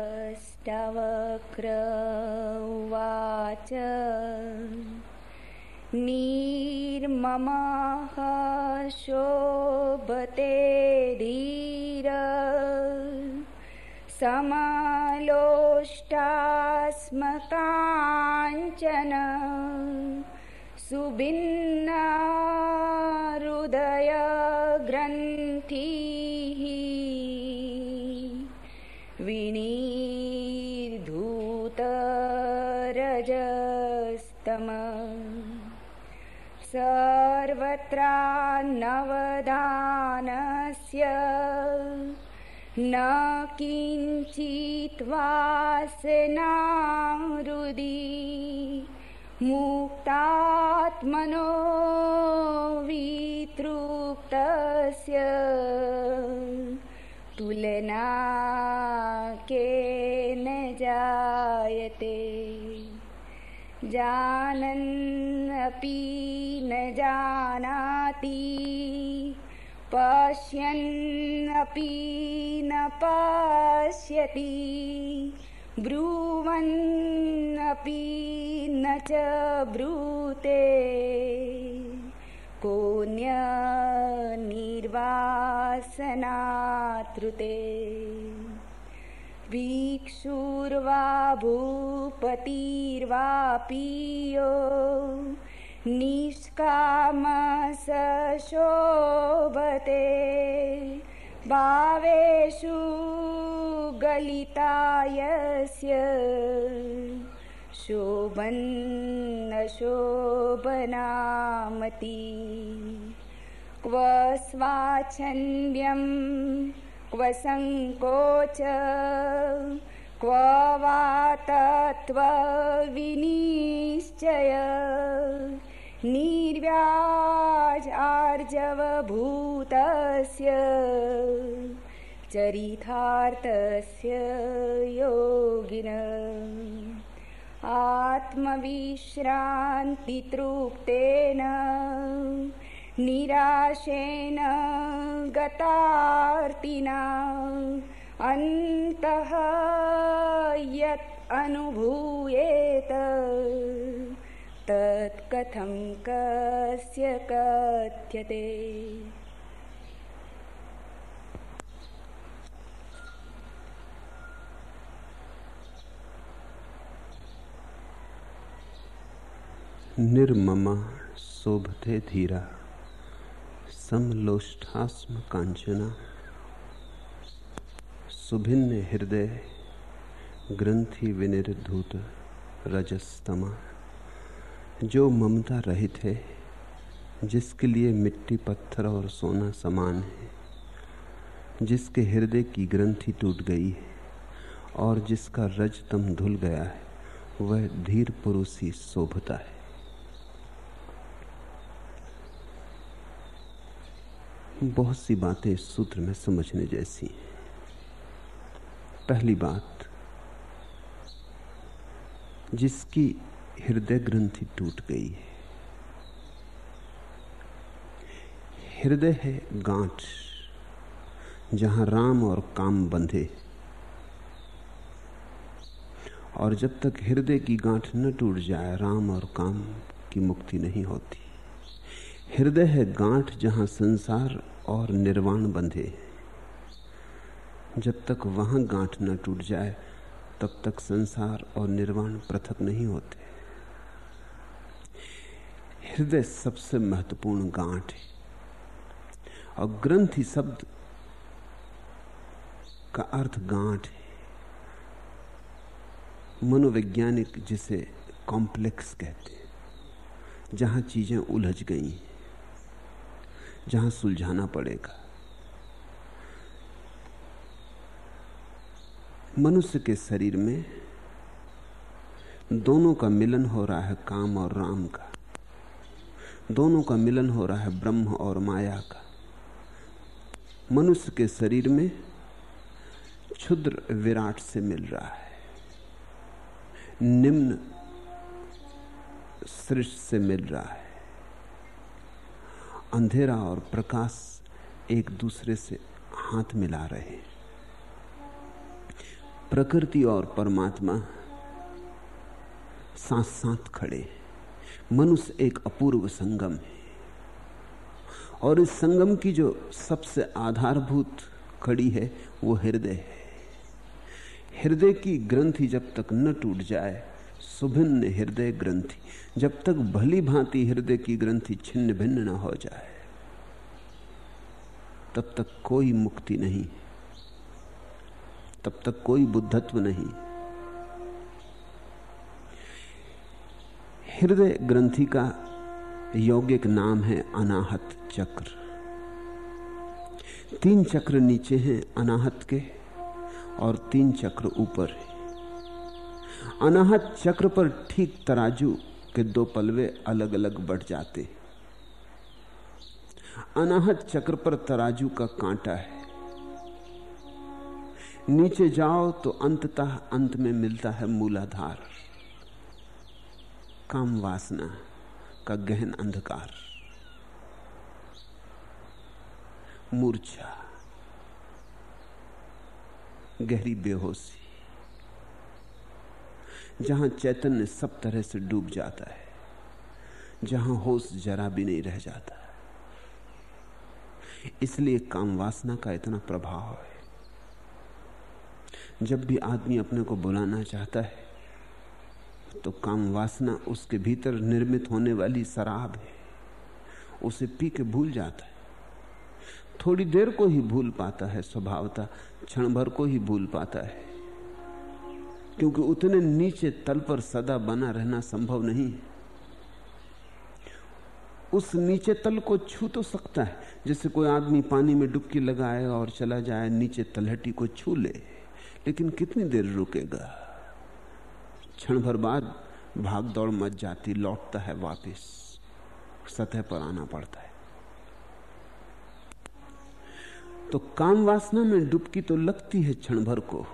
हस्तवक्र उवाच नीर्ममः शोभते धीर। समलोष्टास्मकाञ्चन सुभिन्ना न किञ्चित् वासनाहृदि मुक्तात्मनो वितृप्तस्य तुलना केन जायते। जानन्नपि न जानाति पश्यन्नपि न पश्यति ब्रुवन्नपि न च ब्रूते। कोऽन्यनिर्वासनातृते। भिक्षुर्वा भूपतिर्वापीयो निष्कामस शोभते भावेषु गलितायस्य शोभनामति क्व स्वाच्छन्द्यं क्व सङ्कोच क्व वा तत्त्वविनिश्चय निर्व्याज आर्जवभूतस्य चरितार्थस्य योगिन। आत्मविश्रान्तितृप्तेन निराशेन गतार्तिना अन्तः यत् अनुभूयेत तत्कथं कस्य कथ्यते। निर्ममा शोभते धीरा समलोष्ठास्म कांचना सुभिन्न हृदय ग्रंथि विनिर्धूत रजस्तमा। जो ममता रहित है, जिसके लिए मिट्टी पत्थर और सोना समान है, जिसके हृदय की ग्रंथि टूट गई है, और जिसका रजतम धुल गया है, वह धीर पुरुष ही शोभता है। बहुत सी बातें इस सूत्र में समझने जैसी हैं। पहली बात, जिसकी हृदय ग्रंथि टूट गई है। हृदय है गांठ, जहाँ राम और काम बंधे। और जब तक हृदय की गांठ न टूट जाए, राम और काम की मुक्ति नहीं होती। हृदय है गांठ, जहाँ संसार और निर्वाण बंधे जब तक वहाँ गांठ न टूट जाए, तब तक संसार और निर्वाण पृथक नहीं होते। हृदय सबसे महत्वपूर्ण गांठ है। और ग्रंथि शब्द का अर्थ गांठ है। मनोवैज्ञानिक जिसे कॉम्प्लेक्स कहते हैं, जहाँ चीज़ें उलझ गई हैं, जहाँ सुलझाना पड़ेगा। मनुष्य के शरीर में दोनों का मिलन हो रहा है काम और राम का। दोनों का मिलन हो रहा है ब्रह्म और माया का। मनुष्य के शरीर में क्षुद्र विराट से मिल रहा है। निम्न सृष्टि से मिल रहा है। अंधेरा और प्रकाश एक दूसरे से हाथ मिला रहे हैं। प्रकृति और परमात्मा साथ साथ खड़े मनुष्य एक अपूर्व संगम है। और इस संगम की जो सबसे आधारभूत कड़ी है, वो हृदय है। हृदय की ग्रंथि जब तक न टूट जाए, सुभिन्न हृदय ग्रंथि, जब तक भली भांति हृदय की ग्रंथि छिन्न भिन्न न हो जाए, तब तक कोई मुक्ति नहीं, तब तक कोई बुद्धत्व नहीं। हृदय ग्रंथि का यौगिक नाम है अनाहत चक्र। तीन चक्र नीचे हैं अनाहत के और तीन चक्र ऊपर है। अनाहत चक्र पर ठीक तराजू के दो पलवे अलग अलग बढ़ जाते अनाहत चक्र पर तराजू का कांटा है। नीचे जाओ तो अंततः अंत में मिलता है मूलाधार। काम वासना का गहन अंधकार, मूर्छा, गहरी बेहोशी, जहाँ चैतन्य सब तरह से डूब जाता है, जहाँ होश जरा भी नहीं रह जाता इसलिए काम वासना का इतना प्रभाव है। जब भी आदमी अपने को बुलाना चाहता है तो काम वासना उसके भीतर निर्मित होने वाली शराब है। उसे पी के भूल जाता है। थोड़ी देर को ही भूल पाता है स्वभावता, क्षण भर को ही भूल पाता है। क्योंकि उतने नीचे तल पर सदा बना रहना संभव नहीं उस नीचे तल को छू तो सकता है, जैसे कोई आदमी पानी में डुबकी लगाए और चला जाए, नीचे तलहटी को छू ले। लेकिन कितनी देर रुकेगा? क्षण भर बाद भाग दौड़ मच जाती, लौटता है वापस। सतह पर आना पड़ता है। तो काम वासना में डुबकी तो लगती है क्षण भर को।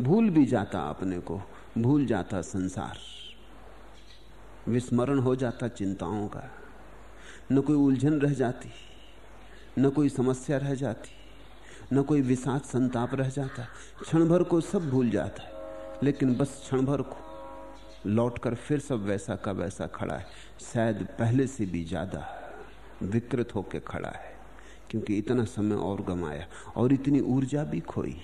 भूल भी जाता अपने को, भूल जाता संसार। विस्मरण हो जाता चिंताओं का। न कोई उलझन रह जाती, न कोई समस्या रह जाती, न कोई विषाद संताप रह जाता। क्षण भर को सब भूल जाता है, लेकिन बस क्षण भर को लौटकर फिर सब वैसा का वैसा खड़ा है। शायद पहले से भी ज़्यादा विकृत होकर खड़ा है, क्योंकि इतना समय और गमाया और इतनी ऊर्जा भी खोई।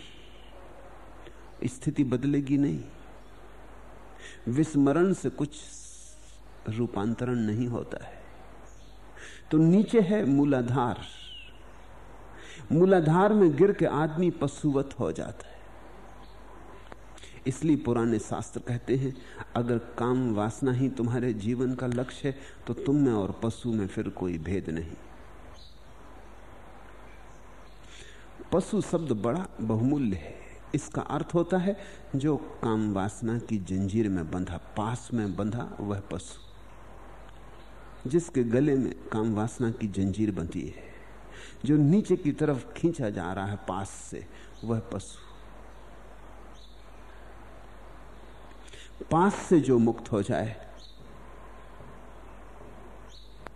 स्थिति बदलेगी नहीं। विस्मरण से कुछ रूपांतरण नहीं होता है। तो नीचे है मूलाधार। मूलाधार में गिर के आदमी पशुवत हो जाता है। इसलिए पुराने शास्त्र कहते हैं, अगर काम वासना ही तुम्हारे जीवन का लक्ष्य है तो तुम में और पशु में फिर कोई भेद नहीं। पशु शब्द बड़ा बहुमूल्य है। इसका अर्थ होता है, जो काम वासना की जंजीर में बंधा, पास में बंधा, वह पशु, जिसके गले में काम वासना की जंजीर बंधी है। जो नीचे की तरफ़ खींचा जा रहा है पास से, वह पशु। पास से जो मुक्त हो जाए,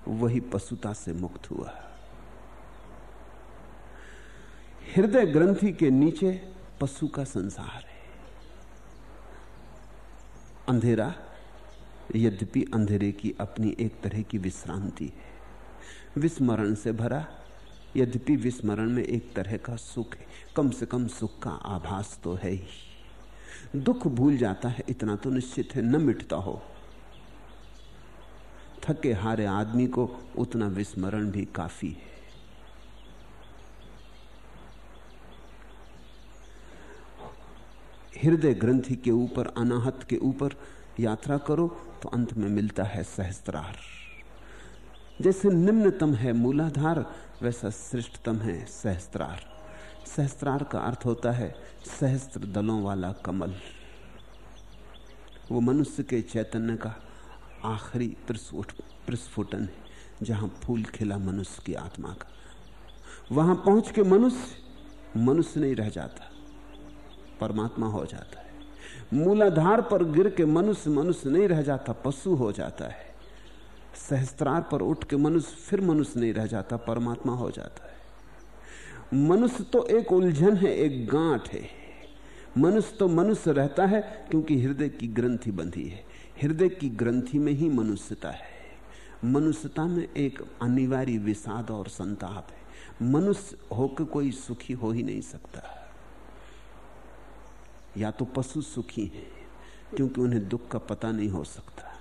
वही पशुता से मुक्त हुआ। हृदय ग्रंथि के नीचे पशु का संसार है। अंधेरा, यद्यपि अंधेरे की अपनी एक तरह की विश्रांति है। विस्मरण से भरा, यद्यपि विस्मरण में एक तरह का सुख है, कम से कम सुख का आभास तो है ही। दुख भूल जाता है, इतना तो निश्चित है, न मिटता हो। थके हारे आदमी को उतना विस्मरण भी काफ़ी है। हृदय ग्रंथि के ऊपर, अनाहत के ऊपर यात्रा करो तो अंत में मिलता है सहस्त्रार। जैसे निम्नतम है मूलाधार, वैसा श्रेष्ठतम है सहस्त्रार। सहस्त्रार का अर्थ होता है सहस्त्र दलों वाला कमल। वो मनुष्य के चैतन्य का आखिरी प्रस्फुटन है, जहाँ फूल खिला मनुष्य की आत्मा का। वहाँ पहुँच के मनुष्य मनुष्य नहीं रह जाता, परमात्मा हो जाता है। मूलाधार पर गिर के मनुष्य मनुष्य नहीं रह जाता, पशु हो जाता है। सहस्त्रार पर उठ के मनुष्य, फिर मनुष्य नहीं रह जाता, परमात्मा हो जाता है। मनुष्य तो एक उलझन है, एक गांठ है। मनुष्य तो मनुष्य रहता है क्योंकि हृदय की ग्रंथि बंधी है। हृदय की ग्रंथि में ही मनुष्यता है। मनुष्यता में एक अनिवार्य विषाद और संताप है। मनुष्य होकर कोई सुखी हो ही नहीं सकता। या तो पशु सुखी हैं, क्योंकि उन्हें दुख का पता नहीं हो सकता।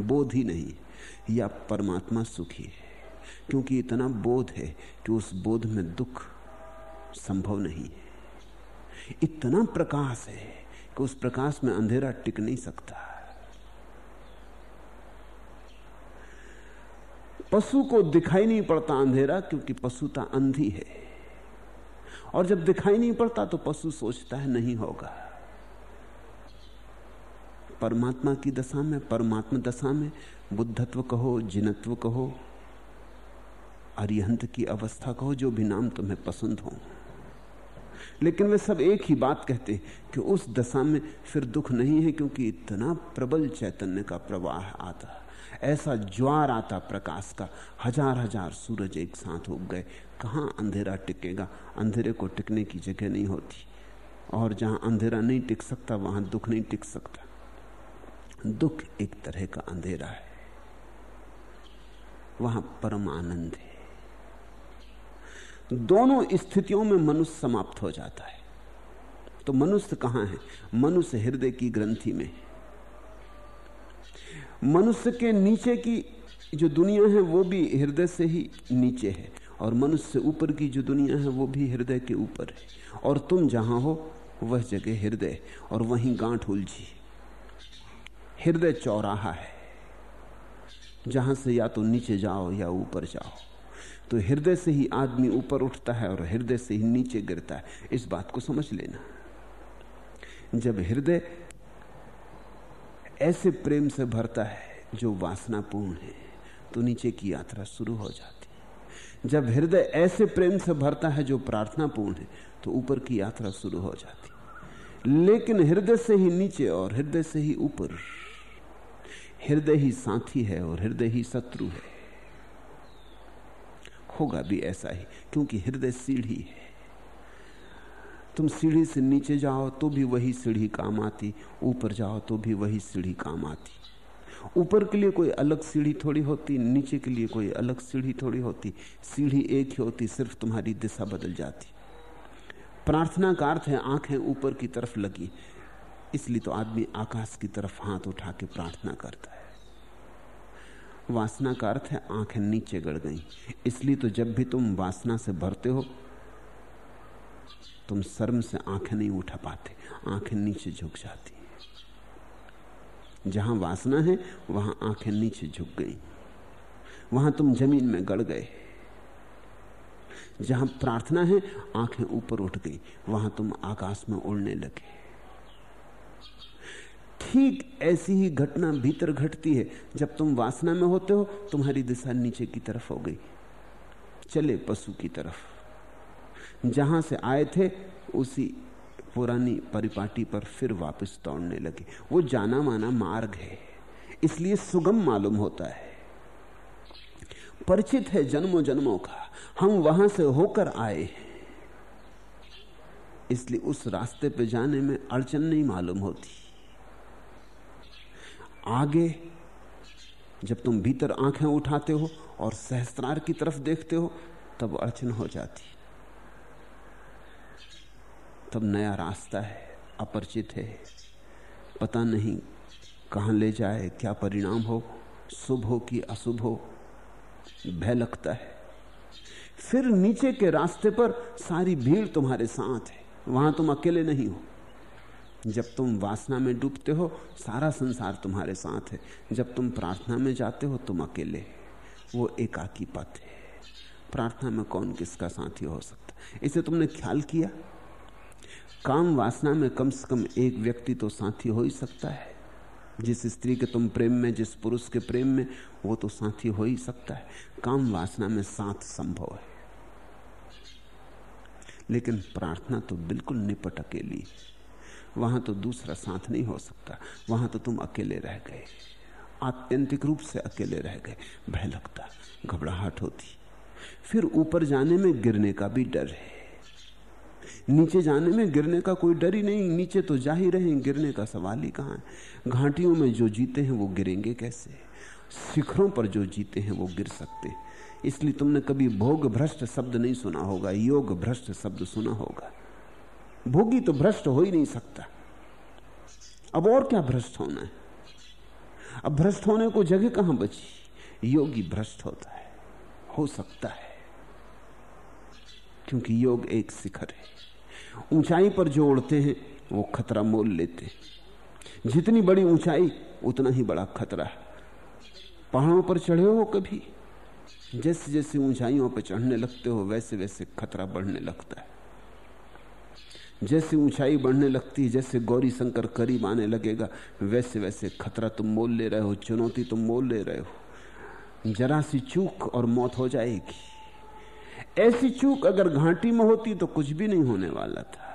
बोध ही नहीं, या परमात्मा सुखी है। क्योंकि इतना बोध है कि उस बोध में दुख संभव नहीं है। इतना प्रकाश है कि उस प्रकाश में अंधेरा टिक नहीं सकता। पशु को दिखाई नहीं पड़ता अंधेरा क्योंकि पशुता अंधी है। और जब दिखाई नहीं पड़ता तो पशु सोचता है नहीं होगा। परमात्मा की दशा में, परमात्मा दशा में बुद्धत्व कहो, जिनत्व कहो, अरिहंत की अवस्था कहो, जो भी नाम तुम्हें पसंद हो। लेकिन वे सब एक ही बात कहते कि उस दशा में फिर दुख नहीं है क्योंकि इतना प्रबल चैतन्य का प्रवाह आता ऐसा ज्वार आता प्रकाश का। हज़ार हज़ार सूरज एक साथ उग गए। कहाँ अंधेरा टिकेगा? अंधेरे को टिकने की जगह नहीं होती। और जहाँ अंधेरा नहीं टिक सकता, वहाँ दुख नहीं टिक सकता। दुख एक तरह का अंधेरा है। वहाँ परम आनंद है। दोनों स्थितियों में मनुष्य समाप्त हो जाता है। तो मनुष्य कहाँ है? मनुष्य हृदय की ग्रंथि में मनुष्य के नीचे की जो दुनिया है, वो भी हृदय से ही नीचे है और मनुष्य ऊपर की जो दुनिया है, वो भी हृदय के ऊपर है। और तुम जहाँ हो, वह जगह हृदय और वहीं गांठ उलझी हृदय चौराहा है। जहाँ से या तो नीचे जाओ या ऊपर जाओ। तो हृदय से ही आदमी ऊपर उठता है और हृदय से ही नीचे गिरता है। इस बात को समझ लेना। जब हृदय ऐसे प्रेम से भरता है, जो वासनापूर्ण है तो नीचे की यात्रा शुरू हो जाती है। जब हृदय ऐसे प्रेम से भरता है, जो प्रार्थनापूर्ण है तो ऊपर की यात्रा शुरू हो जाती लेकिन हृदय से ही नीचे और हृदय से ही ऊपर। हृदय ही साथी है और हृदय ही शत्रु है। होगा भी ऐसा ही, क्योंकि हृदय सीढ़ी है। तुम सीढ़ी से नीचे जाओ तो भी वही सीढ़ी काम आती, ऊपर जाओ तो भी वही सीढ़ी काम आती। ऊपर के लिए कोई अलग सीढ़ी थोड़ी होती, नीचे के लिए कोई अलग सीढ़ी थोड़ी होती। सीढ़ी एक ही होती, सिर्फ़ तुम्हारी दिशा बदल जाती। प्रार्थना का अर्थ है आँखें ऊपर की तरफ़ लगी, इसलिए तो आदमी आकाश की तरफ़ हाथ उठा के प्रार्थना करता है। वासना का अर्थ है आँखें नीचे गड़ गई। इसलिए तो जब भी तुम वासना से भरते हो, तुम शर्म से आँखें नहीं उठा पाते, आँखें नीचे झुक जाती जहाँ वासना है, वहाँ आँखें नीचे झुक गई। वहाँ तुम ज़मीन में गड़ गए। जहाँ प्रार्थना है, आँखें ऊपर उठ गई। वहाँ तुम आकाश में उड़ने लगे। ठीक ऐसी ही घटना भीतर घटती है। जब तुम वासना में होते हो, तुम्हारी दिशा नीचे की तरफ़ हो गई। चले पशु की तरफ़। जहाँ से आए थे, उसी पुरानी परिपाटी पर फिर वापस दौड़ने लगे। वो जाना माना मार्ग है। इसलिए सुगम मालूम होता है। परिचित है जन्मों जन्मों का। हम वहाँ से होकर आए इसलिए उस रास्ते पे जाने में अड़चन नहीं मालूम होती। आगे, जब तुम भीतर आँखें उठाते हो और सहस्त्रार की तरफ़ देखते हो, तब अड़चन हो जाती। तब नया रास्ता है, अपरिचित है। पता नहीं कहाँ ले जाए, क्या परिणाम हो, शुभ हो कि अशुभ हो, भय लगता है। फिर नीचे के रास्ते पर सारी भीड़ तुम्हारे साथ है, वहाँ तुम अकेले नहीं हो। जब तुम वासना में डूबते हो, सारा संसार तुम्हारे साथ है। जब तुम प्रार्थना में जाते हो, तुम अकेले। वो एकाकी पथ है। प्रार्थना में कौन किसका साथी हो सकता इसे तुमने ख्याल किया? काम वासना में कम से कम एक व्यक्ति तो साथी हो ही सकता है। जिस स्त्री के तुम प्रेम में, जिस पुरुष के प्रेम में, वो तो साथी हो ही सकता है। काम वासना में साथ संभव है। लेकिन प्रार्थना तो बिल्कुल निपट अकेली है। वहाँ तो दूसरा साथ नहीं हो सकता। वहाँ तो तुम अकेले रह गए। आत्यंतिक रूप से अकेले रह गए। भय लगता, घबराहट होती। फिर ऊपर जाने में गिरने का भी डर है। नीचे जाने में गिरने का कोई डर ही नहीं। नीचे तो जा ही रहे गिरने का सवाल ही कहाँ है? घाटियों में जो जीते हैं वो गिरेंगे कैसे? शिखरों पर जो जीते हैं वो गिर सकते इसलिए तुमने कभी भोग भ्रष्ट शब्द नहीं सुना होगा। योग भ्रष्ट शब्द सुना होगा। भोगी तो भ्रष्ट हो ही नहीं सकता। अब और क्या भ्रष्ट होना है? अब भ्रष्ट होने को जगह कहाँ बची? योगी भ्रष्ट होता है, हो सकता है। क्योंकि योग एक शिखर है। ऊंचाई पर जो उड़ते हैं, वो खतरा मोल लेते हैं। जितनी बड़ी ऊंचाई, उतना ही बड़ा खतरा। है पहाड़ों पर चढ़े हो कभी? जैसे जैसे ऊंचाइयों पर चढ़ने लगते हो वैसे वैसे खतरा बढ़ने लगता है। जैसे ऊंचाई बढ़ने लगती है, जैसे गौरी शंकर करीब आने लगेगा, वैसे वैसे खतरा तुम मोल ले रहे हो, चुनौती तुम मोल ले रहे हो। जरा सी चूक और मौत हो जाएगी। ऐसी चूक अगर घाटी में होती तो कुछ भी नहीं होने वाला था।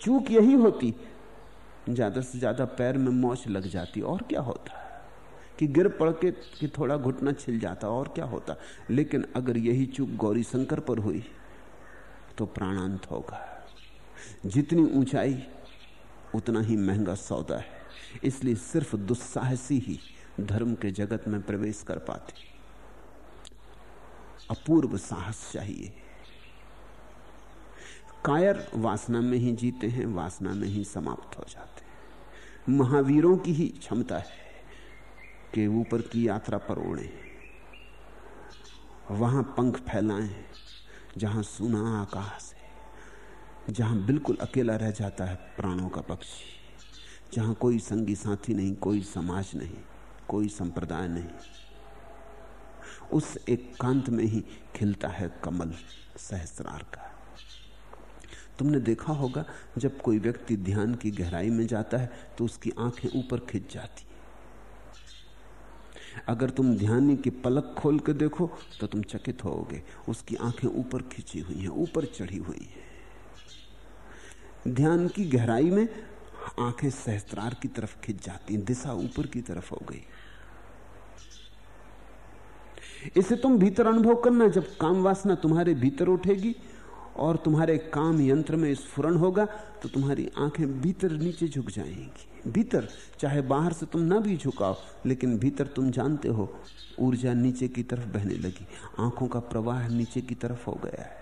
चूक यही होती, ज़्यादा से ज़्यादा पैर में मोच लग जाती, और क्या होता? कि गिर पड़ के, कि थोड़ा घुटना छिल जाता, और क्या होता? लेकिन अगर यही चूक गौरी शंकर पर हुई तो प्राणांत होगा। जितनी ऊंचाई, उतना ही महँगा सौदा है। इसलिए सिर्फ़ दुस्साहसी ही धर्म के जगत में प्रवेश कर पाते। अपूर्व साहस चाहिए। कायर वासना में ही जीते हैं, वासना में ही समाप्त हो जाते हैं। महावीरों की ही क्षमता है कि ऊपर की यात्रा पर उड़े। वहाँ पंख फैलाएँ, जहाँ सुना आकाश है। जहाँ बिल्कुल अकेला रह जाता है प्राणों का पक्षी, जहाँ कोई संगी साथी नहीं, कोई समाज नहीं, कोई संप्रदाय नहीं। उस एक कांत में ही खिलता है कमल सहस्रार का। तुमने देखा होगा, जब कोई व्यक्ति ध्यान की गहराई में जाता है तो उसकी आँखें ऊपर खिंच जाती अगर तुम ध्यानी की पलक खोल के देखो तो तुम चकित होगे उसकी आँखें ऊपर खिंची हुई हैं, ऊपर चढ़ी हुई हैं। ध्यान की गहराई में आँखें सहस्त्रार की तरफ़ खिंच जाती दिशा ऊपर की तरफ़ हो गई। इसे तुम भीतर अनुभव करना, जब काम वासना तुम्हारे भीतर उठेगी और तुम्हारे काम यंत्र में स्फुरन होगा तो तुम्हारी आँखें भीतर नीचे झुक जाएँगी। भीतर, चाहे बाहर से तुम ना भी झुकाओ, लेकिन भीतर तुम जानते हो, ऊर्जा नीचे की तरफ़ बहने लगी। आँखों का प्रवाह नीचे की तरफ़ हो गया है।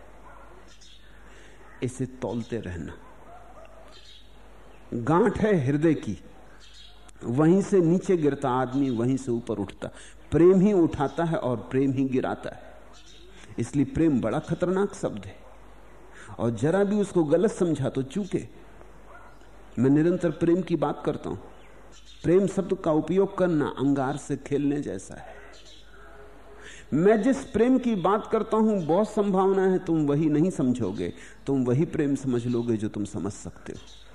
इसे तोलते रहना। गांठ है हृदय की। वहीं से नीचे गिरता आदमी, वहीं से ऊपर उठता। प्रेम ही उठाता है और प्रेम ही गिराता है। इसलिए प्रेम बड़ा खतरनाक शब्द है। और जरा भी उसको गलत समझा तो चूके। मैं निरंतर प्रेम की बात करता हूँ। प्रेम शब्द का उपयोग करना अंगार से खेलने जैसा है। मैं जिस प्रेम की बात करता हूँ, बहुत संभावना है, तुम वही नहीं समझोगे। तुम वही प्रेम समझ लोगे जो तुम समझ सकते हो।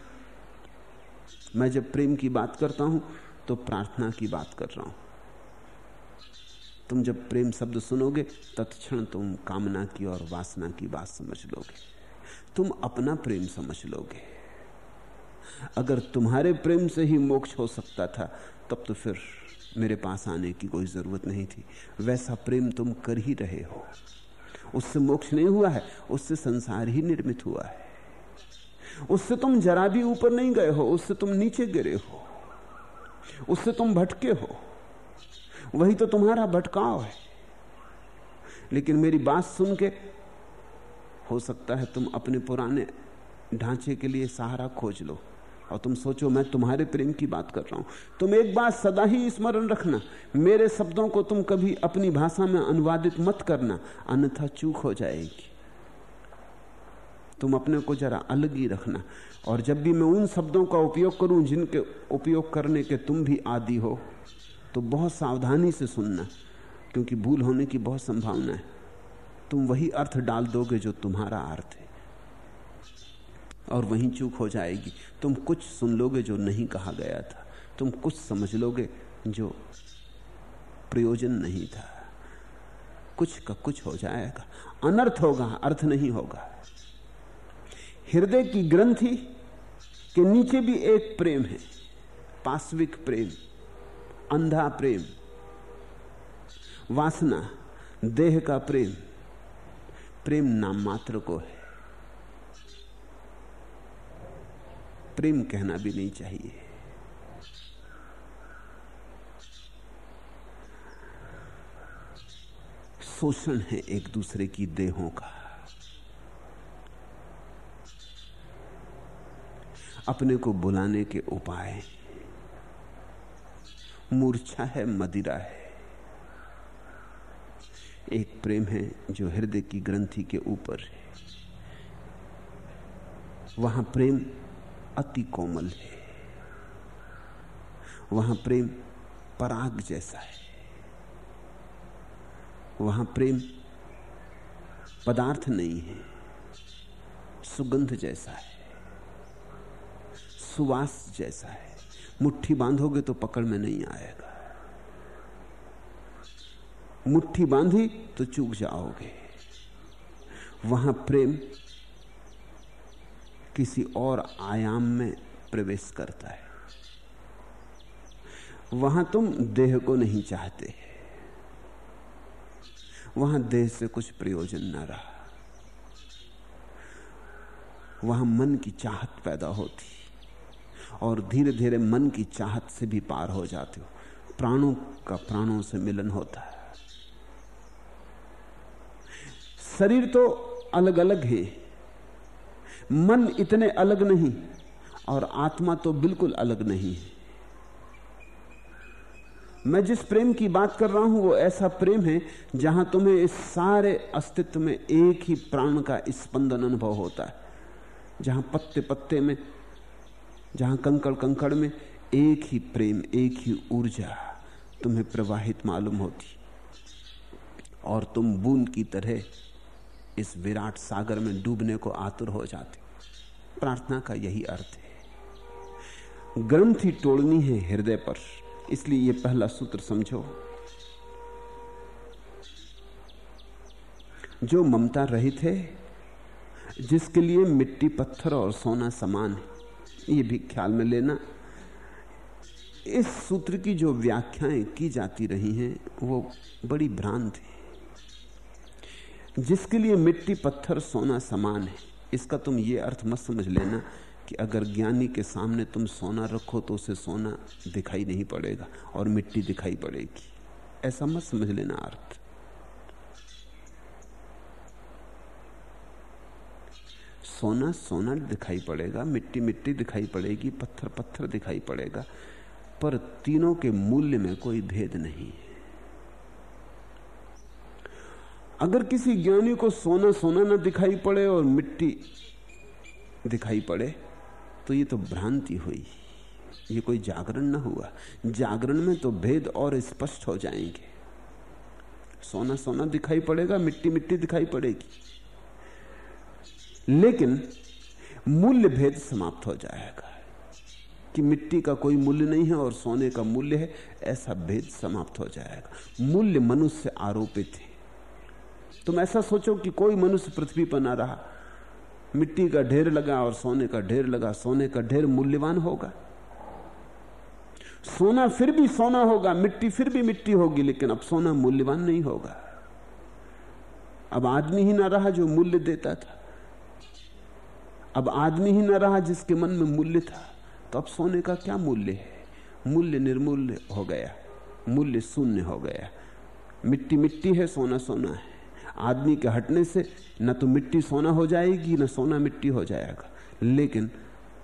मैं जब प्रेम की बात करता हूँ तो प्रार्थना की बात कर रहा हूँ। तुम जब प्रेम शब्द सुनोगे, तत्क्षण तुम कामना की और वासना की बात समझ लोगे। तुम अपना प्रेम समझ लोगे। अगर तुम्हारे प्रेम से ही मोक्ष हो सकता था, तब तो फिर मेरे पास आने की कोई ज़रूरत नहीं थी। वैसा प्रेम तुम कर ही रहे हो। उससे मोक्ष नहीं हुआ है, उससे संसार ही निर्मित हुआ है। उससे तुम जरा भी ऊपर नहीं गए हो, उससे तुम नीचे गिरे हो। उससे तुम भटके हो। वही तो तुम्हारा भटकाव है। लेकिन मेरी बात सुन के हो सकता है तुम अपने पुराने ढांचे के लिए सहारा खोज लो और तुम सोचो, मैं तुम्हारे प्रेम की बात कर रहा हूँ। तुम एक बात सदा ही स्मरण रखना। मेरे शब्दों को तुम कभी अपनी भाषा में अनुवादित मत करना। अन्यथा चूक हो जाएगी। तुम अपने को जरा अलग ही रखना। और जब भी मैं उन शब्दों का उपयोग करूँ जिनके उपयोग करने के तुम भी आदि हो तो बहुत सावधानी से सुनना, क्योंकि भूल होने की बहुत संभावना है। तुम वही अर्थ डाल दोगे जो तुम्हारा अर्थ है। और वहीं चूक हो जाएगी। तुम कुछ सुन लोगे जो नहीं कहा गया था। तुम कुछ समझ लोगे जो प्रयोजन नहीं था। कुछ का कुछ हो जाएगा। अनर्थ होगा, अर्थ नहीं होगा। हृदय की ग्रंथि के नीचे भी एक प्रेम है पाश्विक प्रेम, अंधा प्रेम, वासना, देह का प्रेम प्रेम नाम मात्र को है। प्रेम कहना भी नहीं चाहिए। शोषण है एक दूसरे की देहों का। अपने को बुलाने के उपाय मूर्छा है, मदिरा है। एक प्रेम है जो हृदय की ग्रंथि के ऊपर है। वहाँ प्रेम अति कोमल है। वहाँ प्रेम पराग जैसा है। वहाँ प्रेम पदार्थ नहीं है, सुगंध जैसा है। सुवास जैसा है। मुट्ठी बांधोगे तो पकड़ में नहीं आएगा। मुट्ठी बांधी तो चूक जाओगे। वहाँ प्रेम किसी और आयाम में प्रवेश करता है। वहाँ तुम देह को नहीं चाहते। वहाँ देह से कुछ प्रयोजन न रहा। वहाँ मन की चाहत पैदा होती। और धीरे धीरे मन की चाहत से भी पार हो जाते हो। प्राणों का प्राणों से मिलन होता है। शरीर तो अलग अलग है। मन इतने अलग नहीं और आत्मा तो बिल्कुल अलग नहीं है। मैं जिस प्रेम की बात कर रहा हूँ, वो ऐसा प्रेम है जहाँ तुम्हें इस सारे अस्तित्व में एक ही प्राण का स्पंदन अनुभव होता है। जहाँ पत्ते पत्ते में जहाँ कंकड़ कंकड़ में एक ही प्रेम, एक ही ऊर्जा तुम्हें प्रवाहित मालूम होती। और तुम बूंद की तरह इस विराट सागर में डूबने को आतुर हो जाते। प्रार्थना का यही अर्थ है। ग्रंथि तोड़नी है हृदय पर, इसलिए यह पहला सूत्र समझो। जो ममता रहित है, जिसके लिए मिट्टी पत्थर और सोना समान है ये भी ख्याल में लेना। इस सूत्र की जो व्याख्याएँ की जाती रही हैं, वो बड़ी भ्रांत है। जिसके लिए मिट्टी, पत्थर, सोना समान है, इसका तुम ये अर्थ मत समझ लेना कि अगर ज्ञानी के सामने तुम सोना रखो तो उसे सोना दिखाई नहीं पड़ेगा और मिट्टी दिखाई पड़ेगी। ऐसा मत समझ लेना अर्थ। सोना सोना दिखाई पड़ेगा मिट्टी मिट्टी दिखाई पड़ेगी पत्थर पत्थर दिखाई पड़ेगा, पर तीनों के मूल्य में कोई भेद नहीं है। अगर किसी ज्ञानी को सोना सोना ना दिखाई पड़े और मिट्टी दिखाई पड़े तो ये तो भ्रांति हुई। ये कोई जागरण ना हुआ। जागरण में तो भेद और स्पष्ट हो जाएँगे। सोना सोना दिखाई पड़ेगा मिट्टी मिट्टी दिखाई पड़ेगी। लेकिन मूल्य भेद समाप्त हो जाएगा कि मिट्टी का कोई मूल्य नहीं है और सोने का मूल्य है, ऐसा भेद समाप्त हो जाएगा। मूल्य मनुष्य आरोपित है। तुम ऐसा सोचो कि कोई मनुष्य पृथ्वी पर ना रहा। मिट्टी का ढेर लगा और सोने का ढेर लगा, सोने का ढेर मूल्यवान होगा। सोना फिर भी सोना होगा, मिट्टी फिर भी मिट्टी होगी, लेकिन अब सोना मूल्यवान नहीं होगा। अब आदमी ही ना रहा जो मूल्य देता था। अब आदमी ही ना रहा जिसके मन में मूल्य था तो अब सोने का क्या मूल्य है? मूल्य निर्मूल्य हो गया, मूल्य शून्य हो गया। मिट्टी मिट्टी है, सोना सोना है। आदमी के हटने से न तो मिट्टी सोना हो जाएगी, न सोना मिट्टी हो जाएगा। लेकिन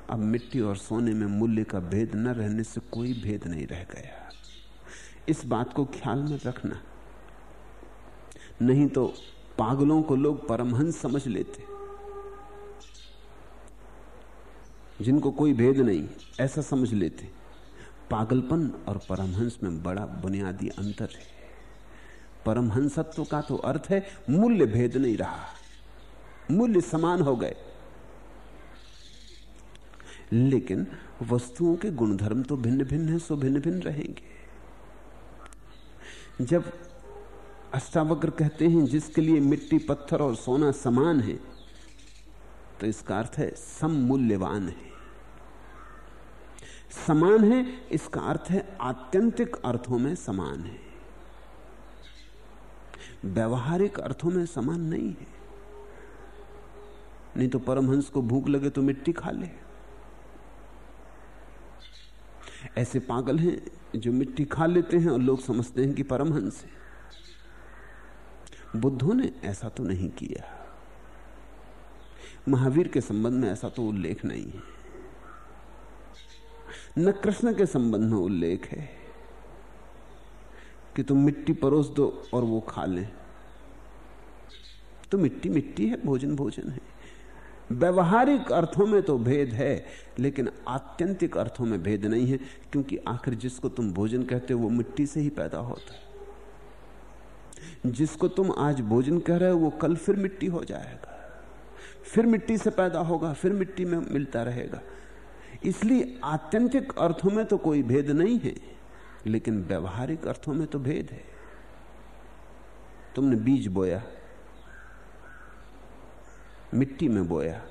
अब मिट्टी और सोने में मूल्य का भेद न रहने से कोई भेद नहीं रह गया। इस बात को ख्याल में रखना। नहीं तो पागलों को लोग परमहंस समझ लेते। जिनको कोई भेद नहीं, ऐसा समझ लेते। पागलपन और परमहंस में बड़ा बुनियादी अंतर है। परमहंसत्व का तो अर्थ है, मूल्य भेद नहीं रहा। मूल्य समान हो गए। लेकिन वस्तुओं के गुणधर्म तो भिन्न भिन्न है, सो भिन्न भिन्न रहेंगे। जब अष्टावक्र कहते हैं, जिसके लिए मिट्टी, पत्थर और सोना समान है तो इसका अर्थ है सम मूल्यवान है। समान है, इसका अर्थ है आत्यंतिक अर्थों में समान है। व्यवहारिक अर्थों में समान नहीं है। नहीं तो परमहंस को भूख लगे तो मिट्टी खा ले। ऐसे पागल हैं जो मिट्टी खा लेते हैं और लोग समझते हैं कि परमहंस है। बुद्धों ने ऐसा तो नहीं किया। महावीर के संबंध में ऐसा तो उल्लेख नहीं है। न कृष्ण के संबंध में उल्लेख है कि तुम मिट्टी परोस दो और वो खा लें। तो मिट्टी मिट्टी है, भोजन भोजन है। व्यवहारिक अर्थों में तो भेद है, लेकिन आत्यंतिक अर्थों में भेद नहीं है, क्योंकि आखिर जिसको तुम भोजन कहते हो, वो मिट्टी से ही पैदा होता है। जिसको तुम आज भोजन कह रहे हो, वो कल फिर मिट्टी हो जाएगा। फिर मिट्टी से पैदा होगा, फिर मिट्टी में मिलता रहेगा। इसलिए आत्यंतिक अर्थों में तो कोई भेद नहीं है, लेकिन व्यवहारिक अर्थों में तो भेद है। तुमने बीज बोया, मिट्टी में बोया,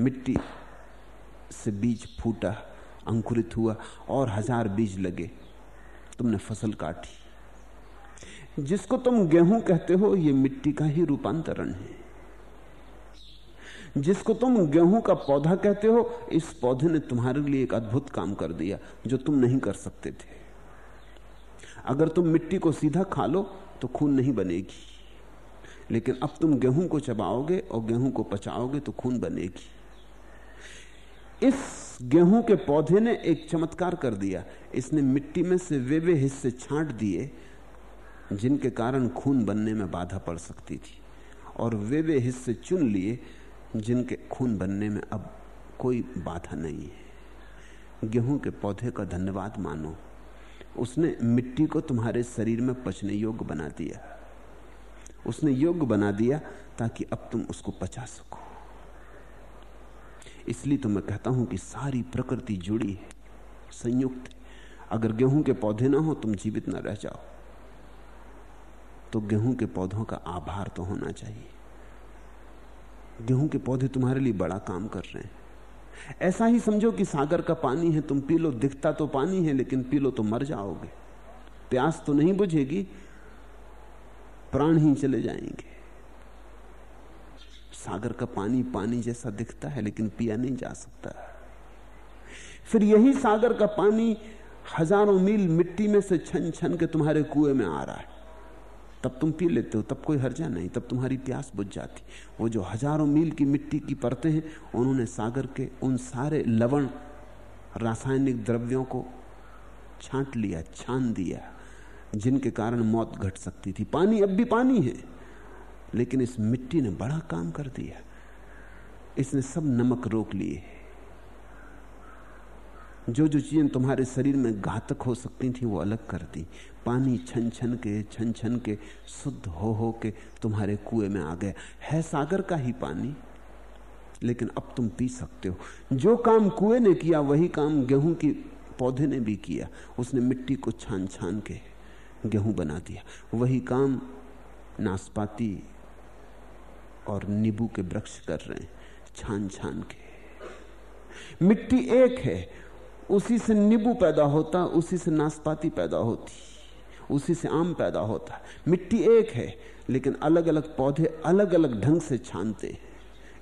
मिट्टी से बीज फूटा, अंकुरित हुआ और हज़ार बीज लगे, तुमने फ़सल काटी। जिसको तुम गेहूँ कहते हो यह मिट्टी का ही रूपांतरण है। जिसको तुम गेहूँ का पौधा कहते हो, इस पौधे ने तुम्हारे लिए एक अद्भुत काम कर दिया, जो तुम नहीं कर सकते थे। अगर तुम मिट्टी को सीधा खा लो तो खून नहीं बनेगी। लेकिन अब तुम गेहूँ को चबाओगे और गेहूँ को पचाओगे तो खून बनेगी। इस गेहूँ के पौधे ने एक चमत्कार कर दिया। इसने मिट्टी में से वे वे हिस्से छांट दिए जिनके कारण खून बनने में बाधा पड़ सकती थी। और वे वे हिस्से चुन लिए जिनके खून बनने में अब कोई बाधा नहीं है। गेहूँ के पौधे का धन्यवाद मानो। उसने मिट्टी को तुम्हारे शरीर में पचने योग्य बना दिया। उसने योग्य बना दिया ताकि अब तुम उसको पचा सको। इसलिए तो मैं कहता हूँ कि सारी प्रकृति जुड़ी है, संयुक्त अगर गेहूँ के पौधे ना हो, तुम जीवित ना रह जाओ। तो गेहूँ के पौधों का आभार तो होना चाहिए। गेहूँ के पौधे तुम्हारे लिए बड़ा काम कर रहे हैं। ऐसा ही समझो कि सागर का पानी है, तुम पी लो, दिखता तो पानी है, लेकिन पी लो तो मर जाओगे। प्यास तो नहीं बुझेगी, प्राण ही चले जाएँगे। सागर का पानी पानी जैसा दिखता है, लेकिन पिया नहीं जा सकता। फिर यही सागर का पानी हज़ारों मील मिट्टी में से छन छन के तुम्हारे कुएँ में आ रहा है। तब तुम पी लेते हो, तब कोई हर्जा नहीं, तब तुम्हारी प्यास बुझ जाती। वो जो हज़ारों मील की मिट्टी की परतें हैं, उन्होंने सागर के उन सारे लवण, रासायनिक द्रव्यों को छांट लिया, छान दिया, जिनके कारण मौत घट सकती थी। पानी अब भी पानी है, लेकिन इस मिट्टी ने बड़ा काम कर दिया। इसने सब नमक रोक लिए। जो जो चीज़ें तुम्हारे शरीर में घातक हो सकती थी, वो अलग कर दी पानी छन छन के, छन छन के, शुद्ध हो हो के तुम्हारे कुएँ में आ गया। है सागर का ही पानी, लेकिन अब तुम पी सकते हो। जो काम कुएँ ने किया, वही काम गेहूँ की पौधे ने भी किया। उसने मिट्टी को छान छान के गेहूँ बना दिया। वही काम नाशपाती और नींबू के वृक्ष कर रहे हैं, छान छान के। मिट्टी एक है उसी से नींबू पैदा होता, उसी से नाशपाती पैदा होती, उसी से आम पैदा होता। मिट्टी एक है, लेकिन अलग अलग पौधे अलग अलग ढंग से छानते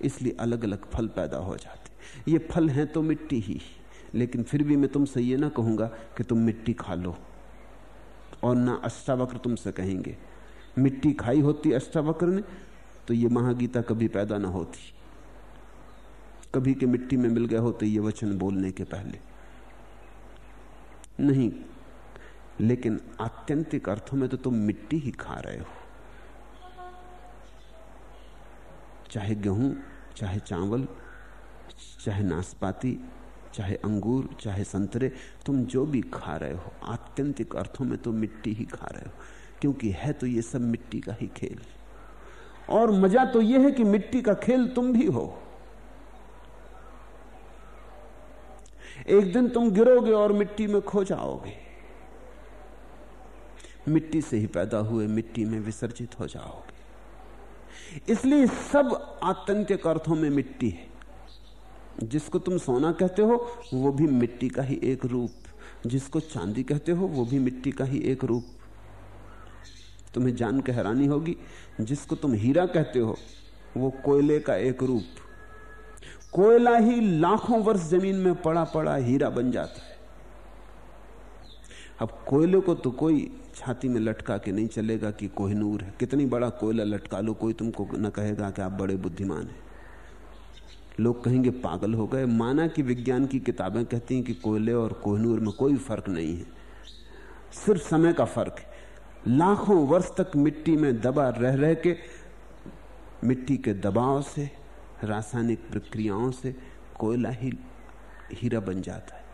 इसलिए अलग अलग फल पैदा हो जाते ये फल हैं तो मिट्टी ही, लेकिन फिर भी मैं तुमसे ये ना कहूँगा कि तुम मिट्टी खा लो, और ना अष्टावक्र तुमसे कहेंगे। मिट्टी खाई होती अष्टावक्र ने तो ये महागीता कभी पैदा ना होती। कभी के मिट्टी में मिल गए होते ये वचन बोलने के पहले। नहीं। लेकिन आत्यंतिक अर्थों में तो तुम मिट्टी ही खा रहे हो। चाहे गेहूँ, चाहे चावल, चाहे नाशपाती, चाहे अंगूर, चाहे संतरे, तुम जो भी खा रहे हो, आत्यंतिक अर्थों में तो मिट्टी ही खा रहे हो, क्योंकि है तो ये सब मिट्टी का ही खेल। और मज़ा तो यह है कि मिट्टी का खेल तुम भी हो। एक दिन तुम गिरोगे और मिट्टी में खो जाओगे। मिट्टी से ही पैदा हुए मिट्टी में विसर्जित हो जाओगे। इसलिए सब आतंक अर्थों में मिट्टी है। जिसको तुम सोना कहते हो, वो भी मिट्टी का ही एक रूप। जिसको चांदी कहते हो, वो भी मिट्टी का ही एक रूप। तुम्हें जान के हैरानी होगी, जिसको तुम हीरा कहते हो, वो कोयले का एक रूप। कोयला ही लाखों वर्ष ज़मीन में पड़ा पड़ा हीरा बन जाता है। अब कोयले को तो कोई छाती में लटका के नहीं चलेगा कि कोहिनूर है। कितनी बड़ा कोयला लटका लो, कोई तुमको न कहेगा कि आप बड़े बुद्धिमान हैं। लोग कहेंगे, पागल हो गए। माना कि विज्ञान की किताबें कहती हैं कि कोयले और कोहनूर में कोई फ़र्क नहीं है। सिर्फ़ समय का फ़र्क है। लाखों वर्ष तक मिट्टी में दबा रह रह के, मिट्टी के दबाव से रासायनिक प्रक्रियाओं से कोयला ही हीरा बन जाता है।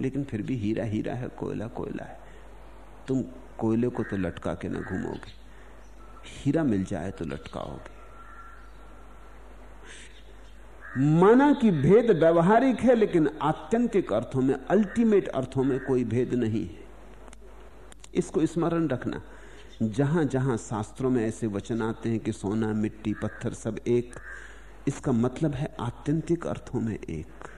लेकिन फिर भी हीरा हीरा है, कोयला कोयला है। तुम कोयले को तो लटका के ना घूमोगे। हीरा मिल जाए तो लटकाओगे। माना कि भेद व्यवहारिक है, लेकिन आत्यंतिक अर्थों में अल्टीमेट अर्थों में कोई भेद नहीं है। इसको स्मरण रखना। जहाँ जहाँ शास्त्रों में ऐसे वचन आते हैं कि सोना, मिट्टी, पत्थर सब एक इसका मतलब है आत्यंतिक अर्थों में एक।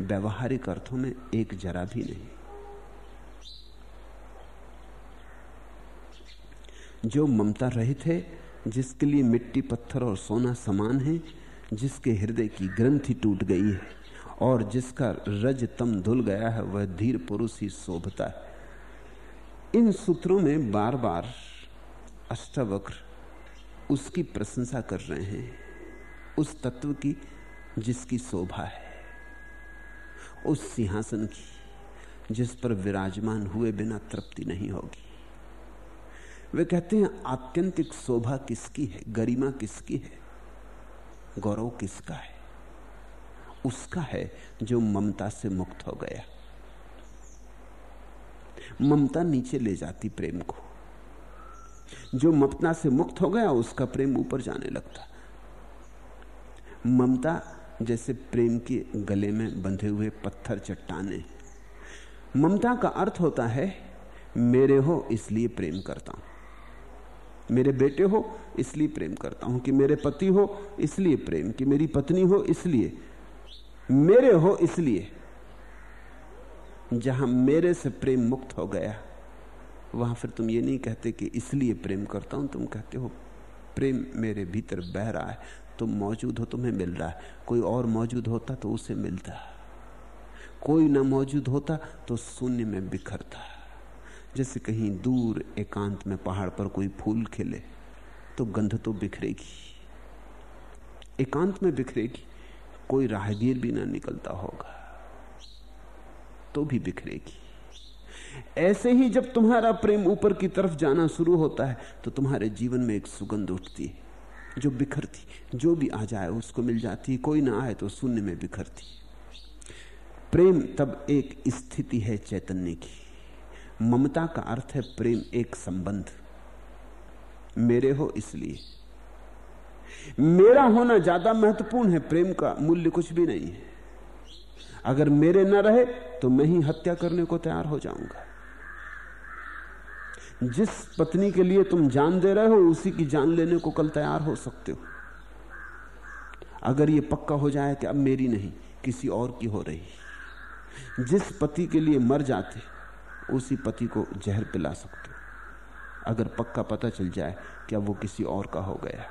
व्यवहारिक अर्थों में एक जरा भी नहीं। जो ममता रहित है, जिसके लिए मिट्टी, पत्थर और सोना समान है, जिसके हृदय की ग्रंथि टूट गई है, और जिसका रज तम धुल गया है, वह धीर पुरुष ही शोभता है। इन सूत्रों में बार बार अष्टावक्र उसकी प्रशंसा कर रहे हैं। उस तत्व की जिसकी शोभा है, उस सिंहासन की जिस पर विराजमान हुए बिना तृप्ति नहीं होगी। वे कहते हैं, आत्यंतिक शोभा किसकी है? गरिमा किसकी है? गौरव किसका है? उसका है जो ममता से मुक्त हो गया। ममता नीचे ले जाती प्रेम को। जो ममता से मुक्त हो गया, उसका प्रेम ऊपर जाने लगता। ममता जैसे प्रेम के गले में बंधे हुए पत्थर चट्टाने। ममता का अर्थ होता है, मेरे हो इसलिए प्रेम करता हूँ। मेरे बेटे हो इसलिए प्रेम करता हूँ कि मेरे पति हो इसलिए प्रेम, कि मेरी पत्नी हो इसलिए। मेरे हो इसलिए। जहाँ मेरे से प्रेम मुक्त हो गया, वहाँ फिर तुम ये नहीं कहते कि इसलिए प्रेम करता हूँ। तुम कहते हो, प्रेम मेरे भीतर बह रहा है। तुम मौजूद हो, तुम्हें मिल रहा है। कोई और मौजूद होता तो उसे मिलता। कोई ना मौजूद होता तो शून्य में बिखरता। जैसे कहीं दूर एकांत में पहाड़ पर कोई फूल खिले तो गंध तो बिखरेगी। एकांत में बिखरेगी, कोई राहगीर भी ना निकलता होगा तो भी बिखरेगी। ऐसे ही जब तुम्हारा प्रेम ऊपर की तरफ़ जाना शुरू होता है तो तुम्हारे जीवन में एक सुगंध उठती है। जो बिखरती, जो भी आ जाए उसको मिल जाती, कोई ना आए तो शून्य में बिखरती। प्रेम तब एक स्थिति है चैतन्य की। ममता का अर्थ है प्रेम एक संबंध। मेरे हो इसलिए। मेरा होना ज़्यादा महत्वपूर्ण है, प्रेम का मूल्य कुछ भी नहीं है। अगर मेरे न रहे तो मैं ही हत्या करने को तैयार हो जाऊँगा। जिस पत्नी के लिए तुम जान दे रहे हो, उसी की जान लेने को कल तैयार हो सकते हो। अगर ये पक्का हो जाए कि अब मेरी नहीं, किसी और की हो रही। जिस पति के लिए मर जाते, उसी पति को जहर पिला सकते हो। अगर पक्का पता चल जाए कि अब वो किसी और का हो गया।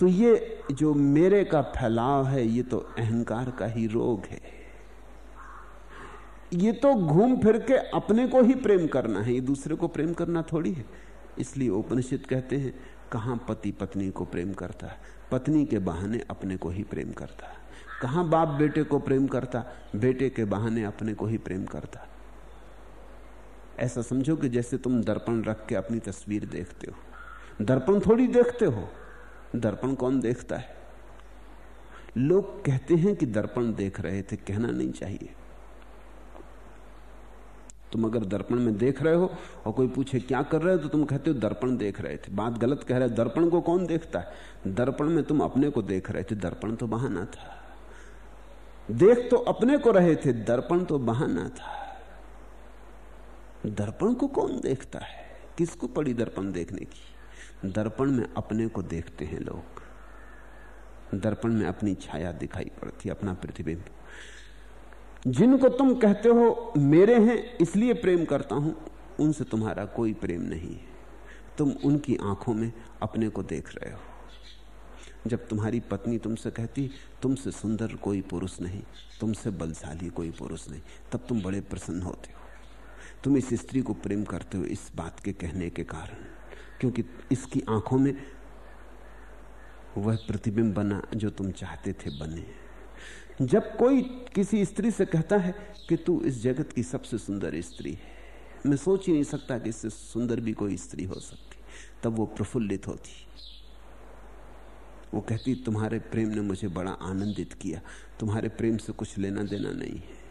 तो ये जो मेरे का फैलाव है, ये तो अहंकार का ही रोग है। ये तो घूम फिर के अपने को ही प्रेम करना है, ये दूसरे को प्रेम करना थोड़ी है। इसलिए उपनिषद कहते हैं, कहाँ पति पत्नी को प्रेम करता है? पत्नी के बहाने अपने को ही प्रेम करता है। कहाँ बाप बेटे को प्रेम करता? बेटे के बहाने अपने को ही प्रेम करता ऐसा समझो कि जैसे तुम दर्पण रख के अपनी तस्वीर देखते हो। दर्पण थोड़ी देखते हो, दर्पण कौन देखता है? लोग कहते हैं कि दर्पण देख रहे थे, कहना नहीं चाहिए। तुम अगर दर्पण में देख रहे हो और कोई पूछे, क्या कर रहे हो? तो तुम कहते हो, दर्पण देख रहे थे। बात गलत कह रहे दर्पण को कौन देखता है? दर्पण में तुम अपने को देख रहे थे। दर्पण तो बहाना था। देख तो अपने को रहे थे। दर्पण तो बहाना था। दर्पण को कौन देखता है? किसको पड़ी दर्पण देखने की? दर्पण में अपने को देखते हैं लोग। दर्पण में अपनी छाया दिखाई पड़ती अपना प्रतिबिंब। जिनको तुम कहते हो, मेरे हैं, इसलिए प्रेम करता हूँ। उनसे तुम्हारा कोई प्रेम नहीं है। तुम उनकी आँखों में अपने को देख रहे हो। जब तुम्हारी पत्नी तुमसे कहती, तुमसे सुंदर कोई पुरुष नहीं, तुमसे बलशाली कोई पुरुष नहीं, तब तुम बड़े प्रसन्न होते हो। तुम इस स्त्री को प्रेम करते हो इस बात के कहने के कारण, क्योंकि इसकी आँखों में वह प्रतिबिंब बना जो तुम चाहते थे बने। जब कोई किसी स्त्री से कहता है कि तू इस जगत की सबसे सुंदर स्त्री है, मैं सोच ही नहीं सकता कि इससे सुंदर भी कोई स्त्री हो सकती। तब वो प्रफुल्लित होती। वो कहती, तुम्हारे प्रेम ने मुझे बड़ा आनंदित किया। तुम्हारे प्रेम से कुछ लेना देना नहीं है।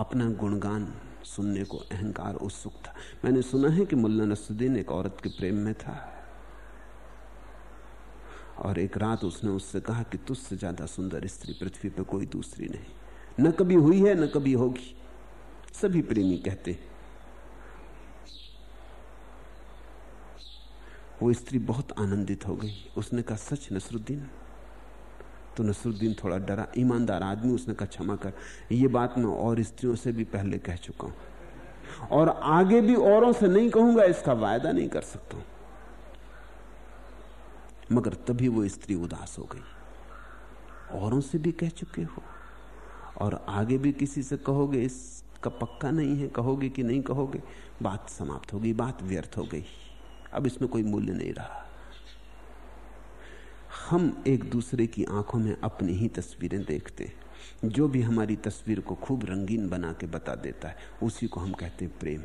अपना गुणगान सुनने को अहंकार उत्सुक था। मैंने सुना है कि मुल्ला नसुद्दीन एक औरत के प्रेम में था। और एक रात उसने उससे कहा कि तुझसे ज़्यादा सुंदर स्त्री पृथ्वी पर कोई दूसरी नहीं। न कभी हुई है, न कभी होगी। सभी प्रेमी कहते वो स्त्री बहुत आनंदित हो गई। उसने कहा, सच नसरुद्दीन? तो नसरुद्दीन थोड़ा डरा। ईमानदार आदमी, उसने कहा, क्षमा कर। ये बात मैं और स्त्रियों से भी पहले कह चुका हूँ। और आगे भी औरों से नहीं कहूँगा, इसका वायदा नहीं कर सकता मगर तभी वो स्त्री उदास हो गई। औरों से भी कह चुके हो। और आगे भी किसी से कहोगे, इसका पक्का नहीं है, कहोगे कि नहीं कहोगे, बात समाप्त होगी बात व्यर्थ हो गई। अब इसमें कोई मूल्य नहीं रहा। हम एक दूसरे की आँखों में अपनी ही तस्वीरें देखते हैं। जो भी हमारी तस्वीर को खूब रंगीन बना के बता देता है, उसी को हम कहते हैं प्रेम।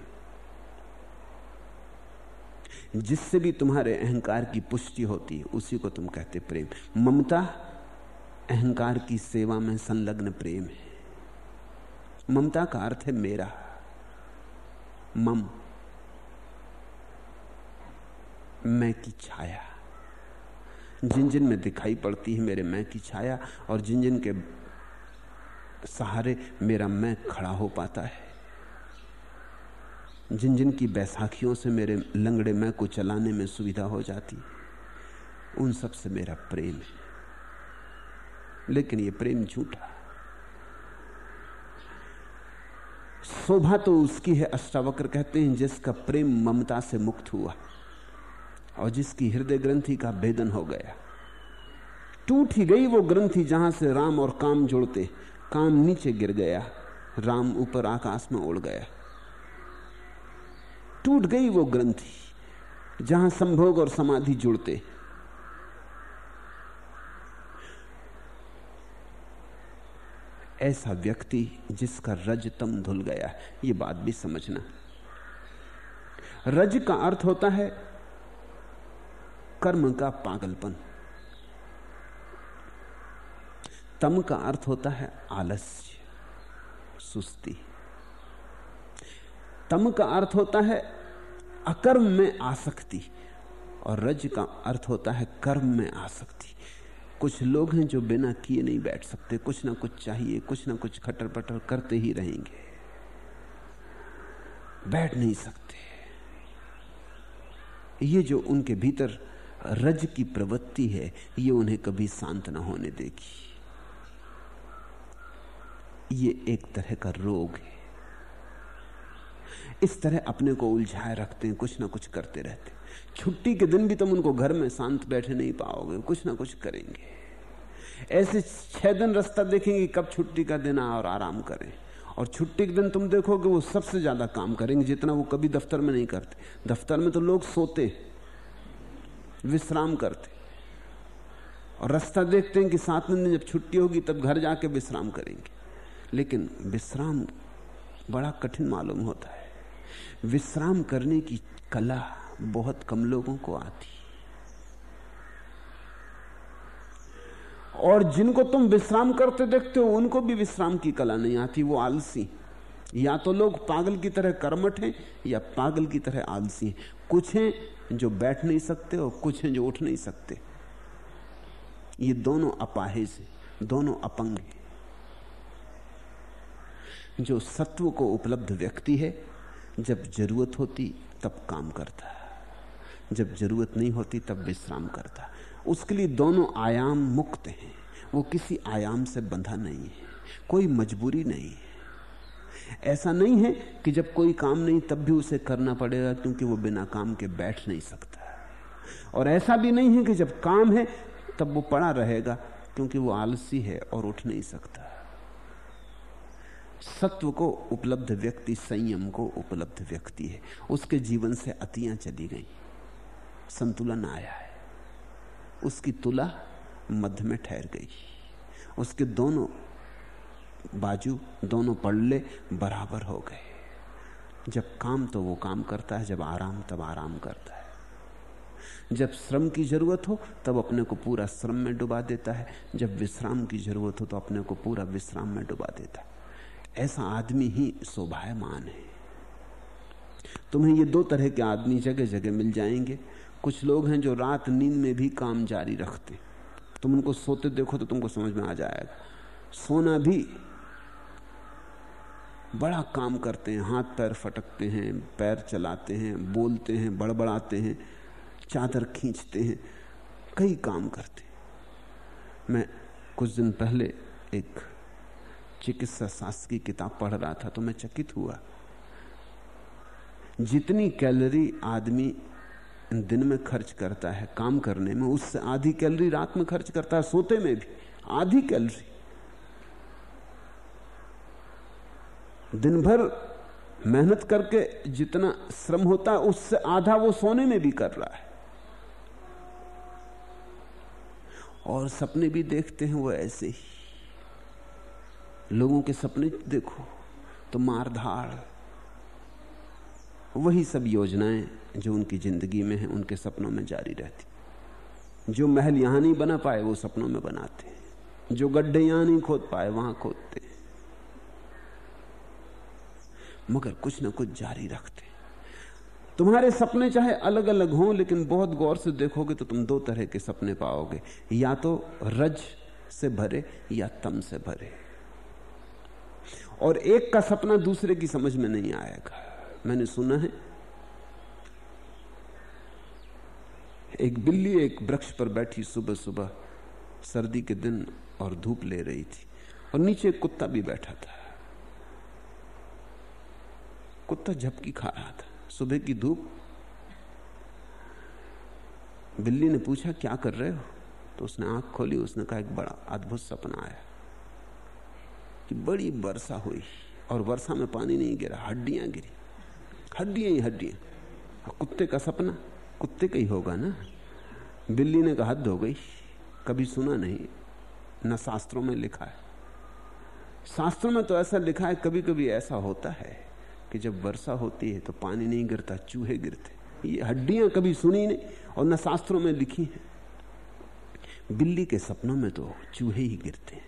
जिससे भी तुम्हारे अहंकार की पुष्टि होती है, उसी को तुम कहते प्रेम। ममता, अहंकार की सेवा में संलग्न प्रेम है। ममता का अर्थ है मेरा। मम, मैं की छाया। जिन जिन में दिखाई पड़ती है मेरे मैं की छाया, और जिन जिन के सहारे मेरा मैं खड़ा हो पाता है। जिन जिन की बैसाखियों से मेरे लंगड़े मैं को चलाने में सुविधा हो जाती, उन सबसे मेरा प्रेम है। लेकिन ये प्रेम झूठा शोभा तो उसकी है, अष्टावक्र कहते हैं, जिसका प्रेम ममता से मुक्त हुआ और जिसकी हृदय ग्रंथि का भेदन हो गया। टूट ही गई वो ग्रंथि जहाँ से राम और काम जुड़ते, काम नीचे गिर गया, राम ऊपर आकाश में उड़ गया। टूट गई वो ग्रंथि, जहाँ संभोग और समाधि जुड़ते ऐसा व्यक्ति जिसका रजतम धुल गया ये बात भी समझना। रज का अर्थ होता है कर्म का पागलपन। तम का अर्थ होता है आलस्य, सुस्ती। तम का अर्थ होता है अकर्म में आसक्ति, और रज का अर्थ होता है कर्म में आसक्ति। कुछ लोग हैं जो बिना किए नहीं बैठ सकते, कुछ ना कुछ चाहिए, कुछ ना कुछ खटर पटर करते ही रहेंगे। बैठ नहीं सकते। ये जो उनके भीतर रज की प्रवृत्ति है, ये उन्हें कभी शांत ना होने देगी। ये एक तरह का रोग है। इस तरह अपने को उलझाए रखते हैं, कुछ ना कुछ करते रहते छुट्टी के दिन भी तुम उनको घर में शांत बैठे नहीं पाओगे, कुछ ना कुछ करेंगे। ऐसे छह दिन रास्ता देखेंगे कब छुट्टी का दिन आ और आराम करें। और छुट्टी के दिन तुम देखोगे वो सबसे ज़्यादा काम करेंगे, जितना वो कभी दफ्तर में नहीं करते। दफ्तर में तो लोग सोते विश्राम करते और रास्ता देखते हैं कि सातवें दिन जब छुट्टी होगी तब घर जाके विश्राम करेंगे। लेकिन विश्राम बड़ा कठिन मालूम होता है। विश्राम करने की कला बहुत कम लोगों को आती। और जिनको तुम विश्राम करते देखते हो, उनको भी विश्राम की कला नहीं आती, वो आलसी या तो लोग पागल की तरह कर्मठ हैं, या पागल की तरह आलसी हैं। कुछ हैं जो बैठ नहीं सकते और कुछ हैं जो उठ नहीं सकते। ये दोनों अपाहिज हैं, दोनों अपंग हैं। जो सत्व को उपलब्ध व्यक्ति है जब ज़रूरत होती, तब काम करता। जब ज़रूरत नहीं होती, तब विश्राम करता। उसके लिए दोनों आयाम मुक्त हैं। वो किसी आयाम से बंधा नहीं है। कोई मजबूरी नहीं है। ऐसा नहीं है कि जब कोई काम नहीं, तब भी उसे करना पड़ेगा, क्योंकि वो बिना काम के बैठ नहीं सकता। और ऐसा भी नहीं है कि जब काम है, तब वो पड़ा रहेगा, क्योंकि वो आलसी है और उठ नहीं सकता। सत्व को उपलब्ध व्यक्ति, संयम को उपलब्ध व्यक्ति है। उसके जीवन से अतियाँ चली गई। संतुलन आया है। उसकी तुला मध्य में ठहर गई। उसके दोनों बाजू, दोनों पड़ले बराबर हो गए। जब काम तो वो काम करता है, जब आराम तब आराम करता है। जब श्रम की ज़रूरत हो, तब अपने को पूरा श्रम में डुबा देता है। जब विश्राम की ज़रूरत हो तो अपने को पूरा विश्राम में डुबा देता है। ऐसा आदमी ही शोभायमान है। तुम्हें ये दो तरह के आदमी जगह जगह मिल जाएँगे। कुछ लोग हैं जो रात नींद में भी काम जारी रखते। तुम उनको सोते देखो तो तुमको समझ में आ जाएगा। सोना भी बड़ा काम करते हैं। हाथ पैर फटकते हैं, पैर चलाते हैं, बोलते हैं, बड़बड़ाते हैं, चादर खींचते हैं, कई काम करते हैं। मैं कुछ दिन पहले एक चिकित्सा शास्त्र की किताब पढ़ रहा था तो मैं चकित हुआ। जितनी कैलोरी आदमी दिन में खर्च करता है काम करने में, उससे आधी कैलोरी रात में खर्च करता है, सोते में भी आधी कैलोरी। दिन भर मेहनत करके जितना श्रम होता है, उससे आधा वो सोने में भी कर रहा है। और सपने भी देखते हैं वो ऐसे ही। लोगों के सपने देखो तो मारधाड़ वही सब योजनाएँ जो उनकी ज़िंदगी में है, उनके सपनों में जारी रहती। जो महल यहाँ नहीं बना पाए, वो सपनों में बनाते जो गड्ढे यहाँ नहीं खोद पाए, वहाँ खोदते मगर कुछ ना कुछ जारी रखते तुम्हारे सपने चाहे अलग अलग हों, लेकिन बहुत गौर से देखोगे तो तुम दो तरह के सपने पाओगे। या तो रज से भरे, या तम से भरे। और एक का सपना दूसरे की समझ में नहीं आएगा। मैंने सुना है, एक बिल्ली एक वृक्ष पर बैठी सुबह सुबह सर्दी के दिन और धूप ले रही थी, और नीचे कुत्ता भी बैठा था। कुत्ता झपकी खा रहा था। सुबह की धूप। बिल्ली ने पूछा, क्या कर रहे हो? तो उसने आँख खोली, उसने कहा, एक बड़ा अद्भुत सपना आया। कि बड़ी वर्षा हुई और वर्षा में पानी नहीं गिरा, हड्डियाँ गिरी। हड्डियाँ ही हड्डियाँ। कुत्ते का सपना, कुत्ते का ही होगा ना? बिल्ली ने कहा, हद हो गई। कभी सुना नहीं, न शास्त्रों में लिखा है। शास्त्रों में तो ऐसा लिखा है कभी कभी ऐसा होता है कि जब वर्षा होती है तो पानी नहीं गिरता, चूहे गिरते। ये हड्डियाँ कभी सुनी नहीं और न शास्त्रों में लिखी हैं। बिल्ली के सपनों में तो चूहे ही गिरते हैं।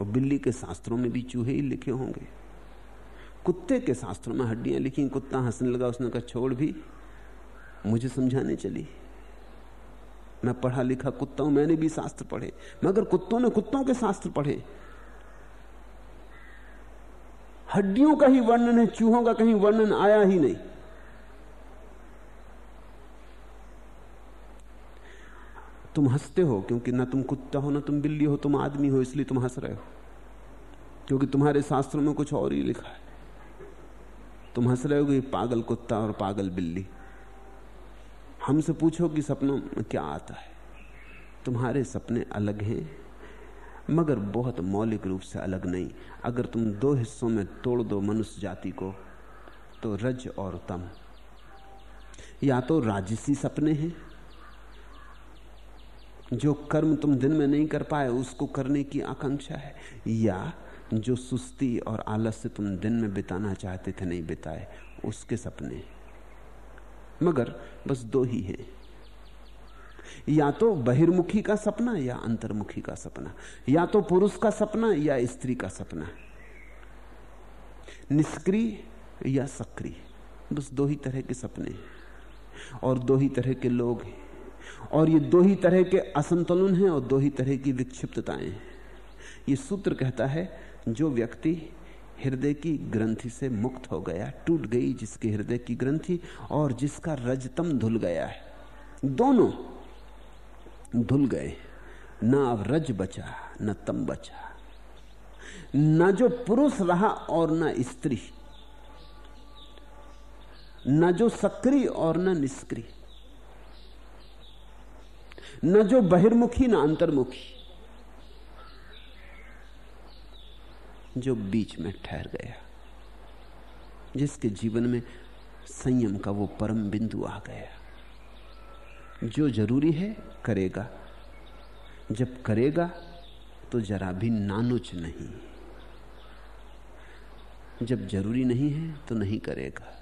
और बिल्ली के शास्त्रों में भी चूहे ही लिखे होंगे। कुत्ते के शास्त्रों में हड्डियाँ लिखी, कुत्ता हंसने लगा, उसने कहा, छोड़ भी। मुझे समझाने चली। मैं पढ़ा लिखा कुत्ता हूँ मैंने भी शास्त्र पढ़े, मगर कुत्तों ने कुत्तों के शास्त्र पढ़े। हड्डियों का ही वर्णन है, चूहों का कहीं वर्णन आया ही नहीं। तुम हँसते हो क्योंकि ना तुम कुत्ता हो, ना तुम बिल्ली हो, तुम आदमी हो, इसलिए तुम हंस रहे हो। क्योंकि तुम्हारे शास्त्रों में कुछ और ही लिखा है। तुम हंस रहे हो कि पागल कुत्ता और पागल बिल्ली। हमसे पूछो कि सपनों में क्या आता है। तुम्हारे सपने अलग हैं, मगर बहुत मौलिक रूप से अलग नहीं। अगर तुम दो हिस्सों में तोड़ दो मनुष्य जाति को तो रज और तम। या तो राजसी सपने हैं जो कर्म तुम दिन में नहीं कर पाए, उसको करने की आकांक्षा है। या जो सुस्ती और आलस्य तुम दिन में बिताना चाहते थे, नहीं बिताए, उसके सपने मगर बस दो ही हैं। या तो बहिर्मुखी का सपना, या अंतर्मुखी का सपना। या तो पुरुष का सपना, या स्त्री का सपना। निष्क्रिय या सक्रिय। बस दो ही तरह के सपने हैं। और दो ही तरह के लोग हैं। और ये दो ही तरह के असंतुलन हैं और दो ही तरह की विक्षिप्तताएँ हैं। ये सूत्र कहता है, जो व्यक्ति हृदय की ग्रंथि से मुक्त हो गया, टूट गई जिसके हृदय की ग्रंथि और जिसका रजतम धुल गया है। दोनों धुल गए। ना अब रज बचा, न तम बचा। न जो पुरुष रहा और न स्त्री। न जो सक्रिय और न निष्क्रिय। न जो बहिर्मुखी, न अंतर्मुखी। जो बीच में ठहर गया, जिसके जीवन में संयम का वो परम बिंदु आ गया। जो ज़रूरी है, करेगा। जब करेगा तो जरा भी नानुच नहीं। जब ज़रूरी नहीं है तो नहीं करेगा।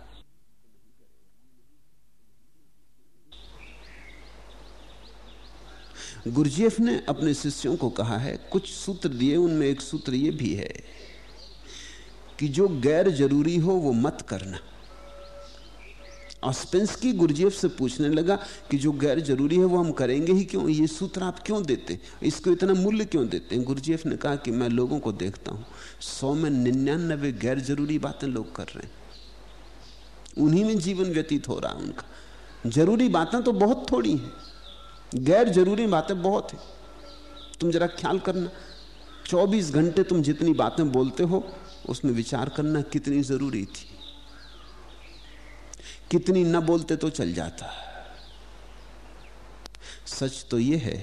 गुरजेफ ने अपने शिष्यों को कहा है, कुछ सूत्र दिए, उनमें एक सूत्र यह भी है कि जो गैर ज़रूरी हो, वो मत करना। ऑस्पेंसकी गुरजेफ से पूछने लगा कि जो गैर ज़रूरी है, वो हम करेंगे ही क्यों? ये सूत्र आप क्यों देते? इसको इतना मूल्य क्यों देते? हैं गुरजेफ ने कहा कि मैं लोगों को देखता हूँ, सौ में निन्यानबे गैर ज़रूरी बातें लोग कर रहे हैं। उन्हीं में जीवन व्यतीत हो रहा है उनका। ज़रूरी बातें तो बहुत थोड़ी हैं। गैर ज़रूरी बातें बहुत हैं। तुम जरा ख्याल करना। 24 घंटे तुम जितनी बातें बोलते हो, उसमें विचार करना कितनी ज़रूरी थी। कितनी न बोलते तो चल जाता। सच तो यह है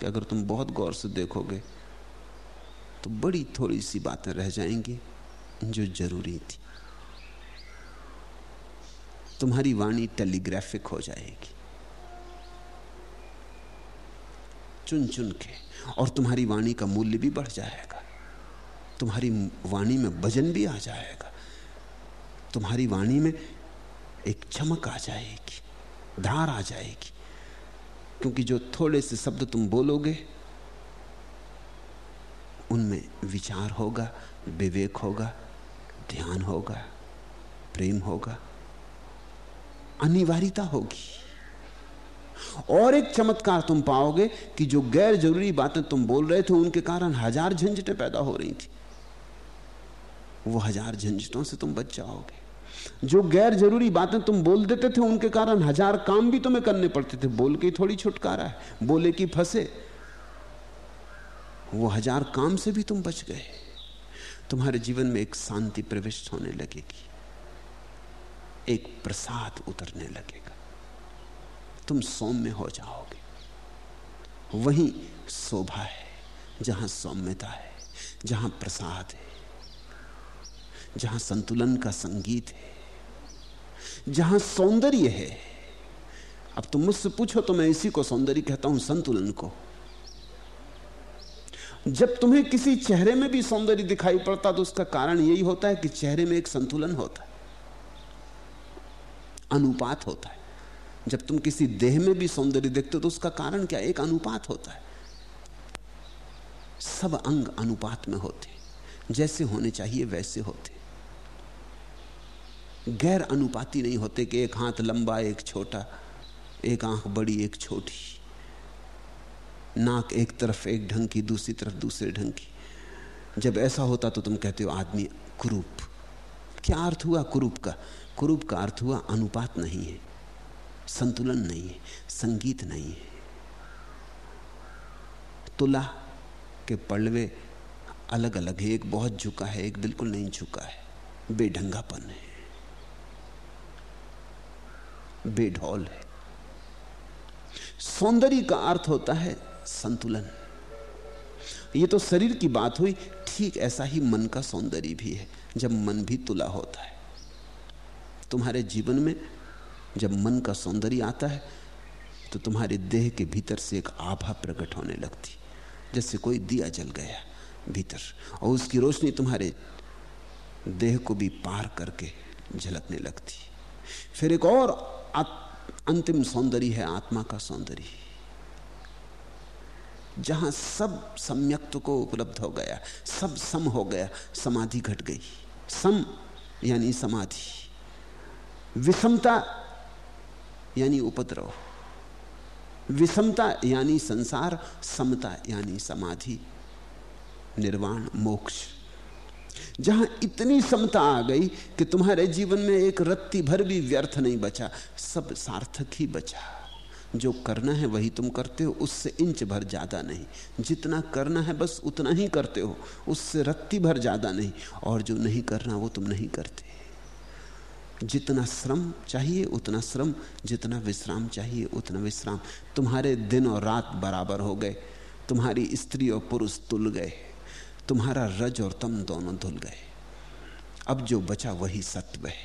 कि अगर तुम बहुत गौर से देखोगे तो बड़ी थोड़ी सी बातें रह जाएँगी जो ज़रूरी थी। तुम्हारी वाणी टेलीग्राफिक हो जाएगी। चुन चुन के, और तुम्हारी वाणी का मूल्य भी बढ़ जाएगा। तुम्हारी वाणी में वज़न भी आ जाएगा। तुम्हारी वाणी में एक चमक आ जाएगी, धार आ जाएगी। क्योंकि जो थोड़े से शब्द तुम बोलोगे, उनमें विचार होगा, विवेक होगा, ध्यान होगा, प्रेम होगा, अनिवार्यता होगी। और एक चमत्कार तुम पाओगे कि जो गैर ज़रूरी बातें तुम बोल रहे थे, उनके कारण हज़ार झंझटें पैदा हो रही थी। वो हज़ार झंझटों से तुम बच जाओगे। जो गैर ज़रूरी बातें तुम बोल देते थे, उनके कारण हज़ार काम भी तुम्हें करने पड़ते थे। बोल के थोड़ी छुटकारा है, बोले कि फंसे। वो हज़ार काम से भी तुम बच गए। तुम्हारे जीवन में एक शांति प्रविष्ट होने लगेगी। एक प्रसाद उतरने लगेगा। तुम सौम्य हो जाओगे। वही शोभा है, जहाँ सौम्यता है, जहाँ प्रसाद है, जहाँ संतुलन का संगीत है, जहाँ सौंदर्य है। अब तुम मुझसे पूछो तो मैं इसी को सौंदर्य कहता हूँ, संतुलन को। जब तुम्हें किसी चेहरे में भी सौंदर्य दिखाई पड़ता तो उसका कारण यही होता है कि चेहरे में एक संतुलन होता है, अनुपात होता है। जब तुम किसी देह में भी सौंदर्य देखते हो तो उसका कारण क्या? एक अनुपात होता है। सब अंग अनुपात में होते जैसे होने चाहिए, वैसे होते गैर अनुपाती नहीं होते कि एक हाथ लंबा, एक छोटा, एक आँख बड़ी, एक छोटी। नाक एक तरफ़ एक ढंग की, दूसरी तरफ़ दूसरे ढंग की। जब ऐसा होता तो तुम कहते हो, आदमी कुरूप। क्या अर्थ हुआ कुरूप का? कुरूप का अर्थ हुआ अनुपात नहीं है। संतुलन नहीं है, संगीत नहीं है। तुला के पड़वे अलग अलग है, एक बहुत झुका है, एक बिल्कुल नहीं झुका है। बेढंगापन है। बेढौल है। सौंदर्य का अर्थ होता है संतुलन। ये तो शरीर की बात हुई, ठीक ऐसा ही मन का सौंदर्य भी है, जब मन भी तुला होता है। तुम्हारे जीवन में जब मन का सौंदर्य आता है तो तुम्हारे देह के भीतर से एक आभा प्रकट होने लगती। जैसे कोई दिया जल गया भीतर, और उसकी रोशनी तुम्हारे देह को भी पार करके झलकने लगती। फिर एक और अंतिम सौंदर्य है, आत्मा का सौंदर्य। जहाँ सब सम्यक्त को उपलब्ध हो गया, सब सम हो गया, समाधि घट गई। सम यानी समाधि। विषमता यानी उपद्रव। विषमता यानी संसार, समता यानी समाधि, निर्वाण, मोक्ष। जहाँ इतनी समता आ गई कि तुम्हारे जीवन में एक रत्ती भर भी व्यर्थ नहीं बचा, सब सार्थक ही बचा। जो करना है वही तुम करते हो, उससे इंच भर ज़्यादा नहीं। जितना करना है बस उतना ही करते हो, उससे रत्ती भर ज़्यादा नहीं। और जो नहीं करना, वो तुम नहीं करते। जितना श्रम चाहिए, उतना श्रम, जितना विश्राम चाहिए, उतना विश्राम। तुम्हारे दिन और रात बराबर हो गए। तुम्हारी स्त्री और पुरुष तुल गए। तुम्हारा रज और तम दोनों धुल गए। अब जो बचा वही सत्व है।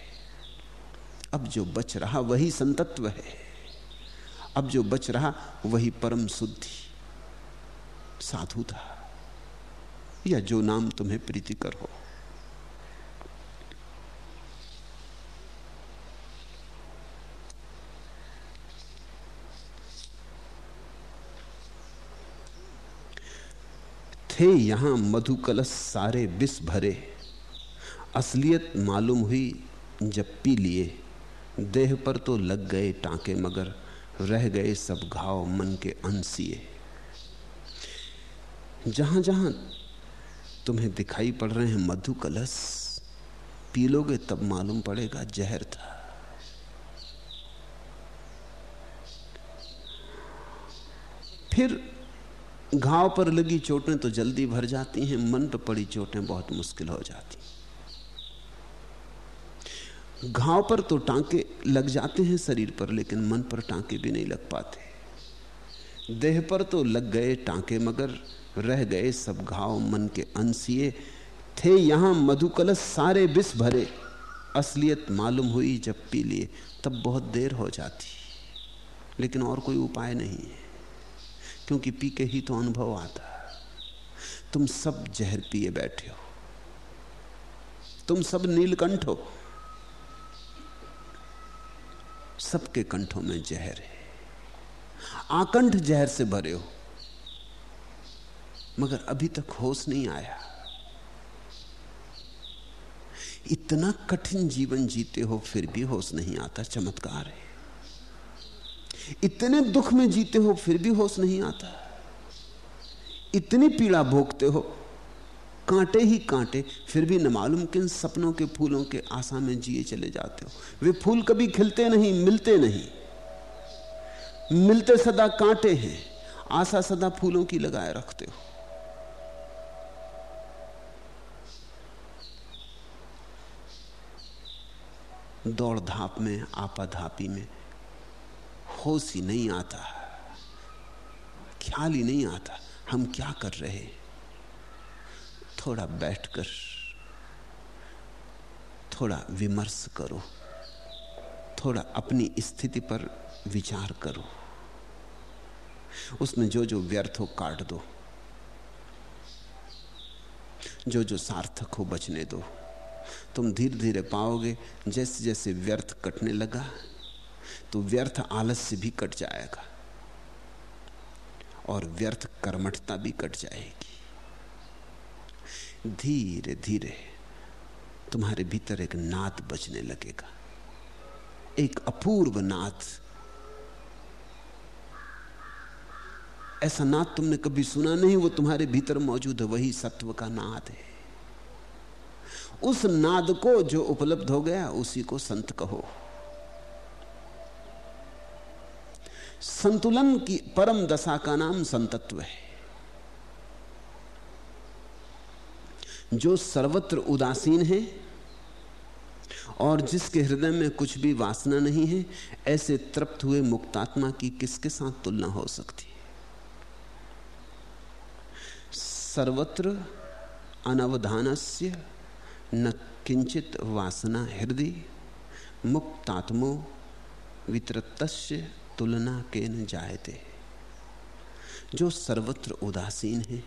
अब जो बच रहा वही संतत्व है। अब जो बच रहा वही परम शुद्धि। साधु था। या जो नाम तुम्हें प्रीतिकर हो। थे यहाँ मधु कलश सारे विष भरे। असलियत मालूम हुई जब पी लिए। देह पर तो लग गए टांके मगर रह गए सब घाव मन के अंसिए जहाँ जहाँ तुम्हें दिखाई पड़ रहे हैं मधु कलश पी लोगे तब मालूम पड़ेगा जहर था। फिर घाव पर लगी चोटें तो जल्दी भर जाती हैं, मन पर पड़ी चोटें बहुत मुश्किल हो जाती घाव पर तो टांके लग जाते हैं शरीर पर, लेकिन मन पर टांके भी नहीं लग पाते। देह पर तो लग गए टांके, मगर रह गए सब घाव मन के अंशिए थे यहाँ मधुकलश सारे विष भरे। असलियत मालूम हुई जब पी लिए, तब बहुत देर हो जाती। लेकिन और कोई उपाय नहीं है। क्योंकि पी के ही तो अनुभव आता तुम सब जहर पिए बैठे हो। तुम सब नीलकंठ हो। सबके कंठों में जहर है। आकंठ जहर से भरे हो। मगर अभी तक होश नहीं आया। इतना कठिन जीवन जीते हो, फिर भी होश नहीं आता। चमत्कार है। इतने दुख में जीते हो, फिर भी होश नहीं आता। इतनी पीड़ा भोगते हो, कांटे ही कांटे, फिर भी न मालूम किन सपनों के फूलों के आशा में जिए चले जाते हो। वे फूल कभी खिलते नहीं, मिलते नहीं। मिलते सदा कांटे हैं, आशा सदा फूलों की लगाए रखते हो। दौड़ धाप में, आपाधापी में होश ही नहीं आता। ख्याल ही नहीं आता, हम क्या कर रहे हैं? थोड़ा बैठकर, थोड़ा विमर्श करो, थोड़ा अपनी स्थिति पर विचार करो। उसमें जो जो व्यर्थ हो काट दो। जो जो सार्थक हो बचने दो। तुम धीरे धीरे पाओगे जैसे जैसे व्यर्थ कटने लगा तो व्यर्थ आलस्य भी कट जाएगा और व्यर्थ कर्मठता भी कट जाएगी। धीरे धीरे तुम्हारे भीतर एक नाद बजने लगेगा। एक अपूर्व नाद ऐसा नाद तुमने कभी सुना नहीं, वो तुम्हारे भीतर मौजूद है, वही सत्व का नाद है। उस नाद को जो उपलब्ध हो गया, उसी को संत कहो। संतुलन की परम दशा का नाम संतत्व है। जो सर्वत्र उदासीन है और जिसके हृदय में कुछ भी वासना नहीं है, ऐसे तृप्त हुए मुक्तात्मा की किसके साथ तुलना हो सकती? सर्वत्र अनवधानस्य न किंचित वासना हृदय, मुक्तात्मो वितरत तुलना के न जायते। जो सर्वत्र उदासीन है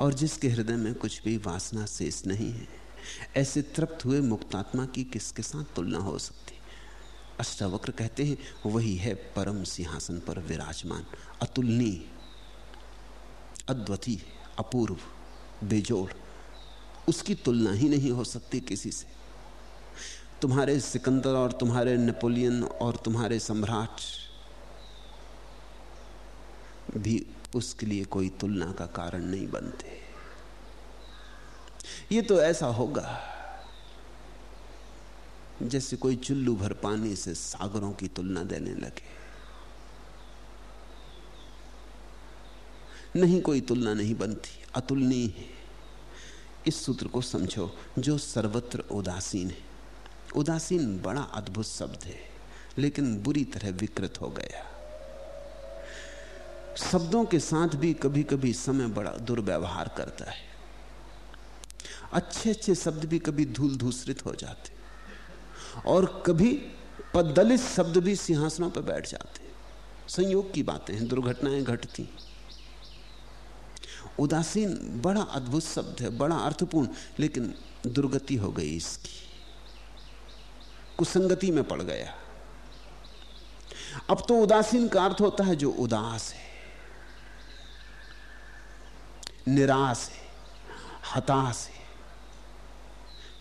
और जिसके हृदय में कुछ भी वासना शेष नहीं है, ऐसे तृप्त हुए मुक्तात्मा की किसके साथ तुलना हो सकती? अष्टावक्र कहते हैं, वही है परम सिंहासन पर विराजमान, अतुलनीय, अद्वितीय, अपूर्व, बेजोड़। उसकी तुलना ही नहीं हो सकती किसी से। तुम्हारे सिकंदर और तुम्हारे नेपोलियन और तुम्हारे सम्राट भी उसके लिए कोई तुलना का कारण नहीं बनते। ये तो ऐसा होगा जैसे कोई चुल्लू भर पानी से सागरों की तुलना देने लगे। नहीं कोई तुलना नहीं बनती, अतुलनीय है। इस सूत्र को समझो, जो सर्वत्र उदासीन है। उदासीन बड़ा अद्भुत शब्द है, लेकिन बुरी तरह विकृत हो गया। शब्दों के साथ भी कभी कभी समय बड़ा दुर्व्यवहार करता है। अच्छे अच्छे शब्द भी कभी धूल धूसरित हो जाते और कभी पदलित शब्द भी सिंहासनों पर बैठ जाते संयोग की बातें हैं, दुर्घटनाएँ घटती उदासीन, बड़ा अद्भुत शब्द है, बड़ा अर्थपूर्ण, लेकिन दुर्गति हो गई इसकी। कुसंगति में पड़ गया। अब तो उदासीन का अर्थ होता है जो उदास है। निराश है, हताश है,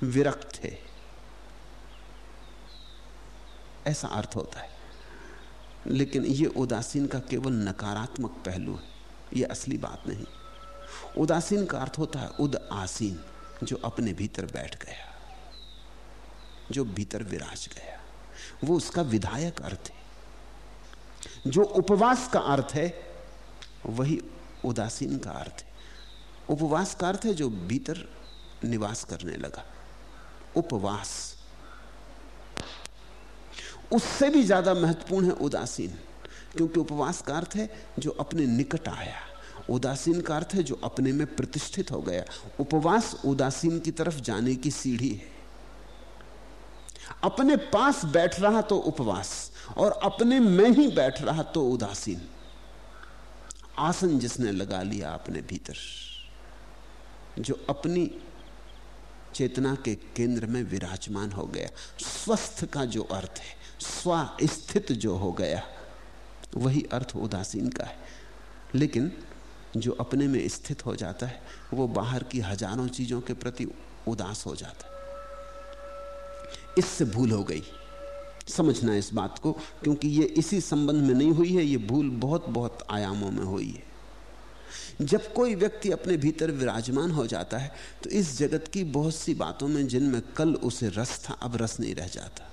विरक्त है। ऐसा अर्थ होता है। लेकिन यह उदासीन का केवल नकारात्मक पहलू है यह असली बात नहीं। उदासीन का अर्थ होता है उद आसीन जो अपने भीतर बैठ गया, जो भीतर विराज गया। वो उसका विधायक अर्थ है। जो उपवास का अर्थ है, वही उदासीन का अर्थ है। उपवास का अर्थ है जो भीतर निवास करने लगा। उपवास। उससे भी ज़्यादा महत्वपूर्ण है उदासीन, क्योंकि उपवास का अर्थ है जो अपने निकट आया। उदासीन का अर्थ है जो अपने में प्रतिष्ठित हो गया। उपवास उदासीन की तरफ़ जाने की सीढ़ी है। अपने पास बैठ रहा तो उपवास, और अपने में ही बैठ रहा तो उदासीन। आसन जिसने लगा लिया अपने भीतर। जो अपनी चेतना के केंद्र में विराजमान हो गया। स्वस्थ का जो अर्थ है, स्वस्थित जो हो गया, वही अर्थ उदासीन का है। लेकिन जो अपने में स्थित हो जाता है, वो बाहर की हज़ारों चीज़ों के प्रति उदास हो जाता है। इससे भूल हो गई। समझना इस बात को, क्योंकि ये इसी संबंध में नहीं हुई है, ये भूल बहुत बहुत आयामों में हुई है। जब कोई व्यक्ति अपने भीतर विराजमान हो जाता है तो इस जगत की बहुत सी बातों में जिनमें कल उसे रस था, अब रस नहीं रह जाता।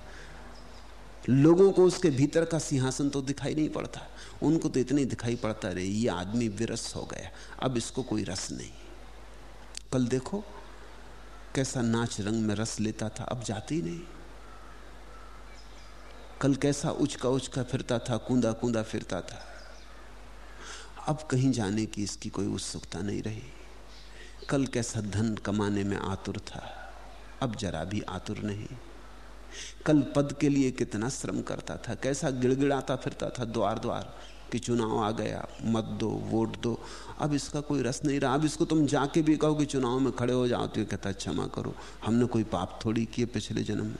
लोगों को उसके भीतर का सिंहासन तो दिखाई नहीं पड़ता, उनको तो इतनी दिखाई पड़ता रहे, ये आदमी विरस हो गया, अब इसको कोई रस नहीं। कल देखो, कैसा नाच रंग में रस लेता था, अब जाती नहीं। कल कैसा उचका उचका फिरता था कूदा कूदा फिरता था। अब कहीं जाने की इसकी कोई उत्सुकता नहीं रही। कल कैसा धन कमाने में आतुर था, अब जरा भी आतुर नहीं। कल पद के लिए कितना श्रम करता था, कैसा गिड़गिड़ाता फिरता था, द्वार द्वार कि चुनाव आ गया, मत दो, वोट दो। अब इसका कोई रस नहीं रहा, अब इसको तुम जाके भी कहो कि चुनाव में खड़े हो जाओ तो ये कहता क्षमा करो। हमने कोई पाप थोड़ी किए पिछले जन्म में।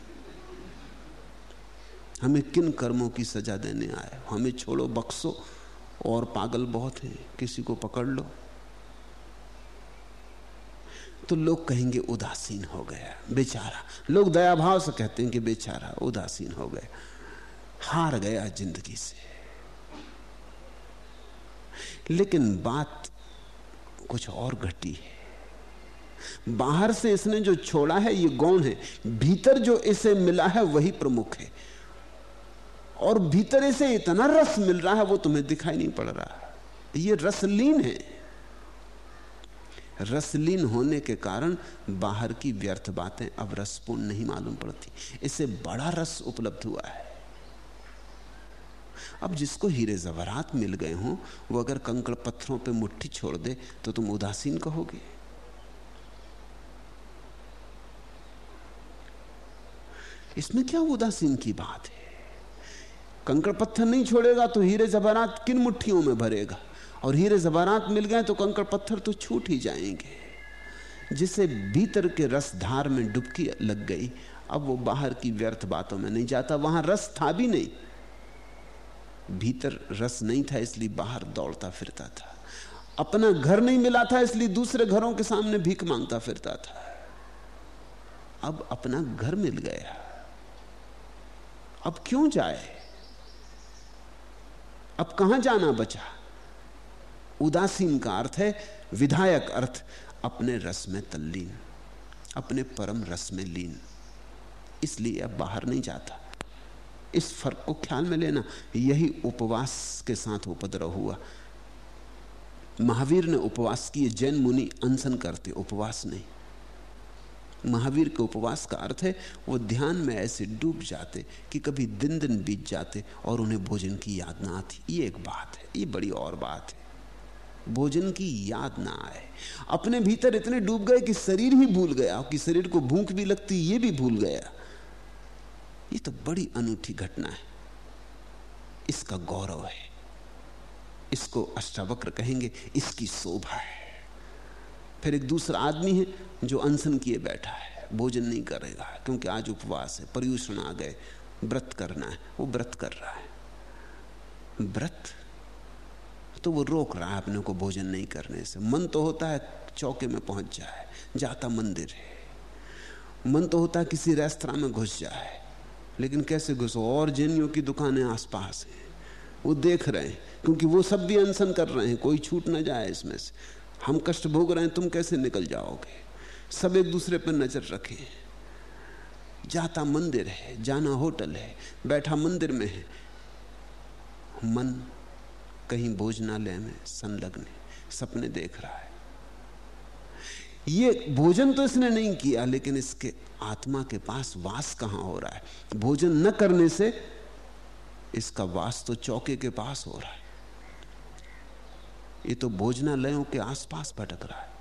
हमें किन कर्मों की सजा देने आए? हमें छोड़ो बक्सो और पागल बहुत हैं, किसी को पकड़ लो। तो लोग कहेंगे, उदासीन हो गया, बेचारा। लोग दया भाव से कहते हैं कि, बेचारा, उदासीन हो गया, हार गया ज़िंदगी से। लेकिन बात कुछ और घटी है। बाहर से इसने जो छोड़ा है, ये गौण है। भीतर जो इसे मिला है, वही प्रमुख है। और भीतर से इतना रस मिल रहा है, वो तुम्हें दिखाई नहीं पड़ रहा। ये रसलीन है। रसलीन होने के कारण बाहर की व्यर्थ बातें अब रसपूर्ण नहीं मालूम पड़ती। इसे बड़ा रस उपलब्ध हुआ है। अब जिसको हीरे जवरात मिल गए हों, वो अगर कंकड़ पत्थरों पे मुट्ठी छोड़ दे तो तुम उदासीन कहोगे। इसमें क्या उदासीन की बात है? कंकड़ पत्थर नहीं छोड़ेगा तो हीरे जवारात किन मुट्ठियों में भरेगा? और हीरे जवारात मिल गए तो कंकड़ पत्थर तो छूट ही जाएँगे। जिसे भीतर के रस धार में डुबकी लग गई, अब वो बाहर की व्यर्थ बातों में नहीं जाता, वहाँ रस था भी नहीं। भीतर रस नहीं था, इसलिए बाहर दौड़ता फिरता था। अपना घर नहीं मिला था, इसलिए दूसरे घरों के सामने भीख माँगता फिरता था। अब अपना घर मिल गया। अब क्यों जाए? अब कहाँ जाना बचा? उदासीन का अर्थ है, विधायक अर्थ, अपने रस में तल्लीन, अपने परम रस में लीन। इसलिए अब बाहर नहीं जाता। इस फ़र्क को ख्याल में लेना, यही उपवास के साथ उपद्रव हुआ। महावीर ने उपवास किए, जैन मुनि अनशन करते, उपवास नहीं। महावीर के उपवास का अर्थ है, वो ध्यान में ऐसे डूब जाते कि कभी दिन दिन बीत जाते और उन्हें भोजन की याद ना आती। ये एक बात है, ये बड़ी और बात है। भोजन की याद ना आए। अपने भीतर इतने डूब गए कि शरीर ही भूल गया, कि शरीर को भूख भी लगती, ये भी भूल गया। ये तो बड़ी अनूठी घटना है। इसका गौरव है। इसको अष्टावक्र कहेंगे, इसकी शोभा है। फिर एक दूसरा आदमी है जो अनशन किए बैठा है, भोजन नहीं करेगा, क्योंकि आज उपवास है, पर्यूषण आ गए, व्रत करना है, वो व्रत कर रहा है। व्रत? तो वो रोक रहा है अपने को भोजन नहीं करने से। मन तो होता है चौके में पहुँच जाए, जाता मंदिर है। मन तो होता है किसी रेस्तरा में घुस जाए, लेकिन कैसे घुसो? और जैनियों की दुकानें आसपास हैं, वो देख रहे हैं, क्योंकि वो सब भी अनशन कर रहे हैं, कोई छूट ना जाए इसमें से। हम कष्ट भोग रहे हैं, तुम कैसे निकल जाओगे? सब एक दूसरे पर नज़र रखें। जाता मंदिर है, जाना होटल है, बैठा मंदिर में है। मन कहीं भोजनालय में, संलग्न सपने देख रहा है। ये भोजन तो इसने नहीं किया, लेकिन इसके आत्मा के पास वास कहाँ हो रहा है? भोजन न करने से इसका वास तो चौके के पास हो रहा है। ये तो भोजनालयों के आसपास भटक रहा है।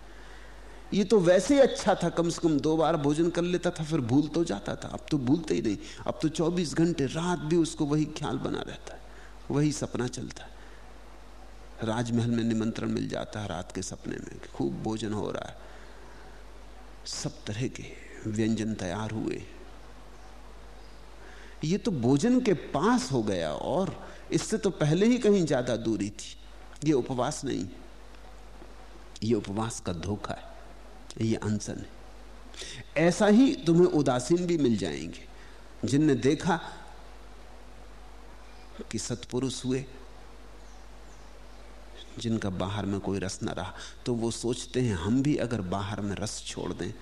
ये तो वैसे ही अच्छा था, कम से कम दो बार भोजन कर लेता था, फिर भूल तो जाता था। अब तो भूलते ही नहीं, अब तो 24 घंटे रात भी उसको वही ख्याल बना रहता है, वही सपना चलता है। राजमहल में निमंत्रण मिल जाता है रात के सपने में, खूब भोजन हो रहा है। सब तरह के व्यंजन तैयार हुए। ये तो भोजन के पास हो गया और इससे तो पहले ही कहीं ज़्यादा दूरी थी। ये उपवास नहीं। ये उपवास का धोखा है। ये अनशन है। ऐसा ही तुम्हें उदासीन भी मिल जाएँगे। जिनने देखा कि सत्पुरुष हुए, जिनका बाहर में कोई रस ना रहा तो वो सोचते हैं, हम भी अगर बाहर में रस छोड़ दें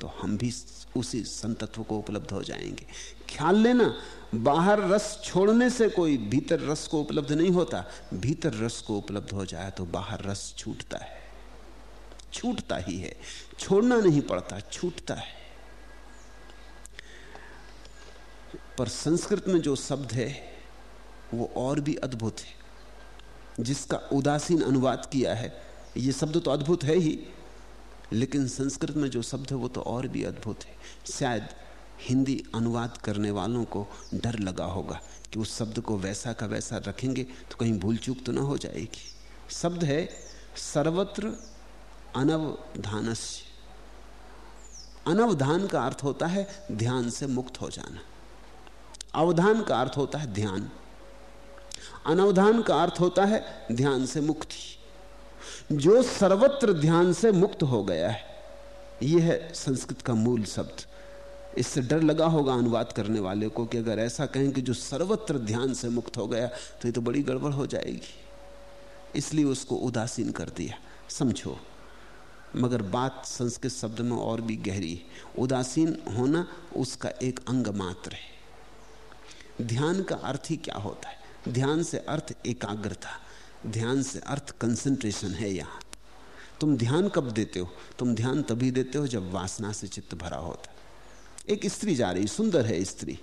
तो हम भी उसी संतत्व को उपलब्ध हो जाएँगे। ख्याल लेना। बाहर रस छोड़ने से कोई भीतर रस को उपलब्ध नहीं होता। भीतर रस को उपलब्ध हो जाए तो बाहर रस छूटता है। छूटता ही है। छोड़ना नहीं पड़ता, छूटता है। पर संस्कृत में जो शब्द है, वो और भी अद्भुत है। जिसका उदासीन अनुवाद किया है, ये शब्द तो अद्भुत है ही, लेकिन संस्कृत में जो शब्द है वो तो और भी अद्भुत है। शायद हिंदी अनुवाद करने वालों को डर लगा होगा कि उस शब्द को वैसा का वैसा रखेंगे तो कहीं भूल चूक तो ना हो जाएगी। शब्द है सर्वत्र अनवधानस्य। अनवधान का अर्थ होता है ध्यान से मुक्त हो जाना। अवधान का अर्थ होता है ध्यान। अनवधान का अर्थ होता है ध्यान से मुक्ति। जो सर्वत्र ध्यान से मुक्त हो गया है, यह है संस्कृत का मूल शब्द। इससे डर लगा होगा अनुवाद करने वाले को कि अगर ऐसा कहें कि जो सर्वत्र ध्यान से मुक्त हो गया तो ये तो बड़ी गड़बड़ हो जाएगी। इसलिए उसको उदासीन कर दिया। समझो, मगर बात संस्कृत शब्द में और भी गहरी है। उदासीन होना उसका एक अंग मात्र है। ध्यान का अर्थ ही क्या होता है? ध्यान से अर्थ एकाग्रता, ध्यान से अर्थ कंसंट्रेशन है यहाँ। तुम ध्यान कब देते हो? तुम ध्यान तभी देते हो जब वासना से चित्त भरा होता एक स्त्री जा रही, सुंदर है स्त्री।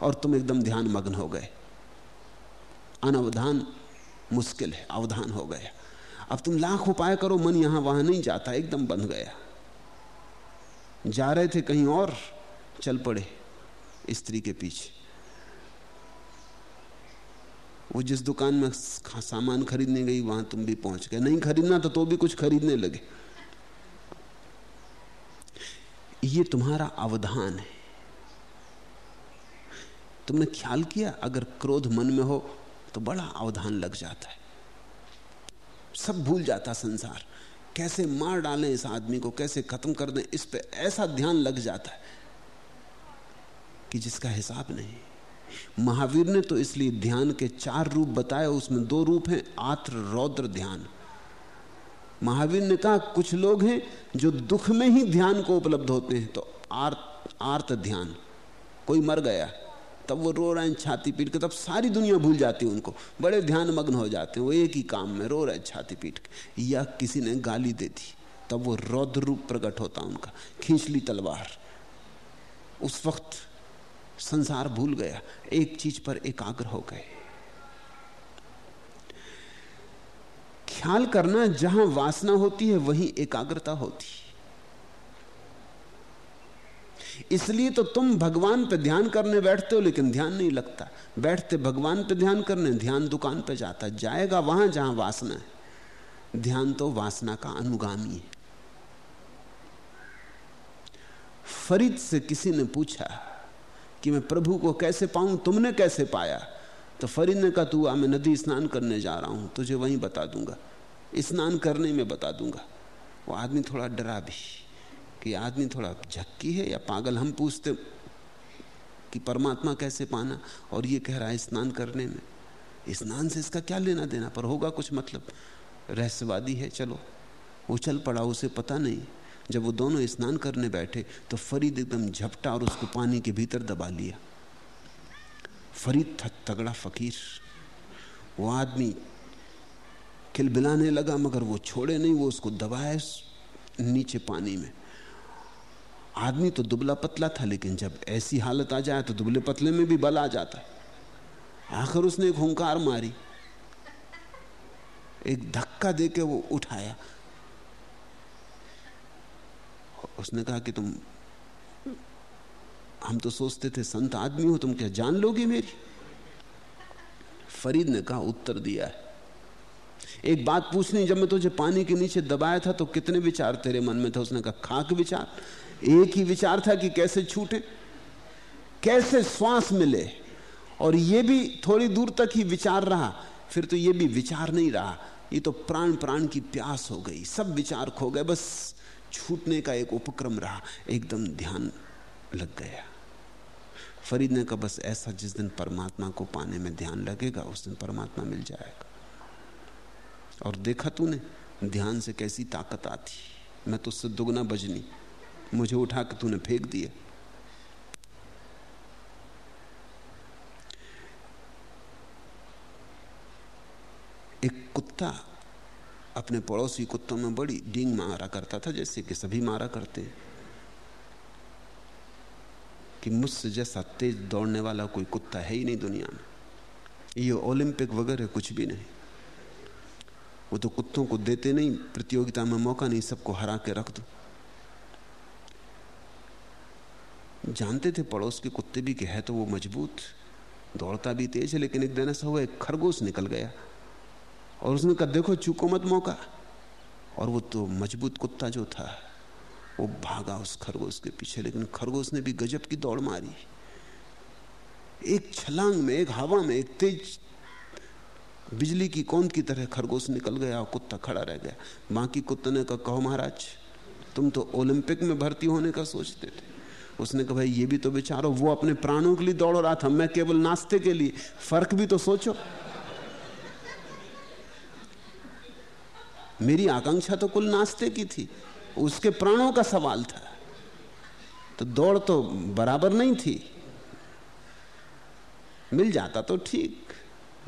और तुम एकदम ध्यान मग्न हो गए। अनवधान मुश्किल है, अवधान हो गया। अब तुम लाख उपाय करो, मन यहाँ वहाँ नहीं जाता, एकदम बंध गया। जा रहे थे कहीं और, चल पड़े स्त्री के पीछे। वो जिस दुकान में सामान खरीदने गई, वहाँ तुम भी पहुँच गए। नहीं खरीदना तो तो भी कुछ खरीदने लगे। ये तुम्हारा अवधान है। तुमने ख्याल किया? अगर क्रोध मन में हो तो बड़ा अवधान लग जाता है। सब भूल जाता संसार। कैसे मार डालें इस आदमी को? कैसे खत्म कर दें? इस पे ऐसा ध्यान लग जाता है कि जिसका हिसाब नहीं। महावीर ने तो इसलिए ध्यान के चार रूप बताए, उसमें दो रूप हैं, आत्र, रौद्र, ध्यान। महावीर ने कहा, कुछ लोग हैं जो दुख में ही ध्यान को उपलब्ध होते हैं। तो आर्त आर्त ध्यान, कोई मर गया, तब वो रो रहे छाती पीट के, तब सारी दुनिया भूल जाती है उनको। बड़े ध्यान मग्न हो जाते हैं, वो एक ही काम में रो रहे छाती पीट के। या किसी ने गाली दे दी, तब वो रौद्र रूप प्रकट होता उनका। खींच ली तलवार। उस वक्त संसार भूल गया, एक चीज़ पर एकाग्र हो गए। ख्याल करना जहाँ वासना होती है, वहीं एकाग्रता होती है। इसलिए तो तुम भगवान पे ध्यान करने बैठते हो, लेकिन ध्यान नहीं लगता। बैठते भगवान पे ध्यान करने, ध्यान दुकान पे जाता। जाएगा वहाँ जहाँ वासना है। ध्यान तो वासना का अनुगामी है। फरीद से किसी ने पूछा कि मैं प्रभु को कैसे पाऊँ, तुमने कैसे पाया? तो फरीद ने कहा तू आ मैं नदी स्नान करने जा रहा हूँ, तुझे वहीं बता दूँगा। स्नान करने में बता दूँगा। वो आदमी थोड़ा डरा भी, कि आदमी थोड़ा झक्की है या पागल, हम पूछते कि परमात्मा कैसे पाना, और ये कह रहा है स्नान करने में। स्नान से इसका क्या लेना देना, पर होगा कुछ मतलब? रहस्यवादी है, चलो। वो चल पड़ा, उसे पता नहीं। जब वो दोनों स्नान करने बैठे तो फरीद एकदम झपटा और उसको पानी के भीतर दबा लिया। फरीद था तगड़ा फकीर। वो आदमी खिलबिलाने लगा, मगर वो छोड़े नहीं, वो उसको दबाए नीचे पानी में। आदमी तो दुबला पतला था, लेकिन जब ऐसी हालत आ जाए तो दुबले पतले में भी बल आ जाता। है आखिर उसने एक हुंकार मारी। एक धक्का देके वो उठाया। उसने कहा कि तुम हम तो सोचते थे, संत आदमी हो, तुम क्या जान लोगे मेरी? फरीद ने कहा, उत्तर दिया है। एक बात पूछनी, जब मैं तुझे पानी के नीचे दबाया था तो कितने विचार तेरे मन में था? उसने कहा, खाक विचार। एक ही विचार था कि कैसे छूटे, कैसे श्वास मिले, और ये भी थोड़ी दूर तक ही विचार रहा। फिर तो ये भी विचार नहीं रहा। ये तो प्राण प्राण की प्यास हो गई। सब विचार खो गए, बस छूटने का एक उपक्रम रहा। एकदम ध्यान लग गया। फरीद ने कहा बस ऐसा जिस दिन परमात्मा को पाने में ध्यान लगेगा, उस दिन परमात्मा मिल जाएगा। और देखा तूने, ध्यान से कैसी ताकत आती। मैं तो दुगना बजनी, मुझे उठा के तूने फेंक दिया। एक कुत्ता अपने पड़ोसी कुत्तों में बड़ी डींग मारा करता था, जैसे कि सभी मारा करते हैं। कि मुझसे जैसा तेज दौड़ने वाला कोई कुत्ता है ही नहीं दुनिया में। ये ओलंपिक वगैरह कुछ भी नहीं। वो तो कुत्तों को देते नहीं, प्रतियोगिता में मौका नहीं, सबको हरा के रख दो। जानते थे पड़ोस के कुत्ते भी कि है तो वो मज़बूत, दौड़ता भी तेज है, लेकिन एक दिन ऐसा हुआ, एक खरगोश निकल गया। और उसने कहा, देखो, चूको मत मौका। और वो तो मज़बूत कुत्ता जो था वो भागा उस खरगोश के पीछे, लेकिन खरगोश ने भी गजब की दौड़ मारी। एक छलांग में, एक हवा में, एक तेज बिजली की कौन की तरह खरगोश निकल गया और कुत्ता खड़ा रह गया। बाकी कुत्ते ने कहा, कहो महाराज, तुम तो ओलंपिक में भर्ती होने का सोचते थे। उसने कहा, भाई, ये भी तो बेचारो, वो अपने प्राणों के लिए दौड़ रहा था। मैं केवल नाश्ते के लिए। फ़र्क भी तो सोचो। मेरी आकांक्षा तो कुल नाश्ते की थी। उसके प्राणों का सवाल था। तो दौड़ तो बराबर नहीं थी। मिल जाता तो ठीक,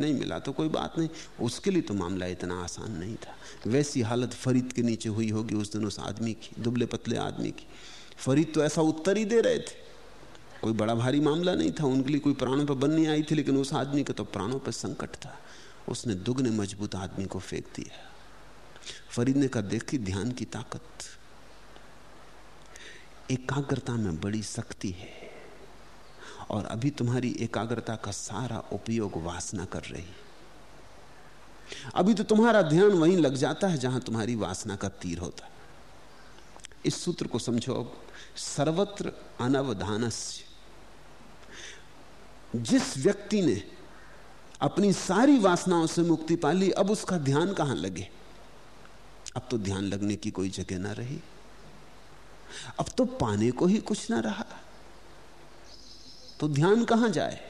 नहीं मिला तो कोई बात नहीं। उसके लिए तो मामला इतना आसान नहीं था। वैसी हालत फरीद के नीचे हुई होगी उस दिन उस आदमी की, दुबले पतले आदमी की। फरीद तो ऐसा उत्तर ही दे रहे थे। कोई बड़ा भारी मामला नहीं था। उनके लिए कोई प्राणों पर बननी आई थी, लेकिन उस आदमी का तो प्राणों पर संकट था। उसने दुगने मज़बूत आदमी को फेंक दिया। फरीद ने कहा, देखी ध्यान की ताकत। एकाग्रता में बड़ी शक्ति है। और अभी तुम्हारी एकाग्रता का सारा उपयोग वासना कर रही अभी तो तुम्हारा ध्यान वहीं लग जाता है जहाँ तुम्हारी वासना का तीर होता है। इस सूत्र को समझो अब। सर्वत्र अनवधानस्य। जिस व्यक्ति ने अपनी सारी वासनाओं से मुक्ति पा ली, अब उसका ध्यान कहाँ लगे? अब तो ध्यान लगने की कोई जगह ना रही। अब तो पाने को ही कुछ ना रहा। तो ध्यान कहाँ जाए?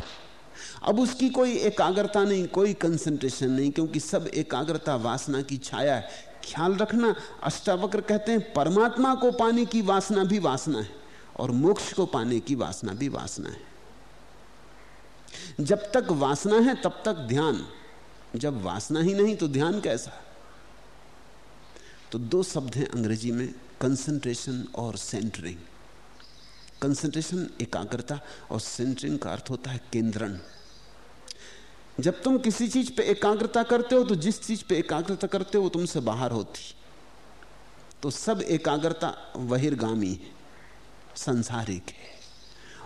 अब उसकी कोई एकाग्रता नहीं, कोई कंसंट्रेशन नहीं, क्योंकि सब एकाग्रता, वासना की छाया है। ख्याल रखना, अष्टावक्र कहते हैं, परमात्मा को पाने की वासना भी वासना है, और मोक्ष को पाने की वासना भी वासना है। जब तक वासना है, तब तक ध्यान। जब वासना ही नहीं तो ध्यान कैसा? तो दो शब्द हैं अंग्रेज़ी में। कंसंट्रेशन और सेंटरिंग कंसंट्रेशन एकाग्रता और सेंटरिंग का अर्थ होता है केंद्रण। जब तुम किसी चीज़ पे एकाग्रता करते हो तो जिस चीज़ पे एकाग्रता करते हो तुमसे बाहर होती। तो सब एकाग्रता बहिर्गामी है संसारिक है।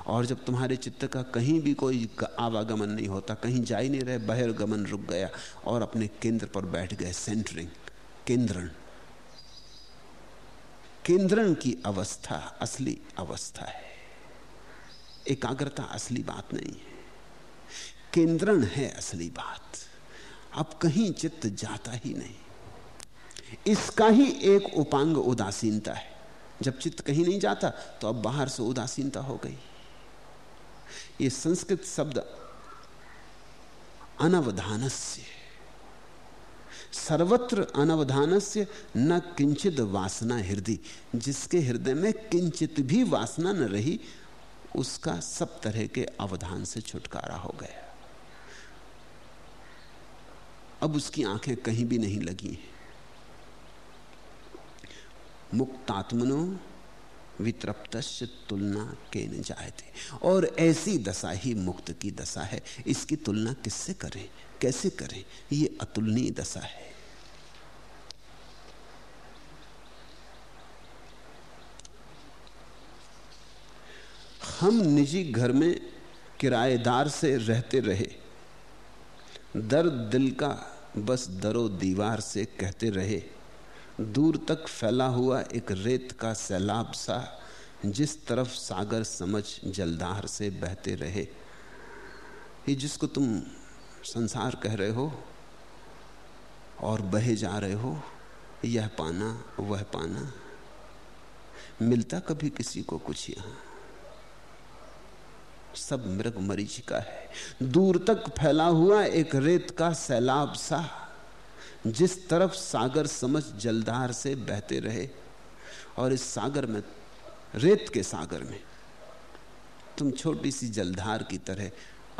और जब तुम्हारे चित्त का कहीं भी कोई आवागमन नहीं होता, कहीं जा ही नहीं रहे, बहिर्गमन रुक गया और अपने केंद्र पर बैठ गए सेंटरिंग केंद्रण। केंद्रण की अवस्था, असली अवस्था है। एकाग्रता असली बात नहीं है। केंद्रण है असली बात। अब कहीं चित्त जाता ही नहीं। इसका ही एक उपांग उदासीनता है। जब चित्त कहीं नहीं जाता तो अब बाहर से उदासीनता हो गई। ये संस्कृत शब्द अनवधानस्य सर्वत्र अनवधानस्य न किंचित वासना हृदय। जिसके हृदय में किंचित भी वासना न रही, उसका सब तरह के अवधान से छुटकारा हो गया। अब उसकी आँखें कहीं भी नहीं लगी मुक्तात्मनो वितृप्त तुलना के न जायते। और ऐसी दशा ही मुक्त की दशा है। इसकी तुलना किससे करें? कैसे करें? ये अतुलनीय दशा है। हम निजी घर में किराएदार से रहते रहे। दर्द दिल का बस दरो दीवार से कहते रहे। दूर तक फैला हुआ एक रेत का सैलाब सा, जिस तरफ़ सागर समझ जलदार से बहते रहे। ये जिसको तुम संसार कह रहे हो और बहे जा रहे हो, यह पाना, वह पाना। मिलता कभी किसी को कुछ यहाँ। सब मृग मरीचिका है। दूर तक फैला हुआ एक रेत का सैलाब सा, जिस तरफ़ सागर समझ जलधार से बहते रहे और इस सागर में, रेत के सागर में। तुम छोटी सी जलधार की तरह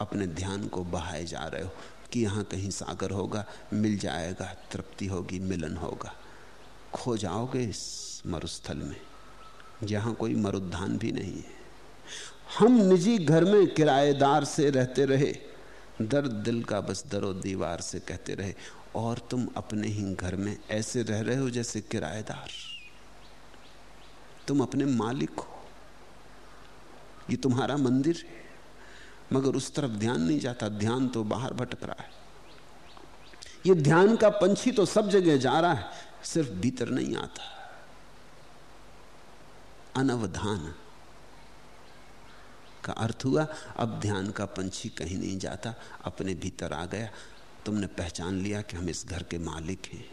अपने ध्यान को बहाए जा रहे हो कि यहाँ कहीं सागर होगा, मिल जाएगा, तृप्ति होगी, मिलन होगा। खो जाओगे इस मरुस्थल में, जहाँ कोई मरुद्धान भी नहीं है। हम निजी घर में किराएदार से रहते रहे दर्द दिल का बस दरो दीवार से कहते रहे, और तुम अपने ही घर में ऐसे रह रहे हो जैसे किराएदार। तुम अपने मालिक हो। ये तुम्हारा मंदिर है। मगर उस तरफ़ ध्यान नहीं जाता, ध्यान तो बाहर भटक रहा है। ये ध्यान का पंछी तो सब जगह जा रहा है, सिर्फ़ भीतर नहीं आता। अनवधान का अर्थ हुआ, अब ध्यान का पंछी कहीं नहीं जाता, अपने भीतर आ गया। तुमने पहचान लिया कि हम इस घर के मालिक हैं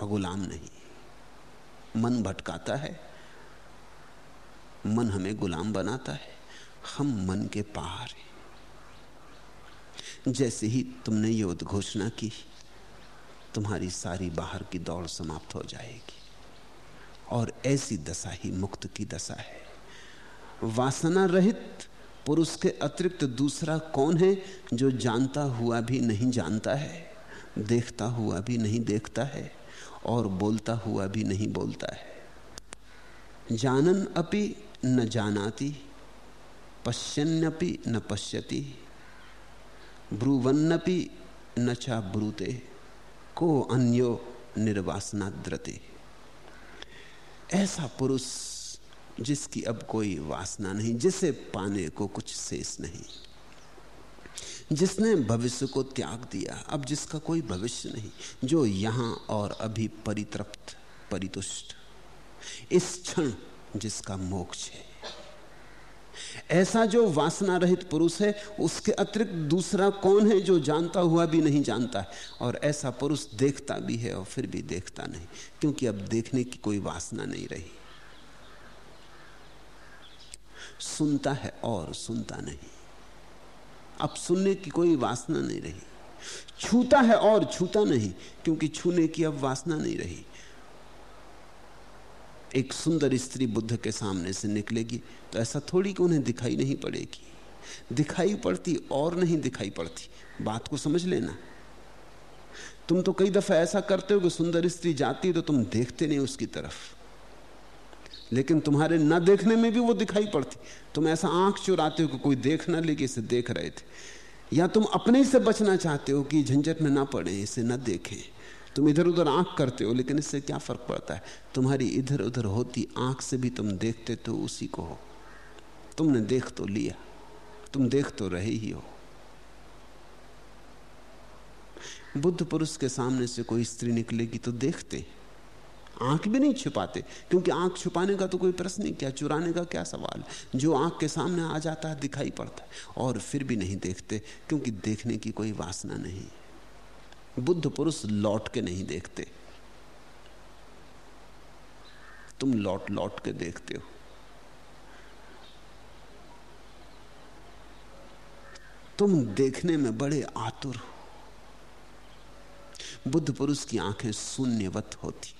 और गुलाम नहीं। मन भटकाता है, मन हमें गुलाम बनाता है। हम मन के पार हैं। जैसे ही तुमने ये उद्घोषणा की, तुम्हारी सारी बाहर की दौड़ समाप्त हो जाएगी। और ऐसी दशा ही मुक्त की दशा है। वासना रहित पुरुष के अतिरिक्त दूसरा कौन है जो जानता हुआ भी नहीं जानता है, देखता हुआ भी नहीं देखता है, और बोलता हुआ भी नहीं बोलता है? जानन अपि न जानाति, पश्यन्नपि न पश्यति। ब्रुवन्नपि न चा ब्रूते को अन्यो निर्वासना द्रते ऐसा पुरुष जिसकी अब कोई वासना नहीं, जिसे पाने को कुछ शेष नहीं, जिसने भविष्य को त्याग दिया, अब जिसका कोई भविष्य नहीं, जो यहाँ और अभी परितृप्त, परितुष्ट, इस क्षण जिसका मोक्ष है। ऐसा जो वासना रहित पुरुष है, उसके अतिरिक्त दूसरा कौन है जो जानता हुआ भी नहीं जानता है? और ऐसा पुरुष देखता भी है और फिर भी देखता नहीं, क्योंकि अब देखने की कोई वासना नहीं रही। सुनता है और सुनता नहीं। अब सुनने की कोई वासना नहीं रही। छूता है और छूता नहीं, क्योंकि छूने की अब वासना नहीं रही। एक सुंदर स्त्री बुद्ध के सामने से निकलेगी तो ऐसा थोड़ी कि उन्हें दिखाई नहीं पड़ेगी। दिखाई पड़ती और नहीं दिखाई पड़ती। बात को समझ लेना। तुम तो कई दफ़ा ऐसा करते हो कि सुंदर स्त्री जाती तो तुम देखते नहीं उसकी तरफ़। लेकिन तुम्हारे न देखने में भी वो दिखाई पड़ती। तुम ऐसा आँख चुराते हो कि कोई देख ना ले कि इसे देख रहे थे। या तुम अपने से बचना चाहते हो कि झंझट में ना पड़े, इसे न देखें। तुम इधर उधर आँख करते हो, लेकिन इससे क्या फ़र्क पड़ता है? तुम्हारी इधर उधर होती आँख से भी तुम देखते तो उसी को हो। तुमने देख तो लिया, तुम देख तो रहे ही हो। बुद्ध पुरुष के सामने से कोई स्त्री निकलेगी तो देखते, आँख भी नहीं छुपाते, क्योंकि आँख छुपाने का तो कोई प्रश्न नहीं, क्या चुराने का क्या सवाल? जो आँख के सामने आ जाता है, दिखाई पड़ता है, और फिर भी नहीं देखते, क्योंकि देखने की कोई वासना नहीं। बुद्ध पुरुष लौट के नहीं देखते। तुम लौट लौट के देखते हो। तुम देखने में बड़े आतुर हो। बुद्ध पुरुष की आँखें शून्यवत होती।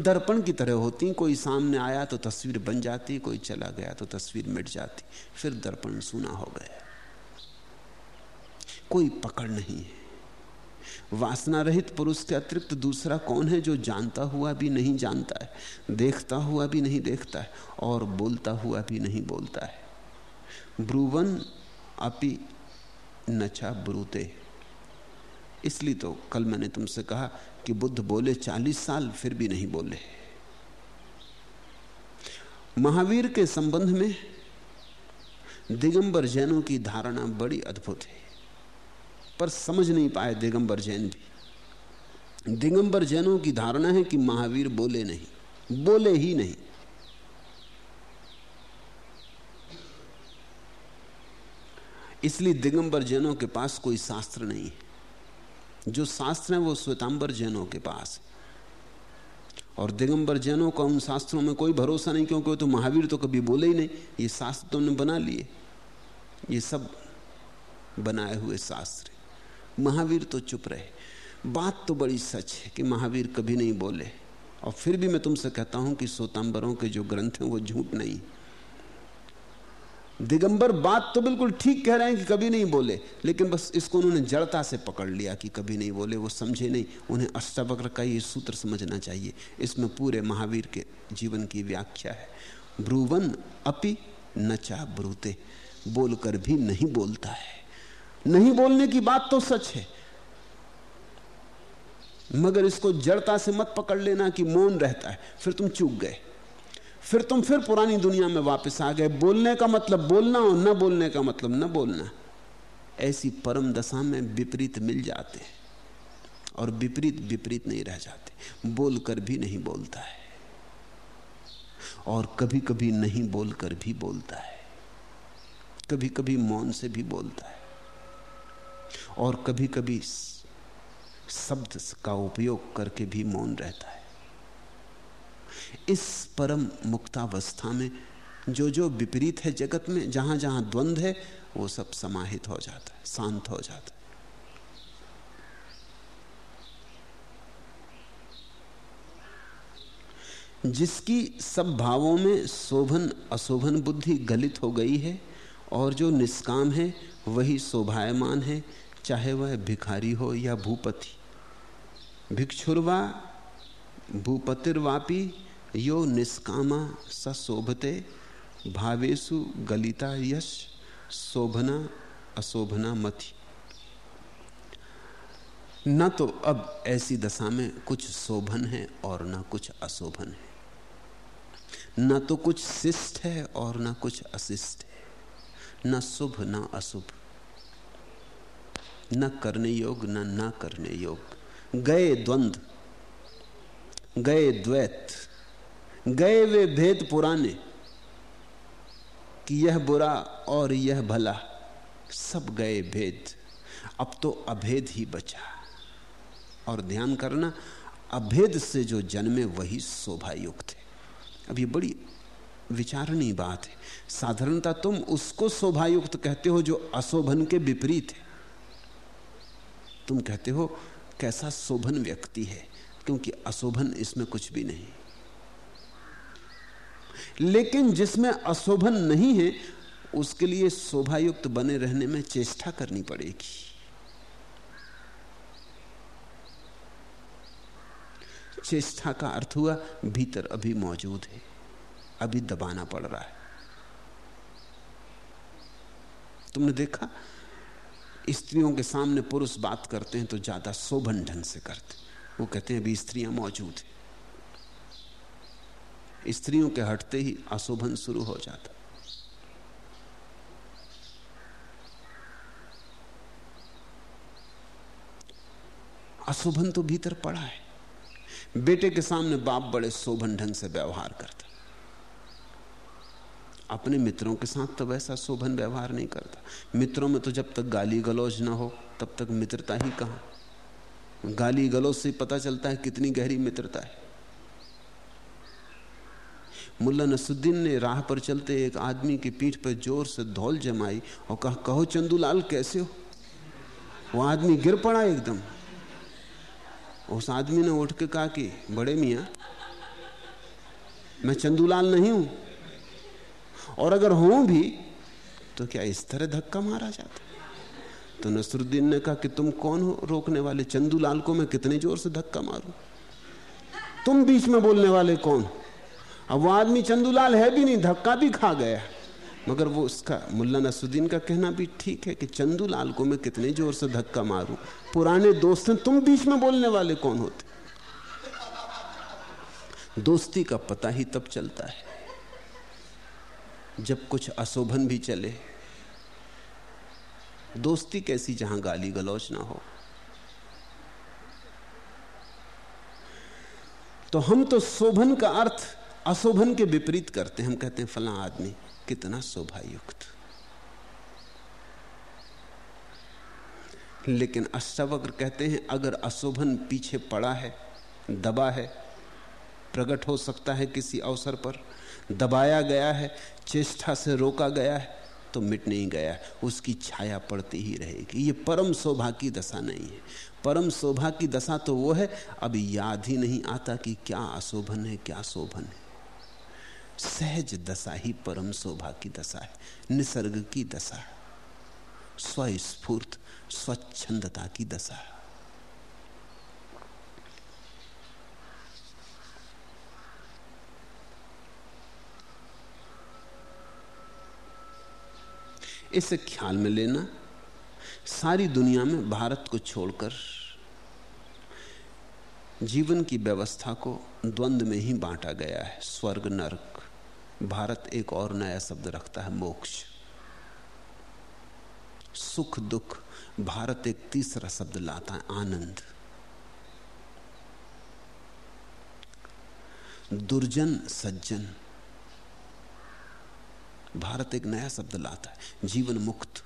दर्पण की तरह होती, कोई सामने आया तो तस्वीर बन जाती, कोई चला गया तो तस्वीर मिट जाती, फिर दर्पण सुना हो गया। कोई पकड़ नहीं है। वासना रहित पुरुष के अतिरिक्त दूसरा कौन है जो जानता हुआ भी नहीं जानता है, देखता हुआ भी नहीं देखता है और बोलता हुआ भी नहीं बोलता है? ब्रुवन अपि नचा ब्रूते। इसलिए तो कल मैंने तुमसे कहा कि बुद्ध बोले चालीस साल, फिर भी नहीं बोले। महावीर के संबंध में दिगंबर जैनों की धारणा बड़ी अद्भुत है। पर समझ नहीं पाए दिगंबर जैन भी। दिगंबर जैनों की धारणा है कि महावीर बोले नहीं, बोले ही नहीं। इसलिए दिगंबर जैनों के पास कोई शास्त्र नहीं है। जो शास्त्र है वो श्वेतांबर जैनों के पास और दिगंबर जैनों का उन शास्त्रों में कोई भरोसा नहीं, क्योंकि तो महावीर तो कभी बोले ही नहीं। ये शास्त्र तो उन्होंने बना लिए। ये सब बनाए हुए शास्त्र महावीर तो चुप रहे। बात तो बड़ी सच है कि महावीर कभी नहीं बोले। और फिर भी मैं तुमसे कहता हूँ कि सोतांबरों के जो ग्रंथ हैं वो झूठ नहीं। दिगंबर बात तो बिल्कुल ठीक कह रहे हैं कि कभी नहीं बोले, लेकिन बस इसको उन्होंने जड़ता से पकड़ लिया कि कभी नहीं बोले, वो समझे नहीं। उन्हें अष्टावक्र का ये सूत्र समझना चाहिए। इसमें पूरे महावीर के जीवन की व्याख्या है। ब्रुवन अपि नचा ब्रूते बोलकर भी नहीं बोलता है। नहीं बोलने की बात तो सच है। मगर इसको जड़ता से मत पकड़ लेना कि मौन रहता है। फिर तुम चूक गए। फिर तुम फिर पुरानी दुनिया में वापस आ गए। बोलने का मतलब बोलना और न बोलने का मतलब न बोलना। ऐसी परम दशा में विपरीत मिल जाते हैं और विपरीत विपरीत नहीं रह जाते। बोलकर भी नहीं बोलता है। और कभी कभी नहीं बोलकर भी बोलता है। कभी कभी मौन से भी बोलता है। और कभी कभी शब्द का उपयोग करके भी मौन रहता है। इस परम मुक्तावस्था में जो जो विपरीत है जगत में जहाँ जहाँ द्वंद्व है, वो सब समाहित हो जाता है, शांत हो जाता है। जिसकी सब भावों में शोभन, अशोभन बुद्धि गलित हो गई है और जो निष्काम है, वही शोभायमान है चाहे वह भिखारी हो या भूपति। भिक्षुरवा, भूपतिर्वापी यो निष्कामा सशोभते भावेशु गलिता यश, शोभना अशोभना मथि न तो अब ऐसी दशा में कुछ शोभन है और न कुछ अशोभन है। न तो कुछ शिष्ट है और न कुछ अशिष्ट है। न शुभ, न अशुभ। न करने योग, न ना करने योग। गए द्वंद, गए द्वैत, गए वे भेद पुराने कि यह बुरा और यह भला, सब गए भेद। अब तो अभेद ही बचा। और ध्यान करना, अभेद से जो जन्मे वही शोभा युक्त है अब ये बड़ी विचारणी बात है। साधारणता तुम उसको शोभायुक्त कहते हो जो अशोभन के विपरीत है। तुम कहते हो, कैसा शोभन व्यक्ति है? क्योंकि अशोभन इसमें कुछ भी नहीं। लेकिन जिसमें अशोभन नहीं है, उसके लिए शोभायुक्त बने रहने में चेष्टा करनी पड़ेगी। चेष्टा का अर्थ हुआ, भीतर अभी मौजूद है। अभी दबाना पड़ रहा है। तुमने देखा? स्त्रियों के सामने पुरुष बात करते हैं तो ज़्यादा शोभन ढंग से करते वो कहते हैं, अभी स्त्रियाँ मौजूद है। स्त्रियों के हटते ही अशोभन शुरू हो जाता। अशोभन तो भीतर पड़ा है। बेटे के सामने बाप बड़े शोभन ढंग से व्यवहार करता अपने मित्रों के साथ तो वैसा शोभन व्यवहार नहीं करता। मित्रों में तो जब तक गाली गलौज ना हो, तब तक मित्रता ही कहाँ? गाली गलौज से पता चलता है कितनी गहरी मित्रता है। मुल्ला नसुद्दीन ने राह पर चलते एक आदमी की पीठ पर ज़ोर से धौल जमाई और कहा, कहो चंदूलाल, कैसे हो? वो आदमी गिर पड़ा एकदम। उस आदमी ने उठ के कहा कि, बड़े मियाँ, मैं चंदूलाल नहीं हूँ और अगर हूँ भी तो क्या इस तरह धक्का मारा जाता? तो नसरुद्दीन ने कहा कि तुम कौन हो? रोकने वाले चंदूलाल को मैं कितने ज़ोर से धक्का मारूं? तुम बीच में बोलने वाले कौन? अब वो आदमी चंदूलाल है भी नहीं, धक्का भी खा गया। मगर वो उसका, मुल्ला नसरुद्दीन का कहना भी ठीक है कि चंदूलाल को मैं कितने ज़ोर से धक्का मारूं? पुराने दोस्त हैं, तुम बीच में बोलने वाले कौन होते? दोस्ती का पता ही तब चलता है जब कुछ अशोभन भी चले, दोस्ती कैसी जहाँ गाली गलौच ना हो? तो हम तो शोभन का अर्थ अशोभन के विपरीत करते हैं। हम कहते हैं, फला आदमी कितना शोभायुक्त। लेकिन अष्टावक्र कहते हैं, अगर अशोभन पीछे पड़ा है, दबा है, प्रकट हो सकता है किसी अवसर पर दबाया गया है, चेष्टा से रोका गया है तो मिट नहीं गया उसकी छाया पड़ती ही रहेगी। ये परम शोभा की दशा नहीं है। परम शोभा की दशा तो वो है अभी याद ही नहीं आता कि क्या अशोभन है, क्या शोभन है। सहज दशा ही परम शोभा की दशा है। निसर्ग की दशा स्वस्फूर्त, स्वच्छंदता की दशा है। इसे ख्याल में लेना। सारी दुनिया में भारत को छोड़कर जीवन की व्यवस्था को द्वंद्व में ही बांटा गया है। स्वर्ग नरक, भारत एक और नया शब्द रखता है, मोक्ष। सुख दुख, भारत एक तीसरा शब्द लाता है, आनंद। दुर्जन सज्जन भारत एक नया शब्द लाता है, जीवन मुक्त।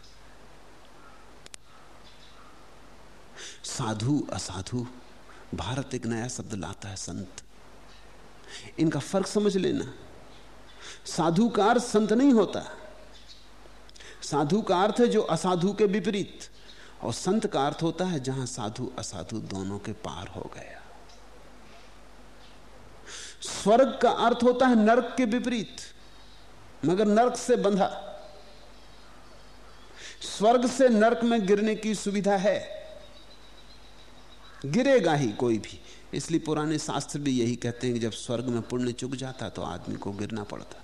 साधु, असाधु, भारत एक नया शब्द लाता है, संत। इनका फ़र्क समझ लेना। साधु का अर्थ संत नहीं होता। साधु का अर्थ है जो असाधु के विपरीत, और संत का अर्थ होता है जहाँ साधु, असाधु दोनों के पार हो गया। स्वर्ग का अर्थ होता है नरक के विपरीत मगर नरक से बंधा। स्वर्ग से नरक में गिरने की सुविधा है। गिरेगा ही कोई भी। इसलिए पुराने शास्त्र भी यही कहते हैं कि जब स्वर्ग में पुण्य चुक जाता तो आदमी को गिरना पड़ता।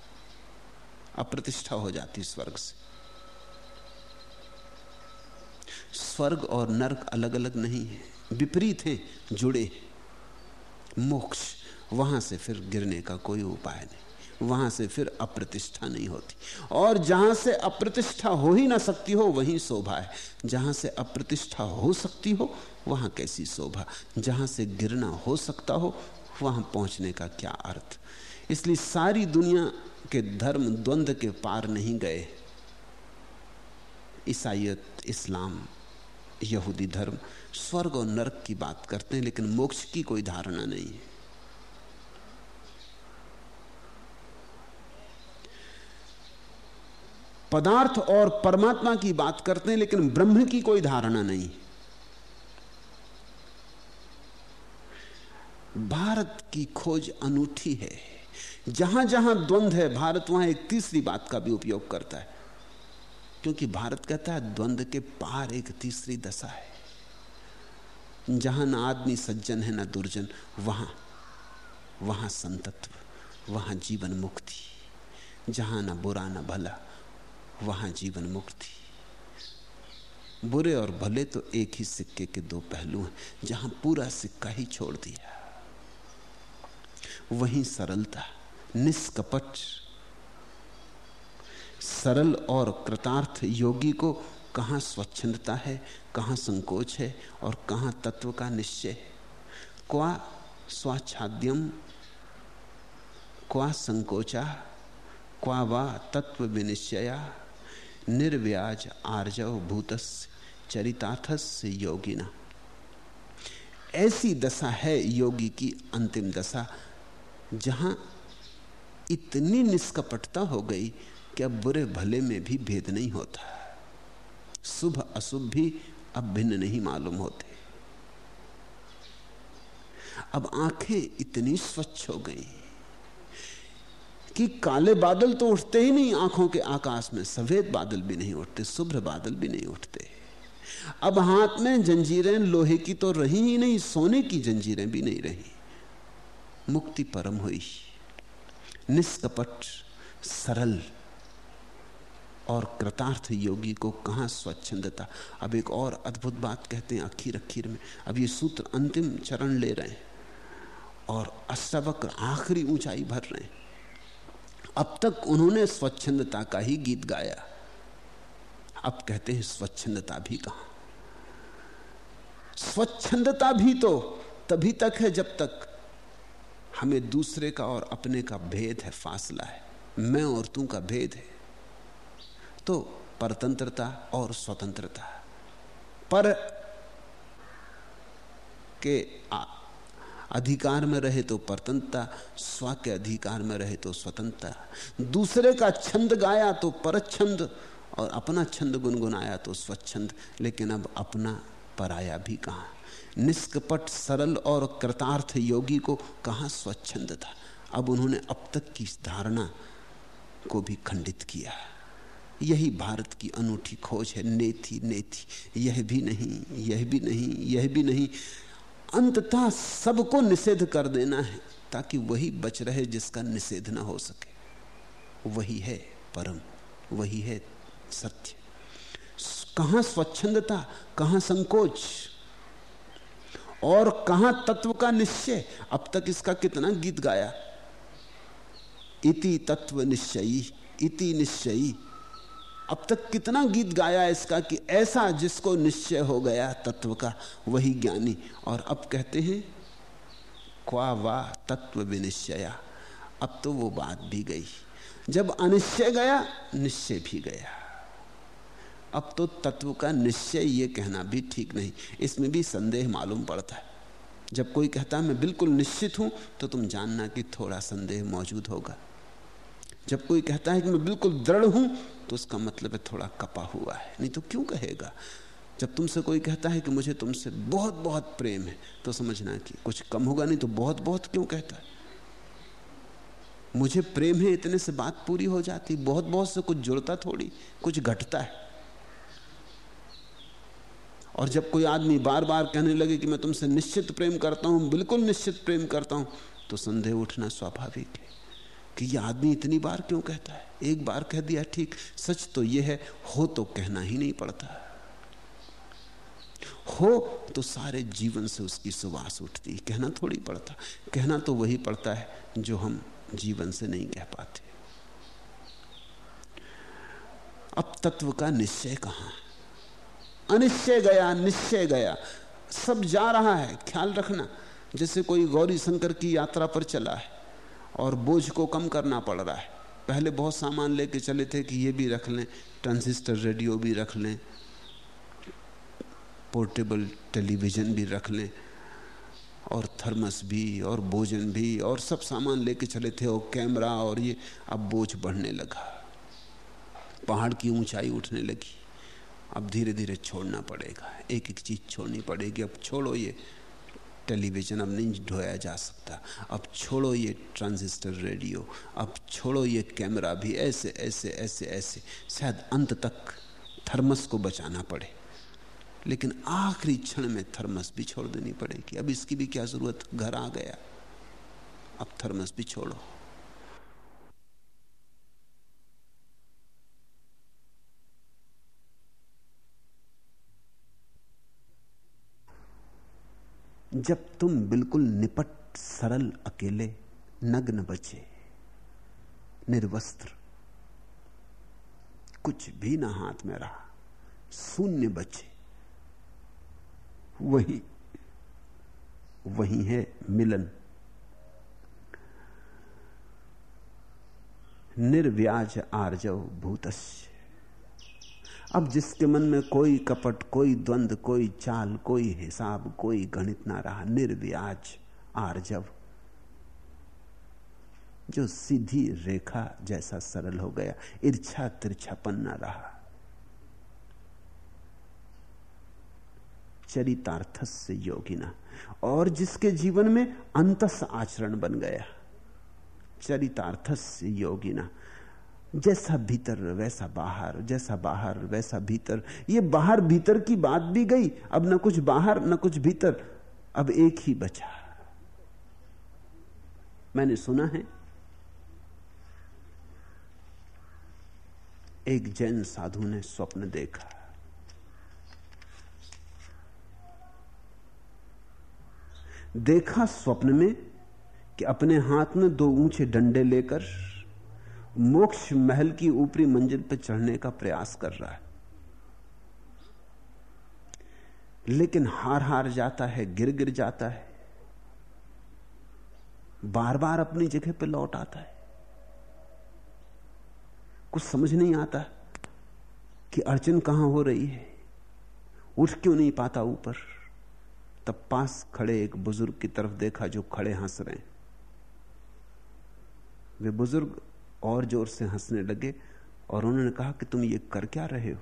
अप्रतिष्ठा हो जाती स्वर्ग से। स्वर्ग और नरक अलग अलग नहीं है। विपरीत हैं, जुड़े मोक्ष, वहाँ से फिर गिरने का कोई उपाय नहीं। वहाँ से फिर अप्रतिष्ठा नहीं होती। और जहाँ से अप्रतिष्ठा हो ही ना सकती हो, वहीं शोभा है। जहाँ से अप्रतिष्ठा हो सकती हो, वहाँ कैसी शोभा? जहाँ से गिरना हो सकता हो, वहाँ पहुँचने का क्या अर्थ? इसलिए सारी दुनिया के धर्म द्वंद्व के पार नहीं गए। ईसाइत इस्लाम, यहूदी धर्म, स्वर्ग और नरक की बात करते हैं, लेकिन मोक्ष की कोई धारणा नहीं है। पदार्थ और परमात्मा की बात करते हैं, लेकिन ब्रह्म की कोई धारणा नहीं। भारत की खोज अनूठी है। जहाँ जहाँ द्वंद्व है, भारत वहाँ एक तीसरी बात का भी उपयोग करता है। क्योंकि भारत कहता है द्वंद्व के पार एक तीसरी दशा है। जहाँ ना आदमी सज्जन है, ना दुर्जन, वहाँ वहाँ संतत्व, वहाँ जीवन मुक्ति। जहाँ ना बुरा, ना भला। वहाँ जीवन मुक्ति बुरे और भले तो एक ही सिक्के के दो पहलू हैं, जहाँ पूरा सिक्का ही छोड़ दिया। वहीं सरलता, निष्कपट, सरल और कृतार्थ योगी को कहाँ स्वच्छंदता है, कहाँ संकोच है और कहाँ तत्व का निश्चय है? क्वा स्वाच्छाद्यम, क्वा संकोचा, क्वा वा तत्व विनिश्चया निर्व्याज आर्जव भूतस चरिताथस योगिना। ऐसी दशा है योगी की अंतिम दशा, जहाँ इतनी निष्कपटता हो गई कि अब बुरे भले में भी भेद नहीं होता। शुभ अशुभ भी अब भिन्न नहीं मालूम होते। अब आँखें इतनी स्वच्छ हो गई। कि काले बादल तो उठते ही नहीं, आँखों के आकाश में सफ़ेद बादल भी नहीं उठते, शुभ्र बादल भी नहीं उठते। अब हाथ में जंजीरें, लोहे की तो रही ही नहीं, सोने की जंजीरें भी नहीं रही। मुक्ति परम हुई। निष्कपट, सरल और कृतार्थ योगी को कहाँ स्वच्छंदता। अब एक और अद्भुत बात कहते हैं अखीर अखीर में। अब ये सूत्र अंतिम चरण ले रहे हैं और अष्टवक्र आखिरी ऊंचाई भर रहे हैं। अब तक उन्होंने स्वच्छंदता का ही गीत गाया। अब कहते हैं स्वच्छंदता भी कहा? स्वच्छंदता भी तो तभी तक है जब तक हमें दूसरे का और अपने का भेद है, फासला है। मैं और तू का भेद है। तो परतंत्रता और स्वतंत्रता। पर के अधिकार में रहे तो परतंत्रता स्व के अधिकार में रहे तो स्वतंत्रता दूसरे का छंद गाया तो परछंद, और अपना छंद गुनगुनाया तो स्वच्छंद। लेकिन अब अपना पराया भी कहाँ? निष्कपट, सरल और कृतार्थ योगी को कहाँ स्वच्छंद था? अब उन्होंने अब तक की धारणा को भी खंडित किया। यही भारत की अनूठी खोज है, नेथी नेथी। यह भी नहीं, यह भी नहीं, यह भी नहीं। अंततः सबको निषेध कर देना है, ताकि वही बच रहे जिसका निषेध ना हो सके। वही है परम, वही है सत्य। कहाँ स्वच्छंदता, कहाँ संकोच, और कहाँ तत्व का निश्चय? अब तक इसका कितना गीत गाया? इति तत्व निश्चयी, इति निश्चयी। अब तक कितना गीत गाया इसका कि ऐसा जिसको निश्चय हो गया तत्व का, वही ज्ञानी। और अब कहते हैं, क्वा वाह तत्व विनिश्चया। अब तो वो बात भी गई। जब अनिश्चय गया, निश्चय भी गया। अब तो तत्व का निश्चय ये कहना भी ठीक नहीं। इसमें भी संदेह मालूम पड़ता है। जब कोई कहता है मैं बिल्कुल निश्चित हूँ तो तुम जानना कि थोड़ा संदेह मौजूद होगा। जब कोई कहता है कि मैं बिल्कुल दृढ़ हूँ तो उसका मतलब है थोड़ा कपा हुआ है। नहीं तो क्यों कहेगा? जब तुमसे कोई कहता है कि मुझे तुमसे बहुत बहुत प्रेम है तो समझना कि कुछ कम होगा, नहीं तो बहुत बहुत क्यों कहता है? मुझे प्रेम है, इतने से बात पूरी हो जाती बहुत बहुत से कुछ जुड़ता थोड़ी, कुछ घटता है। और जब कोई आदमी बार बार कहने लगे कि मैं तुमसे निश्चित प्रेम करता हूँ, बिल्कुल निश्चित प्रेम करता हूँ तो संदेह उठना स्वाभाविक है। कि यह आदमी इतनी बार क्यों कहता है? एक बार कह दिया, ठीक, सच तो यह है, हो तो कहना ही नहीं पड़ता। हो तो सारे जीवन से उसकी सुवास उठती, कहना थोड़ी पड़ता। कहना तो वही पड़ता है जो हम जीवन से नहीं कह पाते। अब तत्व का निश्चय कहाँ अनिश्चय गया, निश्चय गया। सब जा रहा है, ख्याल रखना। जैसे कोई गौरी शंकर की यात्रा पर चला है और बोझ को कम करना पड़ रहा है। पहले बहुत सामान लेके चले थे कि ये भी रख लें ट्रांजिस्टर रेडियो भी रख लें, पोर्टेबल टेलीविज़न भी रख लें, और थर्मस भी, और भोजन भी, और सब सामान लेके चले थे, और कैमरा, और ये अब बोझ बढ़ने लगा। पहाड़ की ऊंचाई उठने लगी। अब धीरे धीरे छोड़ना पड़ेगा। एक एक चीज़ छोड़नी पड़ेगी। अब छोड़ो ये। टेलीविज़न अब नहीं ढोया जा सकता। अब छोड़ो ये ट्रांजिस्टर रेडियो, अब छोड़ो ये कैमरा भी, ऐसे ऐसे ऐसे ऐसे। शायद अंत तक थर्मस को बचाना पड़े। लेकिन आखिरी क्षण में थर्मस भी छोड़ देनी पड़ेगी। अब इसकी भी क्या ज़रूरत? घर आ गया। अब थर्मस भी छोड़ो। जब तुम बिल्कुल निपट, सरल, अकेले, नग्न बचे, निर्वस्त्र, कुछ भी ना हाथ में रहा, शून्य बचे, वही वही है मिलन। निर्व्याज आर्जव भूतस्य। अब जिसके मन में कोई कपट, कोई द्वंद, कोई चाल, कोई हिसाब, कोई गणित ना रहा निर्व्याज आर्जव जो सीधी रेखा जैसा सरल हो गया ईर्छा तिरछापन ना रहा। चरितार्थस से योगिना और जिसके जीवन में अंतस आचरण बन गया चरितार्थस योगिना जैसा भीतर, वैसा बाहर, जैसा बाहर, वैसा भीतर। ये बाहर भीतर की बात भी गई, अब ना कुछ बाहर, ना कुछ भीतर। अब एक ही बचा। मैंने सुना है, एक जैन साधु ने स्वप्न देखा। देखा स्वप्न में कि अपने हाथ में दो ऊँचे डंडे लेकर मोक्ष महल की ऊपरी मंजिल पर चढ़ने का प्रयास कर रहा है। लेकिन हार हार जाता है, गिर गिर जाता है। बार बार अपनी जगह पर लौट आता है। कुछ समझ नहीं आता कि अर्चन कहाँ हो रही है। उठ क्यों नहीं पाता ऊपर? तब पास खड़े एक बुज़ुर्ग की तरफ़ देखा जो खड़े हंस रहे हैं। वे बुज़ुर्ग और ज़ोर से हंसने लगे और उन्होंने कहा कि तुम ये कर क्या रहे हो?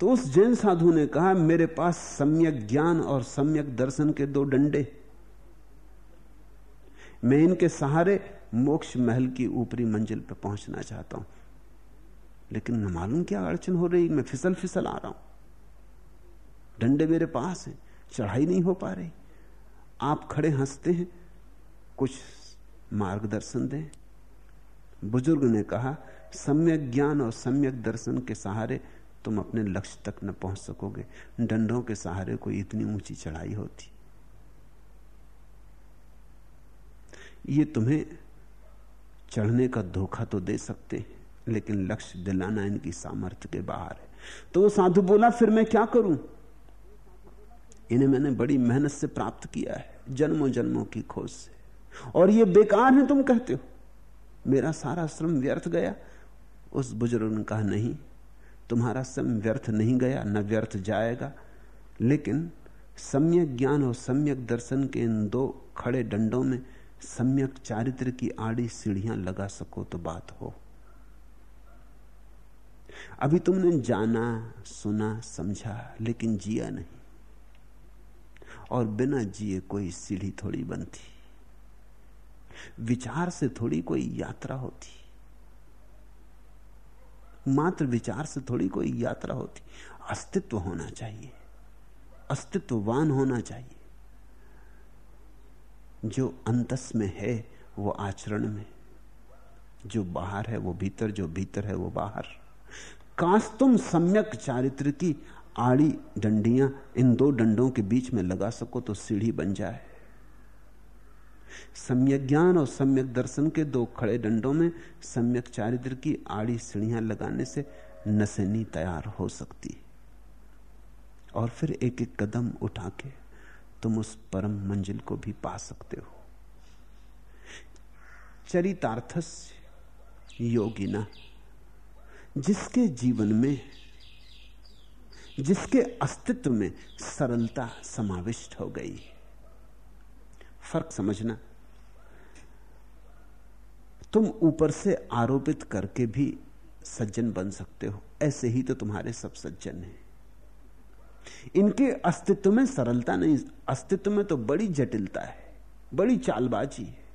तो उस जैन साधु ने कहा, मेरे पास सम्यक ज्ञान और सम्यक दर्शन के दो डंडे। मैं इनके सहारे मोक्ष महल की ऊपरी मंजिल पर पहुँचना चाहता हूँ। लेकिन न मालूम क्या अड़चन हो रही, मैं फिसल फिसल आ रहा हूँ। डंडे मेरे पास हैं, चढ़ाई नहीं हो पा रही। आप खड़े हँसते हैं, कुछ मार्गदर्शन दें। बुज़ुर्ग ने कहा, सम्यक ज्ञान और सम्यक दर्शन के सहारे तुम अपने लक्ष्य तक न पहुँच सकोगे। डंडों के सहारे कोई इतनी ऊँची चढ़ाई होती। ये तुम्हें चढ़ने का धोखा तो दे सकते हैं, लेकिन लक्ष्य दिलाना इनकी सामर्थ्य के बाहर है। तो वो साधु बोला, फिर मैं क्या करूँ? इन्हें मैंने बड़ी मेहनत से प्राप्त किया है। जन्मों जन्मों की खोज से। और ये बेकार है, तुम कहते हो। मेरा सारा श्रम व्यर्थ गया। उस बुज़ुर्ग ने कहा, नहीं, तुम्हारा श्रम व्यर्थ नहीं गया, न व्यर्थ जाएगा। लेकिन सम्यक ज्ञान और सम्यक दर्शन के इन दो खड़े डंडों में सम्यक चारित्र की आड़ी सीढ़ियाँ लगा सको तो बात हो। अभी तुमने जाना, सुना, समझा, लेकिन जिया नहीं। और बिना जिए कोई सीढ़ी थोड़ी बनती। विचार से थोड़ी कोई यात्रा होती। मात्र विचार से थोड़ी कोई यात्रा होती। अस्तित्व होना चाहिए। अस्तित्ववान होना चाहिए। जो अंतस में है, वो आचरण में। जो बाहर है, वो भीतर, जो भीतर है, वो बाहर। काश तुम सम्यक चारित्र की आड़ी डंडियाँ इन दो डंडों के बीच में लगा सको तो सीढ़ी बन जाए। सम्यक ज्ञान और सम्यक दर्शन के दो खड़े डंडों में सम्यक चारित्र की आड़ी सीढ़ियाँ लगाने से नसेनी तैयार हो सकती। और फिर एक एक कदम उठा के तुम उस परम मंजिल को भी पा सकते हो। चरितार्थस योगिना, जिसके जीवन में, जिसके अस्तित्व में सरलता समाविष्ट हो गई। फ़र्क समझना। तुम ऊपर से आरोपित करके भी सज्जन बन सकते हो। ऐसे ही तो तुम्हारे सब सज्जन हैं। इनके अस्तित्व में सरलता नहीं, अस्तित्व में तो बड़ी जटिलता है, बड़ी चालबाजी है।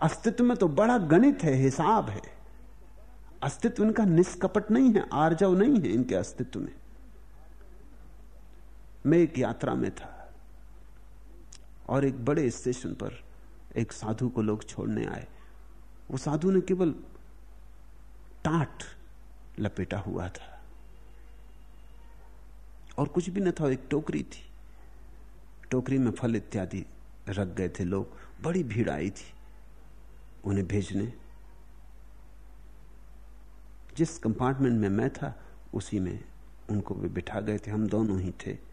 अस्तित्व में तो बड़ा गणित है, हिसाब है। अस्तित्व इनका निष्कपट नहीं है, आर्जव नहीं है इनके अस्तित्व में। मैं एक यात्रा में था। और एक बड़े स्टेशन पर एक साधु को लोग छोड़ने आए। वो साधु ने केवल टाट लपेटा हुआ था। और कुछ भी न था, एक टोकरी थी। टोकरी में फल इत्यादि रख गए थे लोग। बड़ी भीड़ आई थी उन्हें भेजने। जिस कंपार्टमेंट में मैं था, उसी में उनको भी बिठा गए थे। हम दोनों ही थे।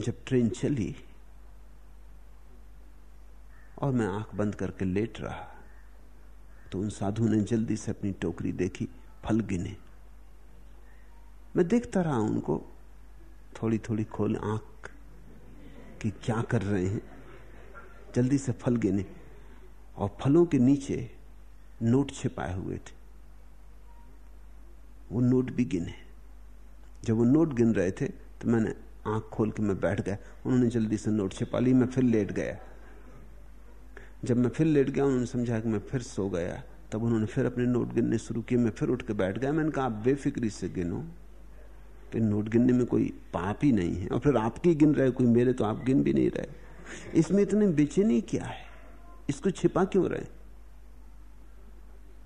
जब ट्रेन चली और मैं आँख बंद करके लेट रहा तो उन साधु ने जल्दी से अपनी टोकरी देखी, फल गिने। मैं देखता रहा उनको थोड़ी थोड़ी खोल आँख कि क्या कर रहे हैं। जल्दी से फल गिने और फलों के नीचे नोट छिपाए हुए थे। वो नोट भी गिने। जब वो नोट गिन रहे थे तो मैंने आँख खोल के मैं बैठ गया। उन्होंने जल्दी से नोट छिपा ली, मैं फिर लेट गया। जब मैं फिर लेट गया, उन्होंने समझा कि मैं फिर सो गया। तब उन्होंने फिर अपने नोट गिनने शुरू किए। मैं फिर उठ के बैठ गया। मैंने कहा, आप बेफिक्री से गिनो फिर नोट गिनने में कोई पाप ही नहीं है। और फिर आपकी गिन रहे कोई मेरे तो आप गिन भी नहीं रहे। इसमें इतने बेचैनी क्या है? इसको छिपा क्यों रहे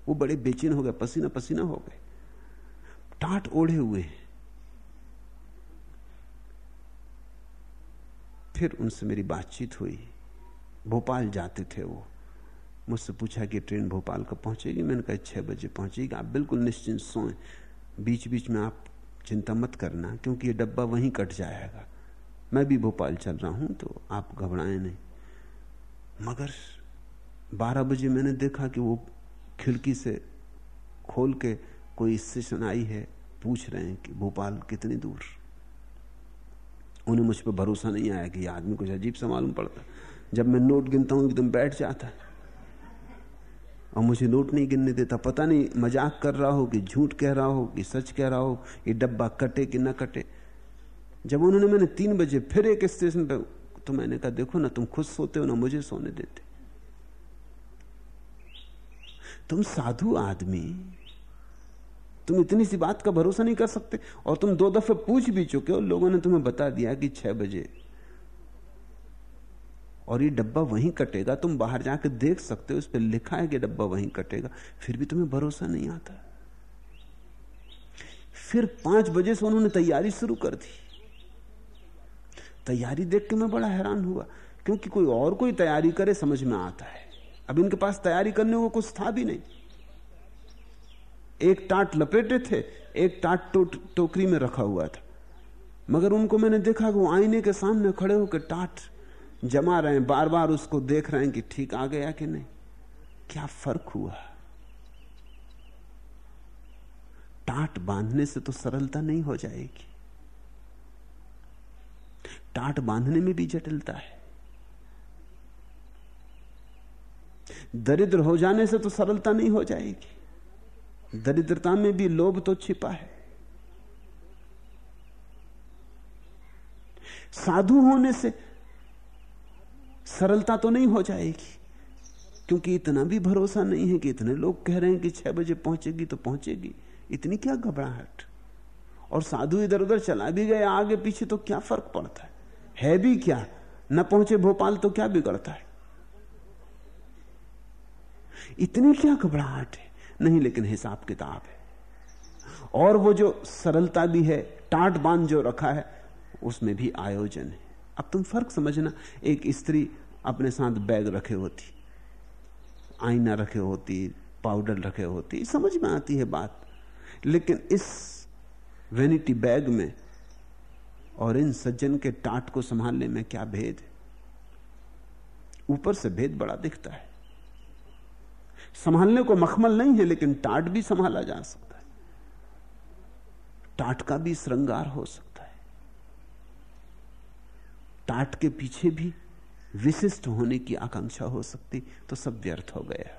वो बड़े बेचैन हो गए पसीना पसीना हो गए। टाट ओढ़े हुए फिर उनसे मेरी बातचीत हुई। भोपाल जाते थे वो। मुझसे पूछा कि ट्रेन भोपाल कब पहुंचेगी? मैंने कहा, छह बजे पहुंचेगी। आप बिल्कुल निश्चिंत सोएँ। बीच बीच में आप चिंता मत करना, क्योंकि ये डब्बा वहीं कट जाएगा। मैं भी भोपाल चल रहा हूँ तो आप घबराएँ नहीं। मगर बारह बजे मैंने देखा कि वो खिड़की से खोल के कोई स्टेशन आई है, पूछ रहे हैं कि भोपाल कितनी दूर? उन्हें मुझ पर भरोसा नहीं आया कि आदमी कुछ अजीब सा मालूम पड़ता। जब मैं नोट गिनता हूँ, एकदम बैठ जाता। है और मुझे नोट नहीं गिनने देता। पता नहीं, मज़ाक कर रहा हो कि झूठ कह रहा हो कि सच कह रहा हो ये डब्बा कटे कि ना कटे। जब उन्होंने मैंने तीन बजे फिर एक स्टेशन पर तो मैंने कहा, देखो ना, तुम खुद सोते हो ना, मुझे सोने देते। तुम साधु आदमी तुम इतनी सी बात का भरोसा नहीं कर सकते। और तुम दो दफे पूछ भी चुके हो, लोगों ने तुम्हें बता दिया कि छह बजे। और ये डब्बा वहीं कटेगा, तुम बाहर जाकर देख सकते हो उस पर लिखा है कि डब्बा वहीं कटेगा। फिर भी तुम्हें भरोसा नहीं आता। फिर पाँच बजे से उन्होंने तैयारी शुरू कर दी। तैयारी देख के मैं बड़ा हैरान हुआ, क्योंकि कोई और कोई तैयारी करे समझ में आता है। अब इनके पास तैयारी करने को कुछ था भी नहीं। एक टाट लपेटे थे एक टाट तो, टोकरी में रखा हुआ था। मगर उनको मैंने देखा कि वो आईने के सामने खड़े होकर टाट जमा रहे हैं बार बार उसको देख रहे हैं कि ठीक आ गया कि नहीं। क्या फ़र्क हुआ? टाट बांधने से तो सरलता नहीं हो जाएगी। टाट बांधने में भी जटिलता है। दरिद्र हो जाने से तो सरलता नहीं हो जाएगी। दरिद्रता में भी लोभ तो छिपा है। साधु होने से सरलता तो नहीं हो जाएगी, क्योंकि इतना भी भरोसा नहीं है कि इतने लोग कह रहे हैं कि छह बजे पहुंचेगी तो पहुंचेगी। इतनी क्या घबराहट। और साधु इधर उधर चला भी गया, आगे पीछे तो क्या फ़र्क पड़ता है? है भी क्या? न पहुँचे भोपाल तो क्या बिगड़ता है? इतनी क्या घबराहट है? नहीं, लेकिन हिसाब किताब है। और वो जो सरलता भी है, टाट बाँध जो रखा है, उसमें भी आयोजन है। अब तुम फ़र्क समझना, एक स्त्री अपने साथ बैग रखे होती, आईना रखे होती, पाउडर रखे होती, समझ में आती है बात। लेकिन इस वेनिटी बैग में और इन सज्जन के टाट को संभालने में क्या भेद है? ऊपर से भेद बड़ा दिखता है। संभालने को मखमल नहीं है, लेकिन टाट भी संभाला जा सकता है। टाट का भी श्रृंगार हो सकता है। टाट के पीछे भी विशिष्ट होने की आकांक्षा हो सकती तो सब व्यर्थ हो गया।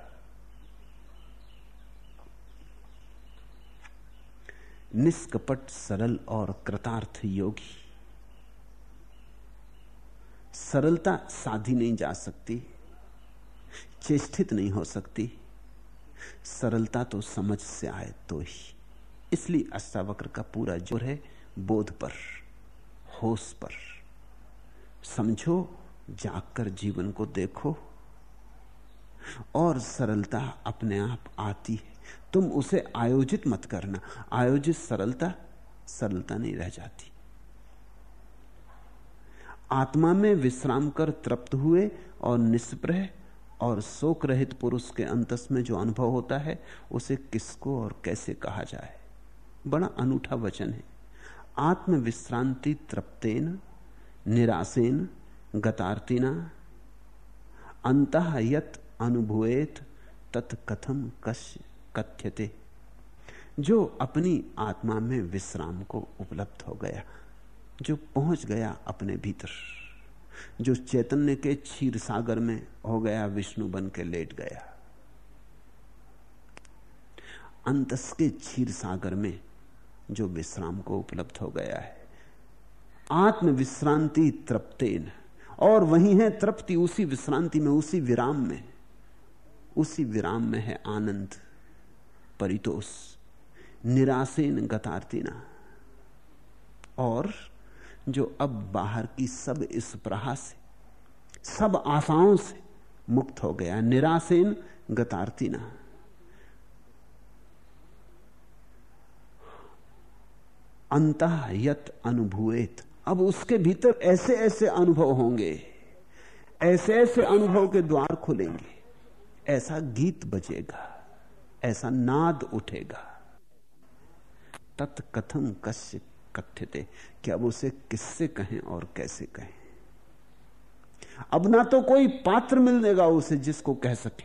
निष्कपट, सरल और कृतार्थ योगी। सरलता साधी नहीं जा सकती, चेष्टित नहीं हो सकती। सरलता तो समझ से आए तो ही। इसलिए अष्टावक्र का पूरा ज़ोर है बोध पर, होश पर। समझो, जागकर जीवन को देखो। और सरलता अपने आप आती है। तुम उसे आयोजित मत करना। आयोजित सरलता सरलता नहीं रह जाती। आत्मा में विश्राम कर तृप्त हुए और निष्प्रह और शोक रहित पुरुष के अंतस में जो अनुभव होता है, उसे किसको और कैसे कहा जाए? बड़ा अनूठा वचन है। आत्म विश्रांति तृप्तेन निरासेन गतार्तिना अंत यत अनुभुएत तत्कथम कश्य कथ्यते। जो अपनी आत्मा में विश्राम को उपलब्ध हो गया, जो पहुँच गया अपने भीतर। जो चैतन्य के क्षीर सागर में हो गया, विष्णु बन के लेट गया। अंतस के क्षीर सागर में जो विश्राम को उपलब्ध हो गया है। आत्म विश्रांति तृप्तेन, और वही है तृप्ति उसी विश्रांति में, उसी विराम में। उसी विराम में है आनंद, परितोष, निराशेन गतार्तिना। और जो अब बाहर की सब इस प्रहा से, सब आशाओं से मुक्त हो गया। निराशेन गतार्तिना अंत यत अनुभुएत अब उसके भीतर ऐसे ऐसे अनुभव होंगे। ऐसे ऐसे अनुभव के द्वार खुलेंगे। ऐसा गीत बजेगा। ऐसा नाद उठेगा। तत्कथम कश्य कथ्यते कि अब उसे किससे कहें और कैसे कहें? अब ना तो कोई पात्र मिलेगा उसे जिसको कह सके।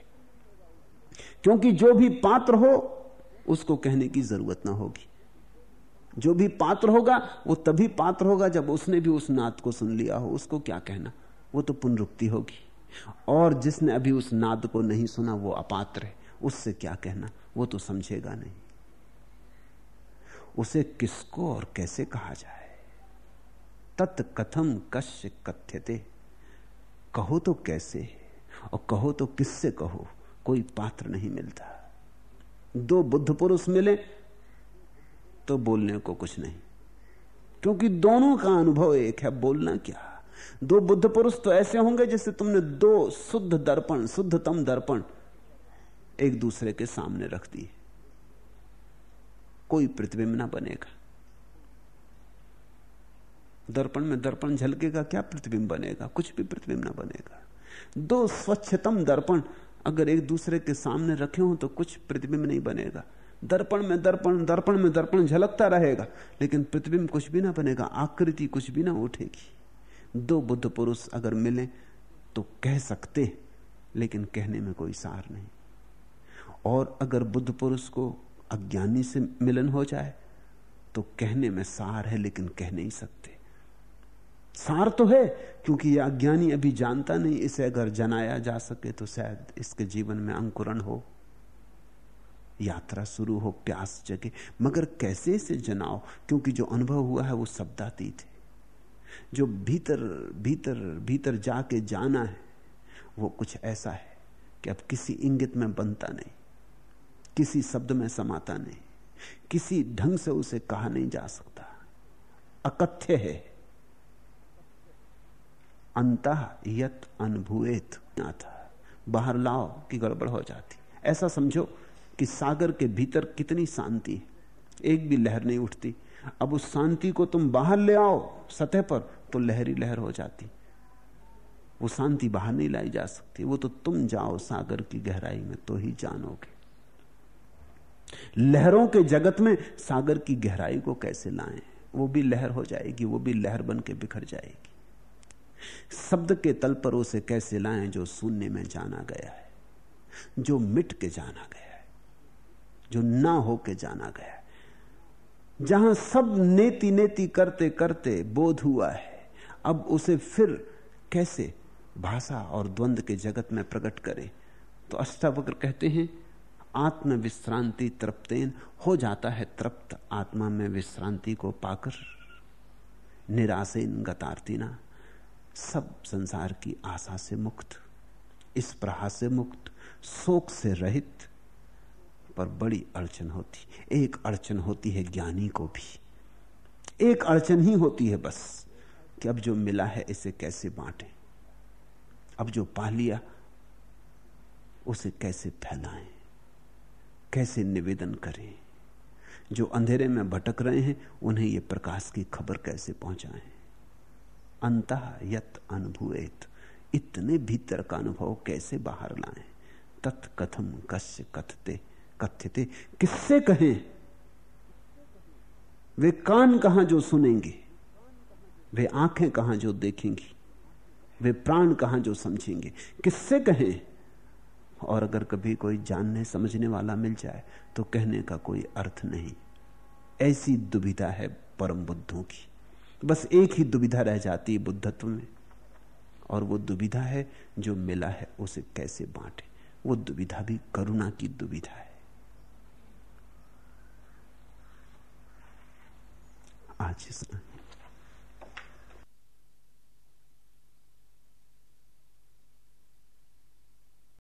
क्योंकि जो भी पात्र हो, उसको कहने की ज़रूरत ना होगी। जो भी पात्र होगा, वो तभी पात्र होगा जब उसने भी उस नाद को सुन लिया हो। उसको क्या कहना? वो तो पुनरुक्ति होगी। और जिसने अभी उस नाद को नहीं सुना, वो अपात्र है। उससे क्या कहना? वो तो समझेगा नहीं। उसे किसको और कैसे कहा जाए? तत्कथम कश्य कथ्यते। कहो तो कैसे? और कहो तो किससे कहो? कोई पात्र नहीं मिलता। दो बुद्ध पुरुष मिले तो बोलने को कुछ नहीं। क्योंकि दोनों का अनुभव एक है, बोलना क्या? दो बुद्ध पुरुष तो ऐसे होंगे जैसे तुमने दो शुद्ध दर्पण, शुद्धतम दर्पण एक दूसरे के सामने रख दिए। कोई प्रतिबिंब ना बनेगा। दर्पण में दर्पण झलकेगा, क्या प्रतिबिंब बनेगा? कुछ भी प्रतिबिंब ना बनेगा। दो स्वच्छतम दर्पण अगर एक दूसरे के सामने रखे हो तो कुछ प्रतिबिंब नहीं बनेगा। दर्पण में दर्पण दर्पण में दर्पण झलकता रहेगा, लेकिन प्रतिबिंब कुछ भी ना बनेगा, आकृति कुछ भी ना उठेगी। दो बुद्ध पुरुष अगर मिले तो कह सकते, लेकिन कहने में कोई सार नहीं। और अगर बुद्ध पुरुष को अज्ञानी से मिलन हो जाए तो कहने में सार है, लेकिन कह नहीं सकते। सार तो है, क्योंकि यह अज्ञानी अभी जानता नहीं, इसे अगर जनाया जा सके तो शायद इसके जीवन में अंकुरण हो। यात्रा शुरू हो, प्यास जगे। मगर कैसे इसे जनाओ? क्योंकि जो अनुभव हुआ है, वो शब्दातीत है। जो भीतर भीतर भीतर जाके जाना है, वो कुछ ऐसा है कि अब किसी इंगित में बनता नहीं। किसी शब्द में समाता नहीं, किसी ढंग से उसे कहा नहीं जा सकता। अकथ्य है। अंत यत अनुभुएत था। बाहर लाओ कि गड़बड़ हो जाती। ऐसा समझो कि सागर के भीतर कितनी शांति है। एक भी लहर नहीं उठती। अब उस शांति को तुम बाहर ले आओ, सतह पर तो लहरी लहर हो जाती। वो शांति बाहर नहीं लाई जा सकती। वो तो तुम जाओ सागर की गहराई में तो ही जानोगे। लहरों के जगत में सागर की गहराई को कैसे लाएँ? वो भी लहर हो जाएगी, वो भी लहर बन के बिखर जाएगी। शब्द के तल पर उसे कैसे लाएँ जो शून्य में जाना गया है? जो मिट के जाना गया है? जो ना हो के जाना गया है? जहाँ सब नेति नेति करते करते बोध हुआ है, अब उसे फिर कैसे भाषा और द्वंद के जगत में प्रकट करें? तो अष्टावक्र कहते हैं आत्म विश्रांति तृप्तेन हो जाता है तृप्त। आत्मा में विश्रांति को पाकर निराशेन गतार्तिना सब संसार की आशा से मुक्त, इस प्रहा से मुक्त, शोक से रहित पर बड़ी अड़चन होती। एक अड़चन होती है ज्ञानी को भी। एक अड़चन ही होती है बस कि अब जो मिला है इसे कैसे बांटें? अब जो पा लिया, उसे कैसे फैलाएँ? कैसे निवेदन करें? जो अंधेरे में भटक रहे हैं, उन्हें ये प्रकाश की खबर कैसे पहुंचाएँ? अंत यत अनुभूत इतने भीतर का अनुभव कैसे बाहर लाएँ? तत्कथम कश्य कथते, कथ्यते। किससे कहें? वे कान कहाँ जो सुनेंगे? वे आँखें कहाँ जो देखेंगी? वे प्राण कहाँ जो समझेंगे? किससे कहें? और अगर कभी कोई जानने, समझने वाला मिल जाए तो कहने का कोई अर्थ नहीं। ऐसी दुविधा है परम बुद्धों की। बस एक ही दुविधा रह जाती है बुद्धत्व में। और वो दुविधा है जो मिला है, उसे कैसे बांटे? वो दुविधा भी करुणा की दुविधा है। आज इतना